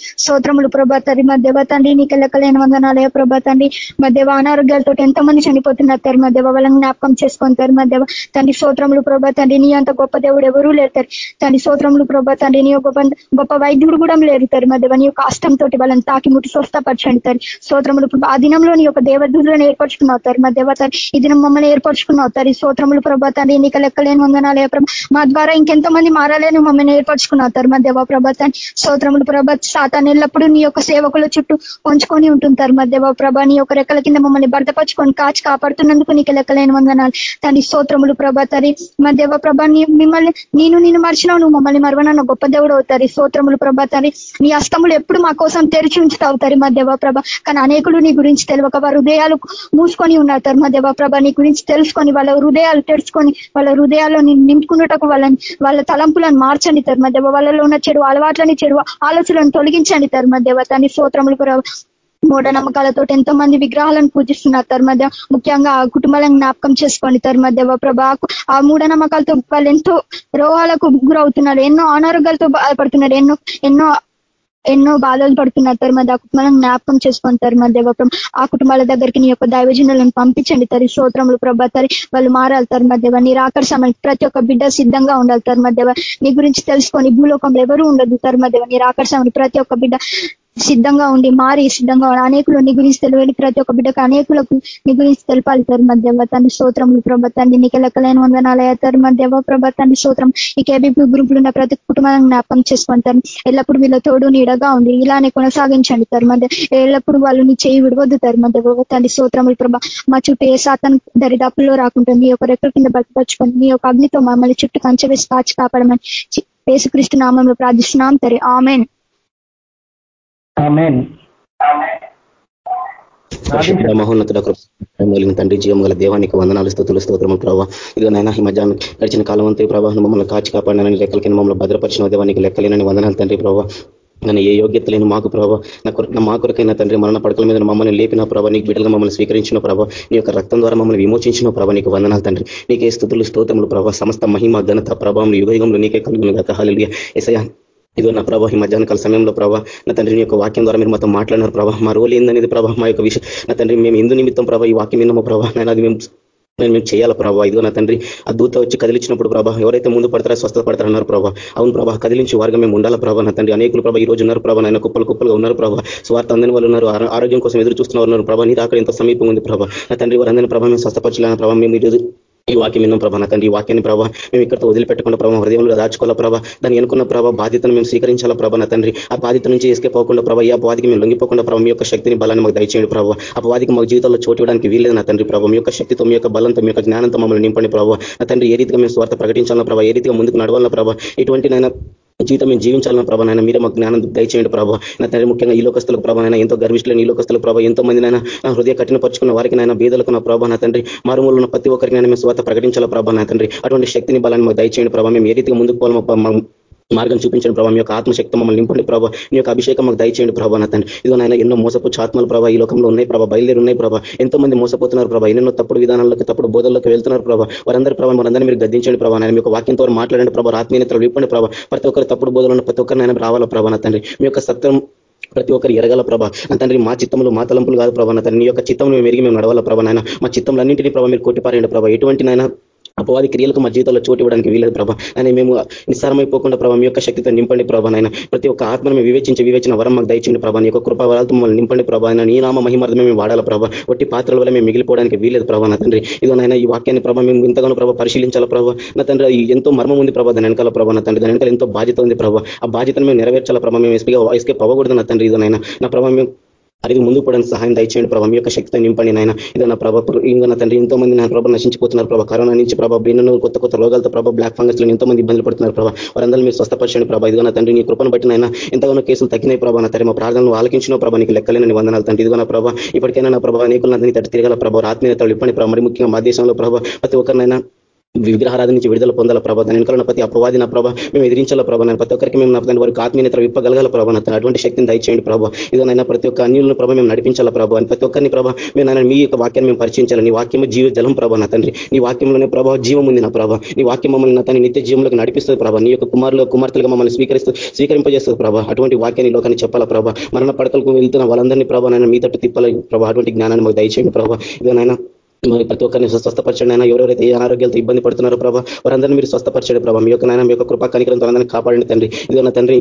ప్రభా ప్రభాతండి మా దేవ తండ్రి నీకు లెక్కలేని వందనాలయ ప్రభాతండి మా దేవ అనారోగ్యాలతో ఎంతమంది చనిపోతున్నారు తరి మా దేవ వాళ్ళని జ్ఞాపకం చేసుకుంటారు మా దేవ తండ్రి సోత్రములు ప్రభా తండ్రి. నీ అంత గొప్ప దేవుడు ఎవరూ లేరు తండ్రి తండ్రి ప్రభా తండ్రి. నీ గొప్ప గొప్ప వైద్యుడు కూడా లేరు మా దేవ నీ యొక్క అష్టంతో వాళ్ళని తాకి ముట్టి స్వస్థపరచండి తరి సోత్రములు ఆ దినంలో నీ యొక్క దేవదూతులను ఏర్పరచుకున్నావు తరి మా దేవ తరి ఈ దినం మమ్మల్ని ఏర్పరచుకున్నావు తరి ప్రభా తండ్రి. నీకు లెక్కలేని వందనాలయ మా ద్వారా ఇంకెంతో మంది మారాలని మమ్మల్ని ఏర్పరచుకున్నారు. తర్మ మా దేవ ప్రభాతాన్ని స్తోత్రములు ప్రభా సాతాన్ని ఎల్లప్పుడూ నీ యొక్క సేవకుల చుట్టూ ఉంచుకొని ఉంటుంటారు మా దేవ ప్రభా నీ యొక్క రెక్కల కింద మమ్మల్ని భర్తపరచుకొని కాచి కాపాడుతున్నందుకు నీకు లెక్కలేని వందనాలు. తని స్తోత్రములు ప్రభాతరి మా దేవ ప్రభా మిమ్మల్ని నేను నేను మర్చినావు నువ్వు మమ్మల్ని మరవనన్న గొప్ప దేవుడు అవుతారు స్తోత్రములు ప్రభాతరి నీ అస్తములు ఎప్పుడు మా కోసం తెరిచి ఉంచుతావుతారు మా దేవ ప్రభ కానీ అనేకులు నీ గురించి తెలియక వారి హృదయాలు మూసుకొని ఉన్నారు. మా దేవ ప్రభ నీ గురించి తెలుసుకొని వాళ్ళ హృదయాలు తెరుచుకొని వాళ్ళ హృదయాల్లో నింపుకున్నటకు వాళ్ళని వాళ్ళ తలంపులను మార్చండి ధర్మదేవ. వాళ్ళలో ఉన్న చెడు అలవాట్లని చెడు ఆలోచనలను తొలగించండి ధర్మదేవ. తని స్తోత్రములు మూఢనమ్మకాలతో ఎంతో మంది విగ్రహాలను పూజిస్తున్నారు తర్మధ్య ముఖ్యంగా ఆ కుటుంబాలను జ్ఞాపకం చేసుకోండి తర్మధ్యవ ప్రభా ఆ మూఢనమ్మకాలతో వాళ్ళు ఎంతో రోగాలకు గురవుతున్నారు ఎన్నో అనారోగ్యాలతో బాధపడుతున్నారు ఎన్నో ఎన్నో ఎన్నో బాధలు పడుతున్నారు తర్మధ్య ఆ కుటుంబాలను జ్ఞాపకం చేసుకుంటారు దేవప్రం ఆ కుటుంబాల దగ్గరికి నీ యొక్క దైవజనులను పంపించండి తరి. శ్రోత్రములు ప్రభా తరి. వాళ్ళు మారాలి దేవ. నీ రాకడ ప్రతి ఒక్క బిడ్డ సిద్ధంగా ఉండాలి తర్మధ్యవ నీ గురించి తెలుసుకొని భూలోకంలో ఎవరు ఉండదు తర్మధ్యవ నీ రాకడ సమయం ప్రతి ఒక్క బిడ్డ సిద్ధంగా ఉండి మారి సిద్ధంగా ఉండి అనేకులు నీ గురించి తెలియని ప్రతి ఒక్క బిడ్డకు అనేకులకు నీ గురించి తెలపాలి తర్మధ్యవ తండ్రి స్తోత్రములు ప్రభాతాన్ని నీకు లెక్కలేని వందనాలయ తర్మధ్యవ ప్రభాతాన్ని స్తోత్రం. ఈ కేబీపీ గ్రూపులు ఉన్న ప్రతి కుటుంబాన్ని జ్ఞాపకం చేసుకుంటారు ఎల్లప్పుడు వీళ్ళ తోడు నీడగా ఉంది ఇలానే కొనసాగించండి తర్మధ్య ఎల్లప్పుడు వాళ్ళు నీ చేయి విడవద్దు తర్మధ్య తండ్రి స్తోత్రములు ప్రభా. మా చుట్టూ ఏ శాతం దరిదాపుల్లో రాకుంటుంది. నీ యొక్క రెక్కల కింద బతిపరచుకొని నీ యొక్క అగ్నితో మమ్మల్ని చుట్టూ కంచెవేసి కాచి కాపాడమని యేసుక్రీస్తు నామంలో ప్రార్థిస్తున్నాం తరి ఆమెన్. మహోన్నతుడ తండ్రి జీవం గల దేవానికి వందనాలు స్థుతులు స్తోత్రము ప్రభావ ఇదిగో నైనా ఈ మధ్యాహ్నం గడిచిన కాలం అంతే ప్రభావ మమ్మల్ని కాచి కాపాడినని లెక్కల కింద మమ్మల్ని భద్రపరిచిన దేవానికి లెక్కలేనని వందనాలు తండ్రి ప్రభావ నన్ను ఏ యోగ్యత లేని మాకు ప్రభావ నా మా కొరకైనా తండ్రి మరణ పడకల మీద మమ్మల్ని లేపిన ప్రభావ నీకు బిడ్డలుగా మమ్మల్ని స్వీకరించిన ప్రభావ నీ యొక్క రక్తం ద్వారా మమ్మల్ని విమోచించిన ప్రభావ నీకు వందనాలు తండ్రి. నీకే స్థుతులు స్తోత్రములు ప్రభావ సమస్త మహిమ ఘనత ప్రభావం యుగయుగంలో నీకే కలుగును గత హాలు ఎసయా ఇదో నా ప్రభావ ఈ మధ్యాహ్న కాల సమయంలో ప్రభావ నా తండ్రి యొక్క వాక్యం ద్వారా మీరు మాతో మాట్లాడినారు ప్రభావ మా రోల్ ఏందనేది ప్రభావ మా యొక్క విషయం. నా తండ్రి మేము ఎందు నిమిత్తం ప్రభావ ఈ వాక్యం విన్నామో ప్రభావ నేను అది మేము నేను మేము చేయాలి ప్రభావ ఇదిగో నా తండ్రి ఆ దూత వచ్చి కదిలించినప్పుడు ప్రభా ఎవరైతే ముందు పడతారో స్వస్థత పడతారన్నారు ప్రభావ అవును ప్రభా కదిలించి వారిగా మేము ఉండాల ప్రభావ నా తండ్రి అనేకులు ప్రభా ఈ రోజు ఉన్నారు ప్రభావ నాయన కుప్పలు కుప్పలుగా ఉన్నారు ప్రభావ స్వార్థ అందని వాళ్ళు ఉన్నారు ఆరోగ్యం కోసం ఎదురు చూస్తున్న ఉన్నారు ప్రభా. నీ అక్కడ ఎంత సమీపం ఉంది ప్రభావ నా తండ్రి వారు అందరినీ ప్రభావ మేము స్వస్థపరచలేని ప్రభావ మేము ఈరోజు ఈ వాక్యం ఎన్నో ప్రభా? నా తండ్రి ఈ వాక్యాన్ని ప్రభావ మేము ఇక్కడ వదిలిపెట్టకుండా ప్రభావ హృదయంలో దాచుకోవాలా ప్రభా? దాన్ని ఎన్నుకున్న ప్రభావ బాధ్యతను మేము స్వీకరించాలా ప్రభా నా తండ్రి? ఆ బాధ్యత నుంచి ఎస్కే పోకుండా ప్రభావ ఈ అపవాదికి మేము లొంగిపోకుండా ప్రభావ మీ యొక్క శక్తిని బలాన్ని మాకు దయచేయండి ప్రభావ అపవాదికి మాకు జీవితంలో చోటు ఇవ్వడానికి వీలేదు నా తండ్రి ప్రభావ మీ యొక్క శక్తితో మీ యొక్క బలంతో మీ యొక్క జ్ఞానంతో మమ్మల్ని నింపండి ప్రభావ నా తండ్రి ఏ రీతిగా మేము స్వార్థ ప్రకటించాలన్న ప్రభావ ఏ రీతిగా ముందుకు నడవాలన్న ప్రభావ ఇటువంటి నైనా జీవితం మేము జీవించాలన్న ప్రభా నాయన మీరే మాకు జ్ఞానం దయచేయండి ప్రభావ నా తండ్రి ముఖ్యంగా ఈ లోకస్తులకు ప్రభావ ఎంతో గర్విష్ఠులైన ఈ లోకస్తులకు ప్రభావ ఎంతో మంది నైనా నా హృదయ కఠినపరుచుకున్న వారికి నైనా బీదలకు నా ప్రభా నా తండ్రి మారుమూలు ప్రతి ఒక్కరికి నైనా మేము స్వాత ప్రకటించాల ప్రభా నా తండ్రి. అటువంటి శక్తిని బలాన్ని మాకు దయచేయండి ప్రభావ మేము ఏ రీతిగా ముందుకు పోవాలి మార్గం చూపించండి ప్రభావ మీ యొక్క ఆత్మశక్తి మమ్మల్ని నింపండి ప్రభావ మీ యొక్క అభిషేకం మాకు దయచేయండి ప్రభావ నా తండ్రి ఇదిగో నాయన ఎన్నో మోసపోచ్చు ఆత్మలు ప్రభావ ఈ లోకంలో ఉన్నాయి ప్రభావ బయలుదేరి ఉన్నాయి ప్రభావ ఎంతో మంది మోసపోతున్నారు ప్రభావ ఎన్నెన్నో తప్పుడు విధానాలకు తప్పుడు బోధల్లోకి వెళ్తున్నారు ప్రభావ వారందరి ప్రభావ మనందరినీ మీరు గద్దించండి ప్రభావ నేను మీ యొక్క వాక్యంతో మాట్లాడండి ప్రభావ ఆత్మీయతలు విప్పండి ప్రభావ ప్రతి ఒక్కరు తప్పుడు బోధలు ఉన్న ప్రతి ఒక్కరిని ఆయన రావాలా ప్రభావ నా తండ్రి మీ యొక్క సత్యం ప్రతి ఒక్కరు ఎరగల ప్రభా. నా తండ్రి మా చిత్తంలో మా తలంపులు కాదు ప్రభా తండ్రి నీ యొక్క చిత్తంలో మేము ఎరిగి మేము నడవాల ప్రభా నాయన. మా చిత్తంలో అన్నింటినీ ప్రభావ మీరు కొట్టిపారండి ప్రభావ ఎటువంటి నాయన అపవాది క్రియలకు మా జీవితంలో చోటు ఇవ్వడానికి వీలేదు ప్రభా. అని మేము నిస్సారమైపోకుండా ప్రభావ మీ యొక్క శక్తితో నింపండి ప్రభా నాయన. ప్రతి ఒక్క ఆత్మను మేము వివేచించి వివేచన వరం మాకు దయచండి ప్రభా. నీ యొక్క కృపావరాలతో మమ్మల్ని నింపండి ప్రభా నీ నామ మహిమార్థమే మేము వాడాల ప్రభా. ఒట్టి పాత్రల వల్ల మేము మిగిలిపోవడానికి వీలేదు ప్రభా నా తండ్రి. ఇదో నాయన ఈ వాక్యాన్ని ప్రభావ మేము ఇంతగానో ప్రభా పరిశీలించాల ప్రభా? నా తండ్రి ఎంతో మర్మం ఉంది ప్రభా. దాని వెనకాల ప్రభా నా తండ్రి. దాని వెనకాల ఎంతో బాధ్యత ఉంది ప్రభావ ఆ బాధ్యతను మేము నెరవేర్చాల ప్రభావ మేము ఎస్పీగా ఎస్కే పవ్వకూడదు నా తండ్రి. ఇదో నాయన. నా ప్రభావ మేము అది ముందుకు పోవడానికి సహాయం దయచేయండి. ప్రభావ మీ యొక్క శక్తితో నింపండి నాయన. ఏదైనా నా ప్రభావ ఇంకా నా తండ్రి ఎంతో మంది నా ప్రభావ నశించిపోతున్నారు ప్రభావ కరోనా నుంచి ప్రభావ భిన్న కొత్త కొత్త రోగాలతో ప్రభావ బ్లాక్ ఫంగస్లో ఎంతో మంది ఇబ్బందులు పడుతున్నారు ప్రభావ వారందరూ మీరు స్వస్థపరచండి ప్రభావ ఇదిగో నా తండ్రి నీ కృపను బట్టి నాయన ఎంతగానో కేసులు తగ్గినాయి ప్రభావ నా మా ప్రార్థనలు ఆలకించిన ప్రభావ నీకు లెక్కలేని వందనాలు తండ్రి. ఇదిగో నా ప్రభావ ఇప్పటికైనా నా ప్రభావ నీకు నా తిరగల ప్రభావ ఆత్మీయతలు ఇప్పండి ప్రభావ మరి ముఖ్యంగా మా దేశంలో ప్రభావ ప్రతి ఒక్కరినైనా విగ్రహారాధన నుంచి విడుదల పొందాల ప్రభావ దాని వెనుకల ప్రతి అపవాది నా ప్రభావ మేము ఎదిరించాల ప్రభావ ప్రతి ఒక్కరికి మేము నా వారికి ఆత్మీయత విప్పగలగాల ప్రభావ అటువంటి శక్తిని దయచేయండి ప్రభావ ఇదనైనా ప్రతి ఒక్క అన్యులను ప్రభావ మేము నడిపించాల ప్రభావ ప్రతి ఒక్కరిని ప్రభావ మేము మీ యొక్క వాక్యాన్ని మేము పరిచయించాలి. నీ వాక్యము జీవ జలం ప్రభావ నా తండ్రి. నీ వాక్యంలోనే ప్రభావ జీవం ఉంది నా ప్రభావ నీ వాక్యం మమ్మల్ని నా తన నిత్య జీవంలోకి నడిపిస్తుంది ప్రభావ నీ యొక్క కుమారులు కుమార్తెలుగా మమ్మల్ని స్వీకరిస్తూ స్వీకరింపజేస్తుంది ప్రభావ అటువంటి వాక్యాన్ని లోకాన్ని చెప్పాల ప్రభావ మరణ పడకలకు వెళ్తున్న వాళ్ళందరినీ ప్రభావ నైనా మీ తట్టు తిప్పాలి ప్రభావ అటువంటి జ్ఞానాన్ని మాకు దయచేయండి ప్రభావ ఇదనైనా ప్రతి ఒక్కరిని స్వస్థపరచండి అయినా ఎవరెవరైతే ఏ అనారోగ్యాలతో ఇబ్బంది పడుతున్నారో ప్రభావ వారందరినీ మీరు స్వస్థపరచండి ప్రభావ మీ యొక్క నాయన మీ యొక్క కృపా కనికరంతో అందరినీ కాపాడండి తండ్రి. ఇది నా తండ్రి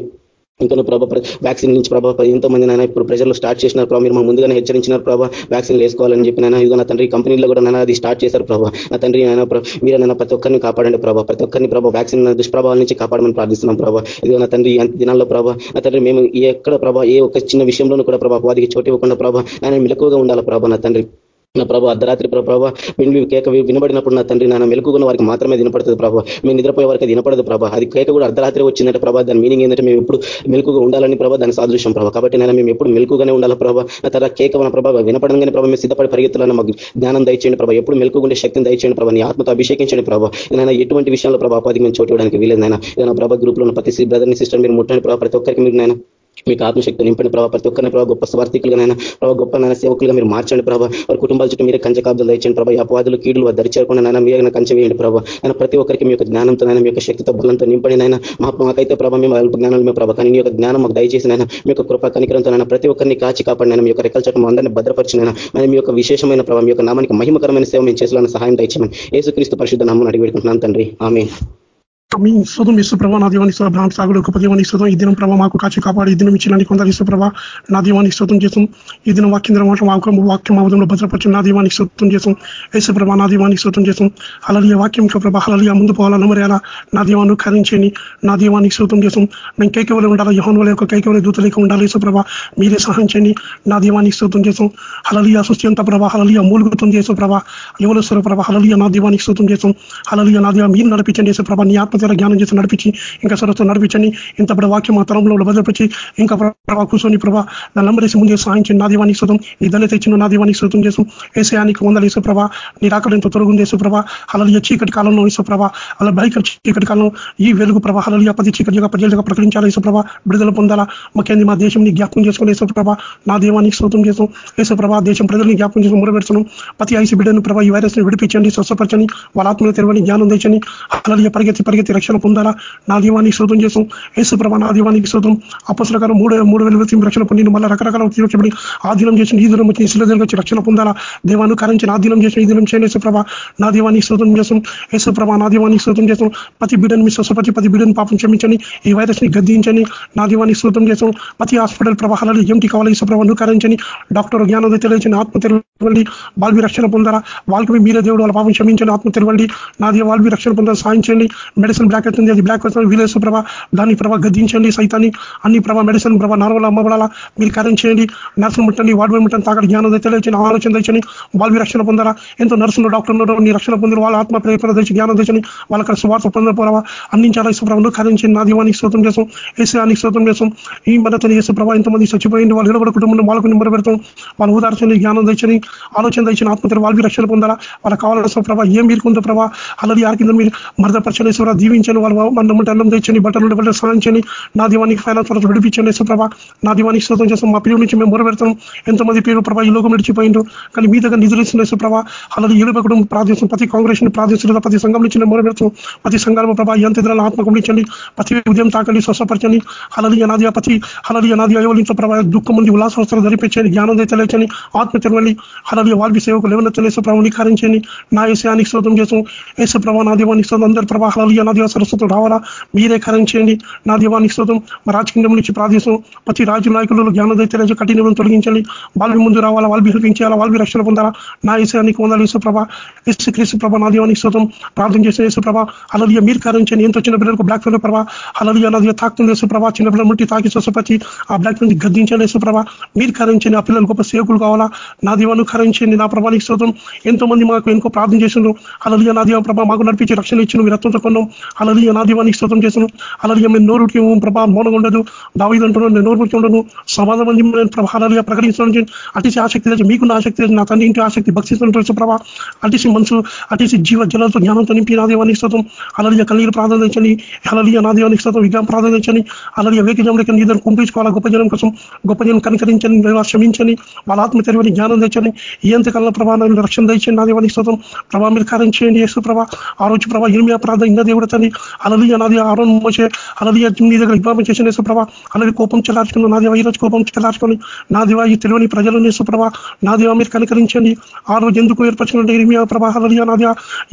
ఇంకా ప్రభావ వ్యాక్సిన్ నుంచి ప్రభావ ఎంతో మంది నాయన ఇప్పుడు ప్రజలు స్టార్ట్ చేసినారు ప్రభావ మీరు ముందుగానే హెచ్చరించినారు ప్రభావ వ్యాక్సిన్ వేసుకోవాలని చెప్పి నాయన. ఇదిగో నా తండ్రి కంపెనీలో కూడా నాయన అది స్టార్ట్ చేశారు ప్రభావ నా తండ్రి ఆయన మీరు నైనా ప్రతి ఒక్కరిని కాపాడండి ప్రభావ ప్రతి ఒక్కరిని ప్రభావ వ్యాక్సిన్ దుష్ప్రభావాల నుంచి కాపాడమని ప్రార్థిస్తున్నాం ప్రభావ ఇదిగో నా తండ్రి దినాల్లో ప్రభావ నా తండ్రి మేము ఎక్కడ ప్రభావ ఏ ఒక్క చిన్న విషయంలోనూ కూడా ప్రభావ వాదికి చోటు ఇవ్వకుండా ప్రభావ నాయన మెలకువగా ఉండాలి ప్రభావ నా తండ్రి. నా ప్రభావ అర్ధరాత్రి ప్రభావ విని కేక వినబడినప్పుడు నా తండ్రి నాన్న మెలుకున్న వారికి మాత్రమే వినపడుతుంది ప్రభావ మేము నిద్రపోయే వారికి వినపడదు ప్రభావ అది కేక కూడా అర్ధరాత్రి వచ్చిందంటే ప్రభావ దాని మీనింగ్ ఏంటంటే మేము ఎప్పుడు మెలుకుగా ఉండాలని ప్రభావ దాని సాదృశ్యం ప్రభావ కాబట్టి నేను మేము ఎప్పుడు మెలుకుగానే ఉండాలి ప్రభావ నా తర్వాత కేక మన ప్రభావ వినపడంగానే ప్రభావ మేము సిద్ధపడి పరిగెత్తులను మాకు జ్ఞానం దయచేయండి ప్రభావ ఎప్పుడు మెలుకుండే శక్తిని దయచేయండి ప్రభావ నీ ఆత్మతో అభిషేకించండి ప్రభావ నేను ఎటువంటి విషయంలో ప్రభావ అపాధికి మేము చోటు ఇవ్వడానికి వీలేదు నాయన. ప్రభావ గ్రూప్లో ఉన్న ప్రతి బ్రదర్ని సిస్టర్ మీరు ముట్టండి ప్రభావ ప్రతి ఒక్కరికి మీరు నేను మీకు ఆత్మశక్తి నింపండి ప్రభావ ప్రతి ఒక్కరిని ప్రభావ గొప్ప స్వార్థికులుగానైనా ప్రభావ గొప్ప నాయన సేవకులుగా మీరు మార్చండి ప్రభావ వారి కుటుంబాల చుట్టూ మీరే కంచె కాబ్దాలు దయచండి ప్రభావ అపవాదులు కీడులు వారు దరిచేరకుండా నాయన మీరైనా కంచె వేయండి ప్రభావ ఆయన ప్రతి ఒక్కరికి మీ యొక్క జ్ఞానంతోనైనా మీ యొక్క శక్తితో బలంతో నింపండి నాయన. మా మాకైతే ప్రభావ మేము అల్ప జ్ఞానాలు మేము ప్రభావ కానీ మీ యొక్క జ్ఞానం మాకు దయచేసి నాయన మీ యొక్క కృప కనికరంతో నాయన ప్రతి ఒక్కరిని కాచి కాపాడినైనా మీ యొక్క రెక్కల చట్టం అందరినీ భద్రపరిచినైనా మరి మీ యొక్క విశేషమైన ప్రభావ మీ యొక్క నామానికి మహిమకరమైన సేవ మేము చేసిన సహాయం దయచేయమని. ఏసుక్రీస్తు పరిశుద్ధ నామం అడిగి పెట్టుకుంటున్నాను తండ్రి. ఆమె మీ శోధం ఇసు నా దీవాన్ని ఇసు బ్రాహ్మ సాగుడు గొప్ప దీవాన్ని శోధం ఈ దినం ప్రభావ మాకు కాచి కాపాడు ఈ దినం ఇచ్చిన కొందరు ఇసుప్రభ నా దీవాన్ని శోధం చేసాం ఈ దినం వాక్యం మాట వాక్యం వాక్యం అవధంలో భద్రపరిచి నా దీవానికి శోధం చేసాం యేసు నా దీవానికి శోధం చేసాం అలలియ వాక్యం ప్రభా అలలియ ముందు పోవాలను మరి అలా నా దీవాన్ని కరించని నా దీవానికి శోధం చేసాం నేను కైకవలే ఉండాలి యోహన్ వల్ల యొక్క కైకవలే దూతలేక ఉండాలి యేసు మీరే సహాయం నా దీవానికి శోధం చేసాం అలలియ సుస్థింత ప్రభా అలలియ మూలుగుతం చేసే ప్రభ యువలేశ్వర ప్రభా అలలియ నా దేవానికి శోధం చేసాం అలలియ నా దీవా మీరు నడిపించండి యేసు ప్రభా నీ ఆత్మ ద్వారా జ్ఞానం చేసి నడిపించి ఇంకా సరస్సు నడిపించండి. ఇంత వాక్యం మా తరంలో భద్రపరిచి ఇంకా ప్రభా కూర్చొని ప్రభా. దాన్ని లంబరేసి ముందే సాయించండి నా దీవానికి శుతం నీ దళిత ఇచ్చిన నా దీవానికి శుతం చేసు ఏసయానికి వందలు వేసు ప్రభా. నీ రాకడంతో తొలగింది వేసు ప్రభా. అలా చీకటి కాలంలో వేసు ప్రభా. అలా భయంకర చీకటి కాలంలో ఈ వెలుగు ప్రభా. అలా పది చీకటిగా ప్రజలుగా ప్రకటించాలి వేసు ప్రభా. విడుదల పొందాలా. ముఖ్యంగా మా దేశం జ్ఞాపకం చేసుకుని వేసు ప్రభా. నా దీవానికి శుతం చేసాం వేసు ప్రభా. దేశం ప్రజల్ని జ్ఞాపకం చేసుకుని మురబెడుతున్నాం ప్రతి ఐసీ బిడ్డను ప్రభా ఈ వైరస్ని విడిపించండి స్వస్థపరచండి. వాళ్ళ ఆత్మీయ తెరవని జ్ఞానం తెచ్చని అలా పరిగెత్తి పరిగెత్తి రక్షణ పొందాలా? నా దీవానికి శోధం చేసాం యేసు ప్రభా నా దీవానికి శోధం అపసరకారం మూడు మూడు వేల వచ్చి రక్షణ పొందిన మళ్ళీ రకరకాల తీర్చబడి ఆధీనం చేసిన ఈ దినం వచ్చి శిలదీర్ఘ వచ్చి రక్షణ పొందాలా? దేవాన్ని కరించి ఆధీనం చేసిన ఈ దినం చేయని యేసుప్రభ నా దీవానికి శోధం చేసాం యేసుప్రభ నా దీవానికి శోధం చేసాం ప్రతి బిడ్డను మీ స్వస్థపరిచి ప్రతి బిడ్డను పాపం క్షమించండి. ఈ వైరస్ని గద్దించని నా దీవానికి శోధం చేసాం ప్రతి హాస్పిటల్ ప్రవాహాలలో ఏమిటి కావాలి యేసు ప్రభా? కరించని డాక్టర్ జ్ఞానం తెలియచని ఆత్మ తెరవండి. వాళ్ళవి రక్షణ పొందారా వాళ్ళకి మీరే దేవుడు వాళ్ళ పాపం క్షమించండి. ఆత్మ తెరవండి. నాది వాళ్ళవి రక్షణ పొందాలి సాయించండి మెడిసిన్ బ్లాక్ అవుతుంది అది బ్లాక్ అవుతుంది వీలేసు ప్రభా దాన్ని ప్రభా గద్దించండి సైతాన్ని అన్ని ప్రభా మెడిసిన్ ప్రభా నార్మల్ అమ్మబడాలా మీరు కార్యం చేయండి నర్సులు ముట్టండి వార్డు ముట్టండి తాగడి జ్ఞానం తెలియచని ఆలోచన తెచ్చని వాళ్ళవి రక్షణ పొందారా? ఎంతో నర్సులు డాక్టర్లు నీ రక్షణ పొందిన వాళ్ళ ఆత్మ ప్రేరణ తెచ్చి జ్ఞానం తెచ్చని వాళ్ళకి స్వార్థ పొందపోరావా అందించాలా ఇసుప్రభను కరించండి నా దీవానికి శ్రోతం చేసాం ఏసానికి శ్రోతం చేసాం ఈ మద్దతుని చేసే ప్రభా ఎంతమంది చచ్చిపోయింది వాళ్ళు ఇరవై కుటుంబం వాళ్ళకు నిమ్మర పెడతాం వాళ్ళు ఉదార్చని జ్ఞానం తెచ్చని ఆలోచన తెచ్చిన ఆత్మహత్య వాళ్ళు రక్షణ పొందాలా? వాళ్ళకి కావాల్సిన ప్రభావ ఏం మీరుకుందో ప్రభా అలాది ఆరు మీరు మరదపరచని సురా దీవించని వాళ్ళు మన నమ్మంటే అన్నం తెచ్చని బట్టలు బట్టలు సాధించని నా దీవానికి ఫైనాన్స్ వరకు విడిపించండి. సుప్రభ నా దీవానికి శ్రోతం చేస్తాం. మా పిల్లల నుంచి మేము మొరబెడతాం. ఎంతమంది పేరు ప్రభా ఈ లోకం నడిచిపోయిండు కానీ మీ దగ్గర నిధులు సుప్రభ ప్రభా అలాది ప్రార్థిస్తాం. ప్రతి కాంగ్రెస్ని ప్రార్థిస్తున్న ప్రతి సంఘం నుంచి మేము మొరబెడతాం. ప్రతి సంఘాల ప్రభా ఎంత ఎదురాల ఆత్మ ప్రతి ఉదయం తాకండి స్వస్థపరచండి. అలాది అనాది ప్రతి అలాది అనాది అయోలింతో ప్రభావ దుఃఖం ముందు ఉల్లాసవస్త్రం ధరిపించండి జ్ఞానం తెలియచని ఆత్మ తెరవండి. అలాది వాళ్ళవి సేవకు లేవనెత్తలేసు ప్రభావం నికారించండి నా ఏసానికి శ్రోతం చేసాం ఏసు ప్రభా నా దీవానికి శ్రోతం అందరి ప్రభా అలాది దేవ సరస్వతులు రావాలా? మీరే కరించండి నా దీవానికి శ్రోతం మా రాజకీయం నుంచి ప్రార్థిస్తాం ప్రతి రాజు నాయకులలో జ్ఞానం తెలియజే కఠినం తొలగించండి. వాళ్ళు ముందు రావాలా? వాళ్ళు హెల్పించాలా వాళ్ళు రక్షణ పొందాలా? నా ఈశ్వరానికి వందాలి యేసు ఎస్సు క్రీస్తు ప్రభ నా దీవానికి శ్రోతం ప్రార్థన చేసిన యేసుప్రభ. అలాగే మీరు మీరు చేయండి. ఎంతో చిన్న పిల్లలకు బ్లాక్ ఫీల్డ్ ప్రభా. అలాగే అలాగే తాకుతుంది యేసు చిన్న పిల్లలు ముట్టి తాకి స్వసపతి ఆ బ్లాక్ నుంచి గద్దించండి యేసు మీరు కరించండి ఆ పిల్లలు గొప్ప సేవకులు కావాలా? నా దీవాన్ని చేయండి. నా ప్రభానికి శ్రోతం ఎంతో మంది మాకు ఎంతో ప్రార్థన చేసిండ్రు అలాగే నా దీవ ప్రభా మాకు నడిపించి రక్షణ ఇచ్చిన మీరు రక్తంతో కొన్నాం. అలాగే నా దీవానికి శ్రోతం చేసాను అలాది మేము నోరుకి ప్రభా మౌనంగా ఉండదు. దావిదంటున్నాను నేను నోరుకి ఉండను. సమాజం మంది నేను ప్రభావాలుగా ప్రకటించడం అటిసి ఆసక్తి మీకు మీకున్న ఆసక్తి లేదు నా తండ్రి ఇంటి ఆసక్తి భక్తిస్తుంటారు ప్రభా. అటిసి మనసు అటిసి జీవ జలంతో జ్ఞానంతో నింపి నా దీవానికి శ్రోతం అలాది కన్నీరు ప్రార్థన తెచ్చని అలాది నా దీవానికి శ్రోతం విజ్ఞానం ప్రార్థన అలాగే వేగ వేకిజంలోకి నీ ఇద్దరు కుంపించుకోవాలా గొప్ప జనం కోసం గొప్ప జనం కనికరించని క్షమించని వాళ్ళ ఆత్మ తెరవని జ్ఞానం తెచ్చని ఏంత కాలంలో ప్రభావం రక్షణ తెచ్చండి నా దేవానికి శ్రోతం ప్రభా మీరు కార్యం చేయండి యేసు ప్రభా. ఆ రోజు ప్రభా ఇరిమియా ప్రార్థన ఇన్న దేవుడు చేస్తుంది. అలలి నాది ఆరోన్ మోసే అలలి నీ దగ్గర విభావం చేసిన సుప్రభ ప్రభా. కోపం చెలార్చుకుని నా దేవ ఈ కోపం చెలార్చుకొని. నా దేవ ఈ తెలివని ప్రజలను యేసు ప్రభా నా దేవ మీరు కనికరించండి. ఆ రోజు ఎందుకు ఏర్పరచుకుంటే ఇరిమియా ప్రభా? అలలి నాది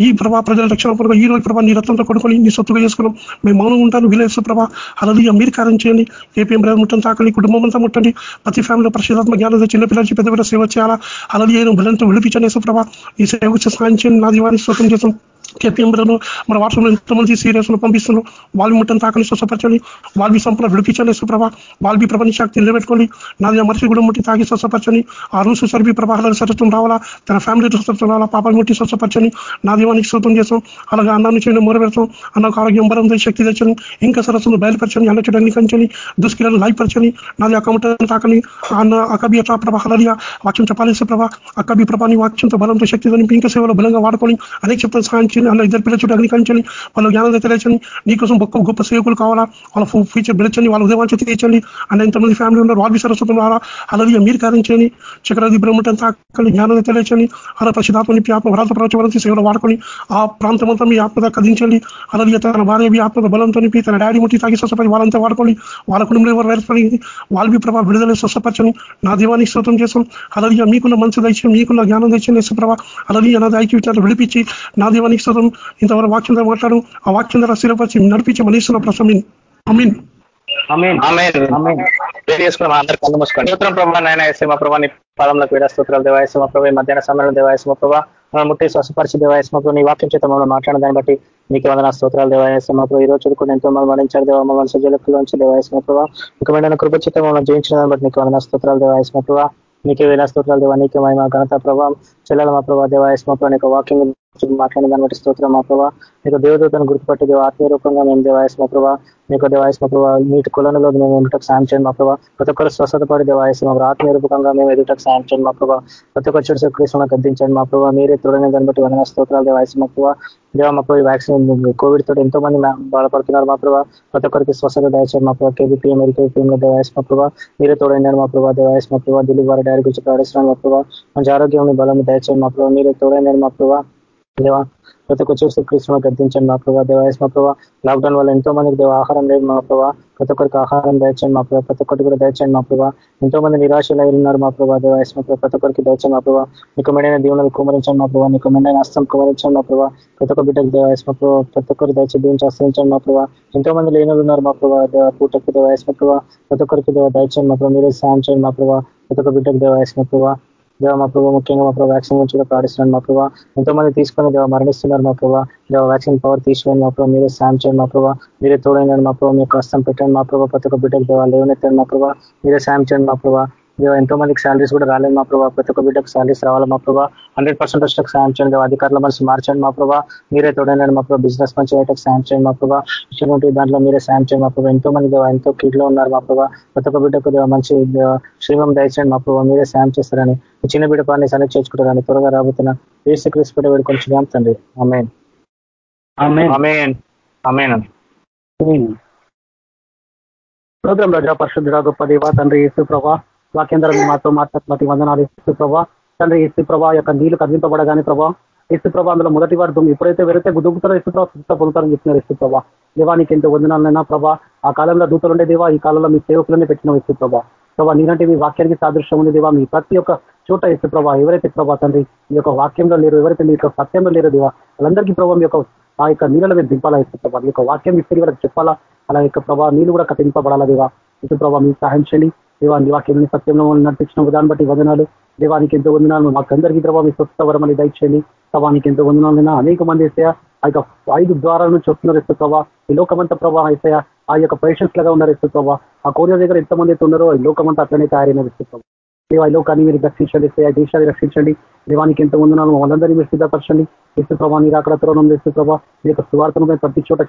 ఈ ప్రభా ప్రజల రక్షణ పూర్వక ఈ రోజు ప్రభా నీ రత్నంతో కొడుకొని నీ సొత్తుగా చేసుకున్నాం. మేము మౌనం ఉంటాను. విలేసు ప్రభా. అలలి మీరు కార్యం చేయండి ఏపీఎం బ్రదర్ ముట్టని తాకండి. కుటుంబం అంతా ముట్టండి. ప్రతి ఫ్యామిలీలో పరిశుధాత్మ జ్ఞానం చిన్నపిల్లలకి పెద్ద పెద్ద సేవ చేయాలా? అలలి బలంతో విడిపించండి ప్రభా. ఈ సేవకు సహాయం చేయండి. నా దీవాన్ని స్వతం చేసాం కేంద్రంలో మన వాట్సాప్లో ఎంతమంది సీరియస్లో పంపిస్తున్నాం వాళ్ళవి ముట్టని తాకని స్వసపరచండి వాళ్ళు సంపూర్ణ విడిపించాలి సుప్రభ. వాళ్ళవి ప్రపంచ శక్తి నిలబెట్టుకోండి. నాది మనిషి కూడా ముట్టి తాకి స్వసపరచని ఆ రోజు సరిపి ప్రభావాలను సరస్వం రావాలా? తన ఫ్యామిలీ స్వస్థం రావాలా? పాపాలు ముట్టి స్వసపరచని నా దీవానికి సొంతం చేస్తాం. అలాగే అన్నాన్ని చేయడం మూరబెడతాం అన్నకు ఆరోగ్యం బలం శక్తి తెచ్చని ఇంకా సరస్సును బయలుపరచని అన్న చెడు అన్నికరించని దుష్కిలను లాయపరచని నాది అకౌంట్ తాకని అన్న అకబి అట్లా ప్రభా వాక్యం చెప్పాలి సుప్రభ. అక్కబి ప్రభాని వాక్యంతో బలంతో శక్తి ఇంకా సేవలో బలంగా వాడుకొని అనేక చెప్తాను సాయం చూడండి అన్న ఇద్దరు పిల్లలు చూడ అగ్నికరించండి. వాళ్ళ జ్ఞానం తెలియచండి. నీకోసం గొప్ప గొప్ప సేవకులు కావాలా? వాళ్ళ ఫ్యూచర్ బెలచండి వాళ్ళ ఉదయం తీయచ్చండి అన్న ఎంతమంది ఫ్యామిలీ ఉన్నారు. వాళ్ళు సరస్వతం రావాలా అలాగే మీరు కారించండి. చక్రవర్తి బ్రహ్మటం తాకని జ్ఞానం తెలియచండి. అలా ప్రసిద్ధాత్మని ఆత్మ వరాత ప్రవచనం సేవలు వాడుకొని ఆ ప్రాంతం అంతా మీ ఆత్మత కదించండి అలాగే తన భార్య మీ ఆత్మ బలంతో నింపి తన డాడీ ముట్టి తాగి స్వస్థపడి వాళ్ళంతా వాడుకోండి. వాళ్ళ కుటుంబంలో ఎవరు వేర్పడి వాళ్ళవి ప్రభావ విడుదల స్వస్థపరచని నా దీవానికి శ్రోతం చేసాం అలాగే మీకున్న మంచి దయచేయం మీకున్న జ్ఞానం దయచేయం ప్రభావ అలాగే నా దాయికి విడిపించి నా దీవానికి శ్రోతం ఇంతవరకు వాక్యం ద్వారా మాట్లాడు. ఆ వాక్యం ద్వారా స్థిరపరిచి నడిపించి మనీస్తున్న ప్రసమీన్ అమీన్ స్తోత్రం ప్రభా నాయన వేసే మా ప్రభా నీ పదంలో పీడ స్తోత్రాలు. దేవాయసం మా ప్రభా మధ్యాహ్న సమయంలో దేవాయసం మా ప్రభా మనం ముట్టి స్వసపరిచి దేవాయసం మా నీ వాక్యం చేత మమ్మల్ని మాట్లాడిన దాన్ని బట్టి నీకు వందన స్తోత్రాలు. దేవాయసం మా ప్రభు ఈ రోజు చదువుకుని ఎంతో మనం మరణించారు దేవా మమ్మల్ని సజ్జలకులోంచి దేవాయసం మా ప్రభా ఇకమైన కృపచిత మమ్మల్ని జయించిన దాన్ని బట్టి నీకు వందన స్తోత్రాలు. దేవాయసం మా ప్రభా నీకే వేల స్తోత్రాలు. దేవా నీకే మహిమ ఘనత ప్రభావం చెల్లెల మా ప్రభా. దేవాయసం మా ప్రభా నీకు వాక్యం మాట్లాడిన దాన్ని బట్టి స్తోత్రం మా ప్రభావ మీకు దేవదూతను గుర్తుపట్టి దేవ ఆత్మీయ రూపంగా మేము దేవాయస్ మా ప్రభావ మీకు దేవాయస్ మా ప్రభావ నీటి కులంలో మేము ఉండటకు సాయం చేయండి మా ప్రభావ ప్రతి ఒక్కరు స్వస్థత పడి దేవాయస్ మా ఆత్మీయ రూపకంగా మేము ఎదుటకు సాయం చేయండి మా ప్రభావ ప్రతి ఒక్క చెడు కృష్ణ గద్దించండి మా ప్రభావ మీరే తోడైన దాన్ని బట్టి వందన స్తోత్రాలు దేవాయస్ మా ప్రభావ దేవ మా ప్రభావ వ్యాక్సిన్ కోవిడ్ తోటి ఎంతో మంది బాధపడుతున్నారు మా ప్రభావ ప్రతి ఒక్కరికి స్వస్థత దయచేయండి మా ప్రభావ కేబీపీఎం ఎల్కేపీఎం దేవాయస్ మా ప్రభావ మీరే తోడైనారు మా ప్రభావ దేవాయస్ మా ప్రభావ దిలీప్ వారి డైరీ గురించి ప్రాణిస్తున్నాను మా ప్రభావ మంచి ఆరోగ్యం బలం దయచేయండి మా ప్రభావ మీరే తోడైనారు మా ప్రభావ దేవా ప్రతి ఒక్క చూసి కృష్ణ గద్దించండి మా ప్రభావ దేవాయస్ మా ప్రభావ లాక్డౌన్ వల్ల ఎంతో మందికి దేవ ఆహారం లేదు మా ప్రభావ ప్రతి ఒక్కరికి ఆహారం దయచండి మా ప్రభావ ప్రతి ఒక్కటి కూడా దయచండి మా ప్రభావ ఎంతో మంది నిరాశలు ఉన్నారు మా ప్రభావ దేవాయస్ మా ప్రభావ ప్రతి ఒక్కరికి దయచండి మా ప్రభావ నీకు మెడైన దీవులను కుమరించండి మా ప్రభావ నీకు మెండైన అస్తం కుమరించండి మా ప్రభావ ప్రతి ఒక్క బిడ్డకు దేవాయస్ మా ప్రభావ ప్రతి ఒక్కరు దయచి దీవించి ఆశ్రయించండి మా ప్రభావ ఎంతో మంది లేని ఉన్నారు మా ప్రభావ పూటకు దేవాయస్ మా ప్రభావ ప్రతి ఒక్కరికి దేవ దయచండి మా ప్రభావ మీరే సాయం చేయండి మా ప్రభావ ప్రతి ఒక్క బిడ్డకు దేవాయస్ మా ప్రభావ దేవ మా ప్రభావ ముఖ్యంగా మా ప్రభావ వ్యాక్సిన్ గురించి కూడా ప్రాణిస్తున్నాను మా ప్రభావ ఎంతో మంది తీసుకొని దేవ మరణిస్తున్నారు మా ప్రభావ దేవ వ్యాక్సిన్ పవర్ తీసుకొని మా ప్రభావ మీరే సాయం చేయండి మా ప్రభావ మీరే తోడైనాడు మా ప్రభావ మీకు కష్టం పెట్టండి మా ప్రభావ ప్రతి ఒక్క బిడ్డకు దేవ లేవనెత్తండి మా ప్రభావ మీరే సాయం చేయండి మా ప్రభావ ఎంతో మందికి శాలరీస్ కూడా రాలేదు మా ప్రభావ ప్రతి ఒక్క బిడ్డకు శాలరీస్ రావాలి మా ప్రభావ హండ్రెడ్ పర్సెంట్ వచ్చేటకు సాయం చేయండి అధికారుల మనసు మార్చండి మా ప్రభావ మీరే తోడైనాడు మా ప్రభావ బిజినెస్ మంచి అయ్యేటకు సాయం చేయండి మా ప్రభావ ఇటువంటి దాంట్లో మీరే సాయం చేయండి మా ప్రభావ ఎంతో మంది ఎంతో కీట్లో ఉన్నారు మా ప్రభావ ప్రతి ఒక్క బిడ్డకు మంచి శ్రీమం దయచేయండి మా ప్రభావ మీరే సాయం చేస్తారని. చిన్న బిడ్డ పని సెలెక్ట్ చేసుకుంటారని త్వరగా రాబోతున్న ఏసు క్రీస్ బిడ్డ వీడు కొంచెం తండ్రి. అమేన్ ప్రోగ్రాం రాజా పరిశుద్ధుడ గొప్ప దేవ తండ్రి యేసు ప్రభా. వాక్యంధ్రం మాతో మాట్లాడుతున్నటి వందనాలు యేసు ప్రభా. తండ్రి ఇస్తు ప్రభా యొక్క నీళ్ళు కదిలింపబడగానే ప్రభా. ఇస్తు ప్రభా అందులో మొదటి వర్గం ఎప్పుడైతే వెరైతే గుదుగుతారో ఇస్తు ప్రభా సుఖ పొందుతారని చెప్తున్నారు ఇస్తు ప్రభా. దేవానికి ఎంతో వందనాలైనా ప్రభా. ఆ కాలంలో దూతలు ఉండే దేవా ఈ కాలంలో మీ సేవకులనే పెట్టిన ఇస్తు ప్రభా. ప్రభా నీలాంటి మీ వాక్యానికి సాదృశ్యం ఉంది దేవా మీ ప్రతి ఒక్క చోట ఇస్తు ప్రభా ఎవరైతే ప్రభా తండ్రి మీ యొక్క వాక్యంలో లేరు ఎవరైతే మీ యొక్క సత్యంలో లేరు దేవా వాళ్ళందరికీ ప్రభావ మీ యొక్క ఆ యొక్క నీళ్ళ మీద దింపాలా ఇస్తు ప్రభా. మీ యొక్క వాక్యం ఇస్తే వరకు చెప్పాలా? అలా యొక్క ప్రభావ నీళ్ళు కూడా కట్టింపబడాలా దేవా? ఇసు ప్రభా మీ సహాయం చేయండి. దేవా నీ వాక్యం సత్యంలో నడిపించిన దాన్ని బట్టి వందనాలు. దేవానికి ఎంతో వందనాలు. మాకు అందరికీ ప్రభావ మీ స్వస్థ వరమని దయచేయండి. ప్రభానికి ఎంతో వందనాలైనా అనేక మంది వేసాయా ఆ యొక్క ఐదు ద్వారాలను చూస్తున్నారు వస్తున్నారు ఇస్తు ప్రభావ ఈ లోకమంతా ప్రభావం వేసాయా ఆ యొక్క పేషెంట్స్ లాగా ఉన్నారు ఇస్తు ప్రభావ ఆ కోరిన దగ్గర ఎంతమంది అయితే ఉన్నారో ఈ లోకమంతా అట్లనే తయారైన ఇస్తు ప్రభావ దేవా ఈ లోకాన్ని మీరు రక్షించండి దేశాన్ని రక్షించండి. దేవానికి ఎంత వందనాలు. వాళ్ళందరినీ మీరు సిద్ధపరచండి. ఇస్తు ప్రభా మీరు అక్కడ తరుణం ఇస్తు ప్రభావ మీ యొక్క సువార్తను ప్రతి చోట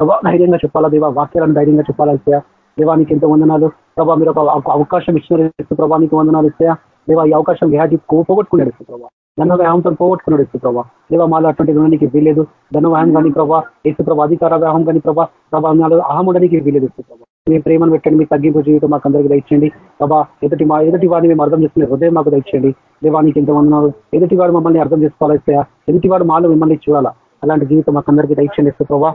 ప్రభావ ధైర్యంగా చెప్పాలా దేవా? వాక్యాలను ధైర్యంగా చెప్పాలా ఇస్తాయా దేవానికి ఎంత వందనాలు. ప్రభా మీరు ఒక అవకాశం ఇచ్చిన ప్రభానికి వందనాలు ఇస్తాయా? దేవా ఈ అవకాశం వ్యాధి పోగొట్టుకున్నాడు ఇసు ప్రభా. ధన వ్యాహంతో పోగొట్టుకున్నాడు ఇసు ప్రభా. లేవా మాలో అటువంటి ఉండడానికి వీలేదు ధన వ్యాహం కానీ ప్రభా ఇసు ప్రభా అధికార వ్యాహం కానీ ప్రభా ప్రభా నాలో అహం ఉండడానికి వీలేదు ఇసు ప్రభా. మీ ప్రేమను పెట్టండి మీ తగ్గింపు జీవితం మాకు అందరికీ దయచేయండి. ప్రభా ఎదుటి మా ఎదుటి వాడిని మేము అర్థం చేసుకునే హృదయం మాకు దయచేయండి. దేవానికి ఎంత వందనాలు. ఎదుటివాడు మమ్మల్ని అర్థం చేసుకోవాలి ఎదుటివాడు మాలో మిమ్మల్ని చూడాలా? అలాంటి జీవితం మాకు అందరికీ దయచేయండి ప్రభా.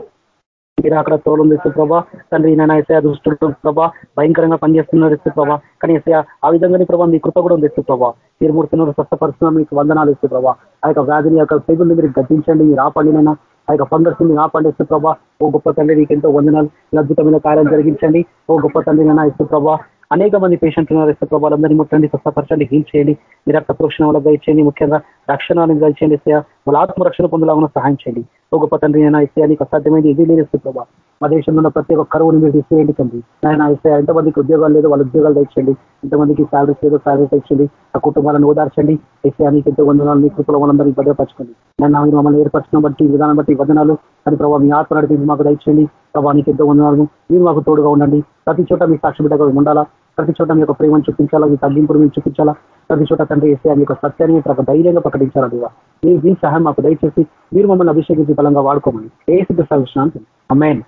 మీరు అక్కడ తోలం ఇస్తు ప్రభా. తండ్రి నేను ఎస్ఐ దుష్టుడు ప్రభా. భయంకరంగా పనిచేస్తున్నారు ఇస్తు ప్రభా. కానీ ఎస్ఐ ఆ విధంగానే ప్రభా మీ కృప కూడా ఉంది ఇస్తు ప్రభా. మీరు మూడుతున్నారు స్వస్థపరుస్తున్నారు మీకు వందనాలు ఇస్తు ప్రభా. ఆ యొక్క వ్యాధిని యొక్క తెగుల్ని మీరు గద్దించండి మీరు ఆపండి నేను ఆ యొక్క ఫంగస్ మీరు ఆపండి ఇస్తు ప్రభా. ఓ గొప్ప తండ్రి నీకు ఎంతో వందనాలు అద్భుతమైన కార్యం జరిగించండి. ఓ గొప్ప తండ్రి నేను ఇస్తు ప్రభా. అనేక మంది పేషెంట్లు ఉన్నారు. ఇస్తు ప్రభావాలందరినీ ముట్టండి స్వస్థపరచండి హీల్ చేయండి. మీరు రక్త ప్రోక్షణ వల్ల దయచేయండి ముఖ్యంగా రక్షణ దయచేయండి వాళ్ళ ఆత్మరక్షణ పొందలాగా సహాయం చేయండి. ఒక గొప్ప తండ్రి అయినా ఇస్తే నీకు అసాధ్యమైంది. ఇది లేదు ఇస్తు ప్రభా. మా దేశంలో ఉన్న ప్రతి ఒక్క కరువుని మీరు తీసేయండి తండ్రి. ఆయన ఇస్తే ఎంతమందికి ఉద్యోగాలు లేదు వాళ్ళ ఉద్యోగాలు తెచ్చండి ఎంతమందికి సాలరీస్ లేదో సాలరీ తెచ్చండి ఆ కుటుంబాలను ఓదార్చండి. ఇస్తే నీకు ఎంతో వందనాలు మీ కృపలో వాళ్ళందరినీ భద్రపరచుకోండి. నేను మమ్మల్ని ఏర్పరచడం బట్టి విధానం బట్టి వదనాలు. అని ప్రభావ మీ ఆత్మ నడిపి మాకు దయచేయండి. ప్రభావ నీకు ఎంతో వందనాలు. మీరు మాకు తోడుగా ఉండండి. ప్రతి చోట మీ సాక్షి బిడ్డగా ఉండాలా? ప్రతి చోట మీ యొక్క ప్రేమను చూపించాలా? మీ తగ్గింపుడు మేము చూపించాలా? ప్రతి చోట తండ్రి వేస్తే మీ యొక్క సత్యాన్ని ప్రక ధైర్యంగా ప్రకటించాలి మీరు దీని సహాయం మాకు దయచేసి మీరు మమ్మల్ని అభిషేకించి బలంగా వాడుకోమని ఏ సిద్ధ సవిష్ణ అమేన్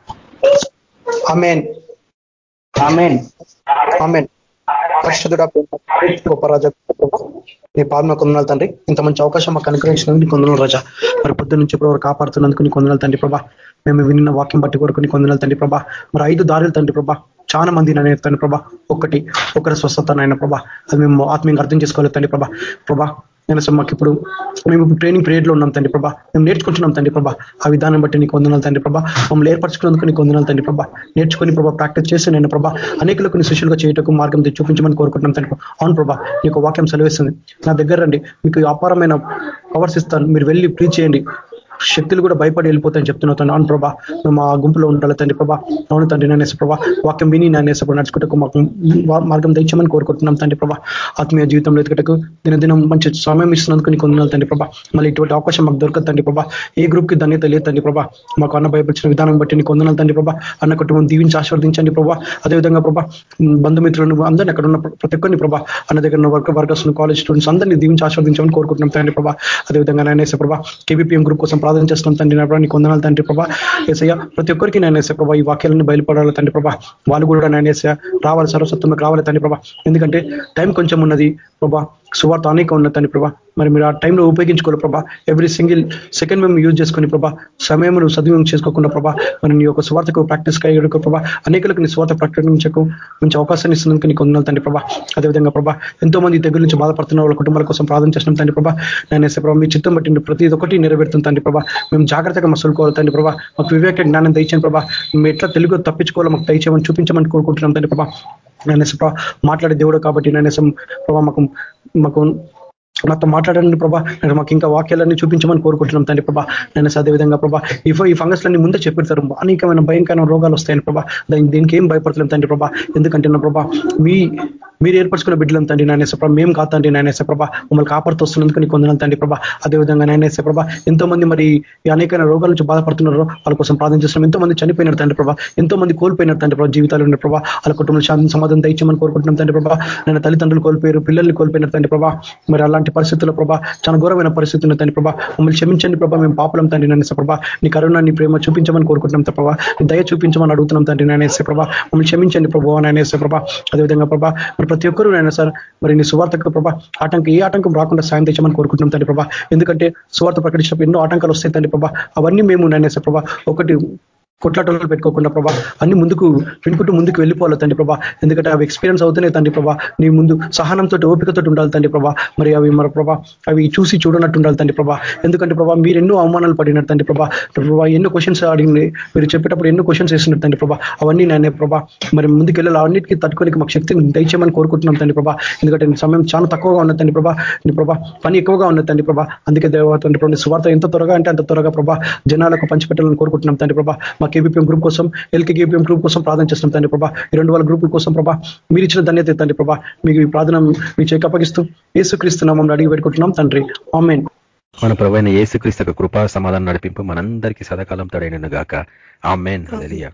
అమేన్ అమేన్ అమేన్ పరిశుద్ధుడ గొప్ప రాజా నీ పాదమ కొందనాలు తండ్రి. ఇంత మంచి అవకాశం మాకు అనుగ్రహించినందుకు నీ కొందనాలు రాజా. మరి పొద్దు నుంచి ఇప్పుడు కాపాడుతున్నందుకు నీ కొందనాలు తండ్రి ప్రభా. మేము విన్న వాక్యం బట్టి కొరకు నీ కొందనాలు తండ్రి ప్రభా. మరి ఐదు దారులు తండ్రి ప్రభా. చాలా మంది నేను తండ్రి ప్రభా. ఒకటి ఒకరి స్వస్థత నాయన ప్రభా. అది మేము ఆత్మీయంగా అర్థం చేసుకోవాలి తండ్రి ప్రభా. ప్రభా నేను మాకు ఇప్పుడు మేము ఇప్పుడు ట్రైనింగ్ పీరియడ్లో ఉన్నాం తండ్రి ప్రభా. మేము నేర్చుకుంటున్నాం తండ్రి ప్రభా. ఆ విధానం బట్టి నీకు వందనాలు తండ్రి ప్రభా. మమ్మల్ని ఏర్పరచుకున్నందుకు నీకు వందనాలు తండ్రి ప్రభా. నేర్చుకుని ప్రభా ప్రాక్టీస్ చేసి నేను ప్రభా అనేకులకు సుశీలుగా చేయటకు మార్గం చూపించమని కోరుకుంటున్నాం తండ్రి అవును ప్రభా నీకు వాక్యం సెలవిస్తుంది. నా దగ్గర రండి మీకు అపారమైన పవర్స్ ఇస్తాను. మీరు వెళ్ళి ప్రీచ్ చేయండి. శక్తులు కూడా భయపడి వెళ్ళిపోతాయని చెప్తున్నావు అవును ప్రభా మేము ఆ గుంపులో ఉండాలి తండ్రి ప్రభా. అవును తండ్రి నేను ప్రభా వాక్యం విని నేను నడుచుకుంటూ మాకు మార్గం దయచమని కోరుకుంటున్నాం తండ్రి ప్రభా. ఆత్మీయ జీవితంలో ఎదుగుటకు దినదినం మంచి సమయం ఇస్తున్నందుకు నీకు వందనాలు తండ్రి ప్రభా. మళ్ళీ ఇటువంటి అవకాశం మాకు దొరకదు తండ్రి ప్రభా. ఏ గ్రూప్కి ధన్యత లేదు తండ్రి ప్రభా. మాకు అన్న భయపరిచిన విధానం బట్టి నీకు వందనాలు తండ్రి ప్రభా. అన్న కుటుంబం దీవించి ఆశీర్వదించండి ప్రభా. అదేవిధంగా ప్రభా బంధుమిత్రులను అందరినీ అక్కడ ఉన్న ప్రతి ఒక్కరిని ప్రభా అన్న దగ్గర ఉన్న వర్క్ వర్కర్స్ కాలేజ్ స్టూడెంట్స్ అందరినీ దీవించి ఆశీర్వదించమని కోరుకుంటున్నాం తండ్రి ప్రభా. అదేవిధంగా నేనేసే ప్రభా కేబీపీఎం గ్రూప్ కోసం ప్రార్థన చేస్తున్నాం తండ్రి నా ప్రభా నీకు వందనాలు తండ్రి ప్రభా. ఏసయ్య ప్రతి ఒక్కరికి నేను వేసే ప్రభా ఈ వాక్యాలను బయలుపడాలి తండ్రి ప్రభా. వాళ్ళు కూడా నేను వేసా రావాలి సర్వసత్వంలోకి రావాలి తండ్రి ప్రభా. ఎందుకంటే టైం కొంచెం ఉన్నది. ప్రభా. సువార్త అనేక ఉన్న ప్రభా. మరి మీరు ఆ టైంలో ఉపయోగించుకోవాలి ప్రభా. ఎవ్రీ సింగిల్ సెకండ్ మేము యూజ్ చేసుకుని ప్రభా సమయం సద్వినియోగం చేసుకోకుండా ప్రభా మరి నీ యొక్క స్వార్థకు ప్రాక్టీస్ కయ్యకు ప్రభా. అనేకలకు నీ స్వార్థ ప్రకటించకు మంచి అవకాశాన్ని ఇస్తున్నందుకు నీకు వందలు తండ్రి ప్రభా. అదేవిధంగా ప్రభా ఎంతో మంది దగ్గర నుంచి బాధపడుతున్న వాళ్ళ కుటుంబాల కోసం ప్రార్థన చేసిన తండ్రి ప్రభా. నేనేసే ప్రభా మీ చిత్తం బట్టి ప్రతి ఒక్కటి నెరవేరుతుంది తండ్రి ప్రభా. మేము జాగ్రత్తగా మసులుకోవాలి తండ్రి ప్రభా. మాకు వివేక జ్ఞానం దయచాను ప్రభా. మేము ఎట్లా తెలుగు తప్పించుకోవాలో మాకు దయచేయమని చూపించమని కోరుకుంటున్నాం తండ్రి ప్రభా. నేను మాట్లాడే దేవుడు కాబట్టి నేనేసం ప్రభా మాకు Una con... నాతో మాట్లాడండి ప్రభా నేను మాకు ఇంకా వాక్యాలన్నీ చూపించమని కోరుకుంటున్నాం తండ్రి ప్రభా. నేను అదే విధంగా ప్రభా ఈ ఈ ఫంగస్లన్నీ ముందే చెప్పిడతారు అనేకమైన భయంకరమైన రోగాలు వస్తాయని ప్రభా. దీనికి ఏం భయపడలేం తండ్రి ప్రభా. ఎందుకంటే నా ప్రభా మీ మీరు ఏర్పరచుకున్న బిడ్డలం తండ్రి నాయనేస ప్రభా. మేము కాదండి తండ్రి ప్రభా. మమ్మల్ని కాపాడుతూ వస్తున్నందుకు నీకు వందనం తండ్రి ప్రభా. అదేవిధంగా నాయనేస ప్రభా ఎంతో మంది మరి అనేకమైన రోగాల నుంచి బాధపడుతున్నారు వాళ్ళ కోసం ప్రార్థన చేస్తున్నాం. ఎంతో మంది చనిపోయినారు తండ్రి ప్రభా. ఎంతో మంది కోల్పోయినారు తండ్రి ప్రభా జీవితాలు ఉన్న ప్రభా. వాళ్ళ కుటుంబంలో శాంతి సమాధానం దయచేయమని కోరుకుంటున్నాం తండ్రి ప్రభా. నేను తల్లిదండ్రులు కోల్పోయారు పిల్లల్ని కోల్పోయినారు తండ్రి ప్రభా. మరి అలాంటి పరిస్థితుల్లో ప్రభా చాలా ఘోరమైన పరిస్థితుల్లో తండ్రి ప్రభా మమ్మల్ని క్షమించండి ప్రభా మేము పాపలం తండ్రి నాయనేస ప్రభా నీ కరుణ నీ ప్రేమ చూపించమని కోరుకుంటున్నాం ప్రభా దయ చూపించమని అడుగుతున్నాం తండ్రి నాయనేసే ప్రభా మమ్మల్ని క్షమించండి ప్రభావ నాయనేసే ప్రభా అదేవిధంగా ప్రభా మరి ప్రతి ఒక్కరూ నాయన సార్ మరి నీ సువార్తకు ప్రభా ఆటంకం ఏ ఆటంకం రాకుండా సాయం తెచ్చమని కోరుకుంటున్నాం తండ్రి ప్రభా ఎందుకంటే సువార్త ప్రకటించినప్పుడు ఎన్నో ఆటంకాలు వస్తాయి తండ్రి ప్రభా అవన్నీ మేము నాయనేసే ప్రభా ఒకటి కొట్లాటలు పెట్టుకోకుండా ప్రభా అన్ని ముందుకు వినుకుంటూ ముందుకు వెళ్ళిపోవాలి తండ్రి ప్రభా ఎందుకంటే అవి ఎక్స్పీరియన్స్ అవుతున్నాయి తండ్రి ప్రభా నీ ముందు సహనంతో ఓపికతో ఉండాలి తండ్రి ప్రభా మరి అవి మన ప్రభా అవి చూసి చూడనట్టు ఉండాలి తండ్రి ప్రభా ఎందుకంటే ప్రభా మీరు ఎన్నో అవమానాలు పడినట్టు తండ్రి ప్రభా ప్రభా ఎన్నో క్వశ్చన్స్ అడిగింది మీరు చెప్పేటప్పుడు ఎన్నో క్వశ్చన్స్ వేస్తున్నారు తండ్రి ప్రభా అవన్నీ నేనే ప్రభా మరి ముందుకు వెళ్ళాలి అన్నిటికీ తట్టుకోనికి మాకు శక్తిని దయచేయమని కోరుకుంటున్నాం తండ్రి ప్రభా ఎందుకంటే సమయం చాలా తక్కువగా ఉన్నది తండ్రి ప్రభా నీ ప్రభా పని ఎక్కువగా ఉన్నది తండ్రి ప్రభా అందుకే దేవ తండ్రి ప్రభా సువార్త ఎంత త్వరగా అంటే అంత త్వరగా ప్రభా జనాలకు పంచిపెట్టాలని కోరుకుంటున్నాం తండ్రి ప్రభా మా కేబీపీఎం గ్రూప్ కోసం ఎల్కేగీపీఎం గ్రూప్ కోసం ప్రార్థన చేస్తున్నాం తండ్రి ప్రభా. ఈ రెండు వాళ్ళ గ్రూపుల కోసం ప్రభా మీరు ఇచ్చిన ధన్యత తండ్రి ప్రభా. మీకు ఈ ప్రార్థన మీ చేక అప్పగిస్తూ ఏసుక్రీస్తున్నామని అడిగి పెట్టుకుంటున్నాం తండ్రి. ఆమెన్. మన ప్రవైన ఏసుక్రీస్తు కృపా సమాధానం నడిపింపు మనందరికీ సదాకాలం తడైన గాక. ఆ మెయిన్ అందరికీ.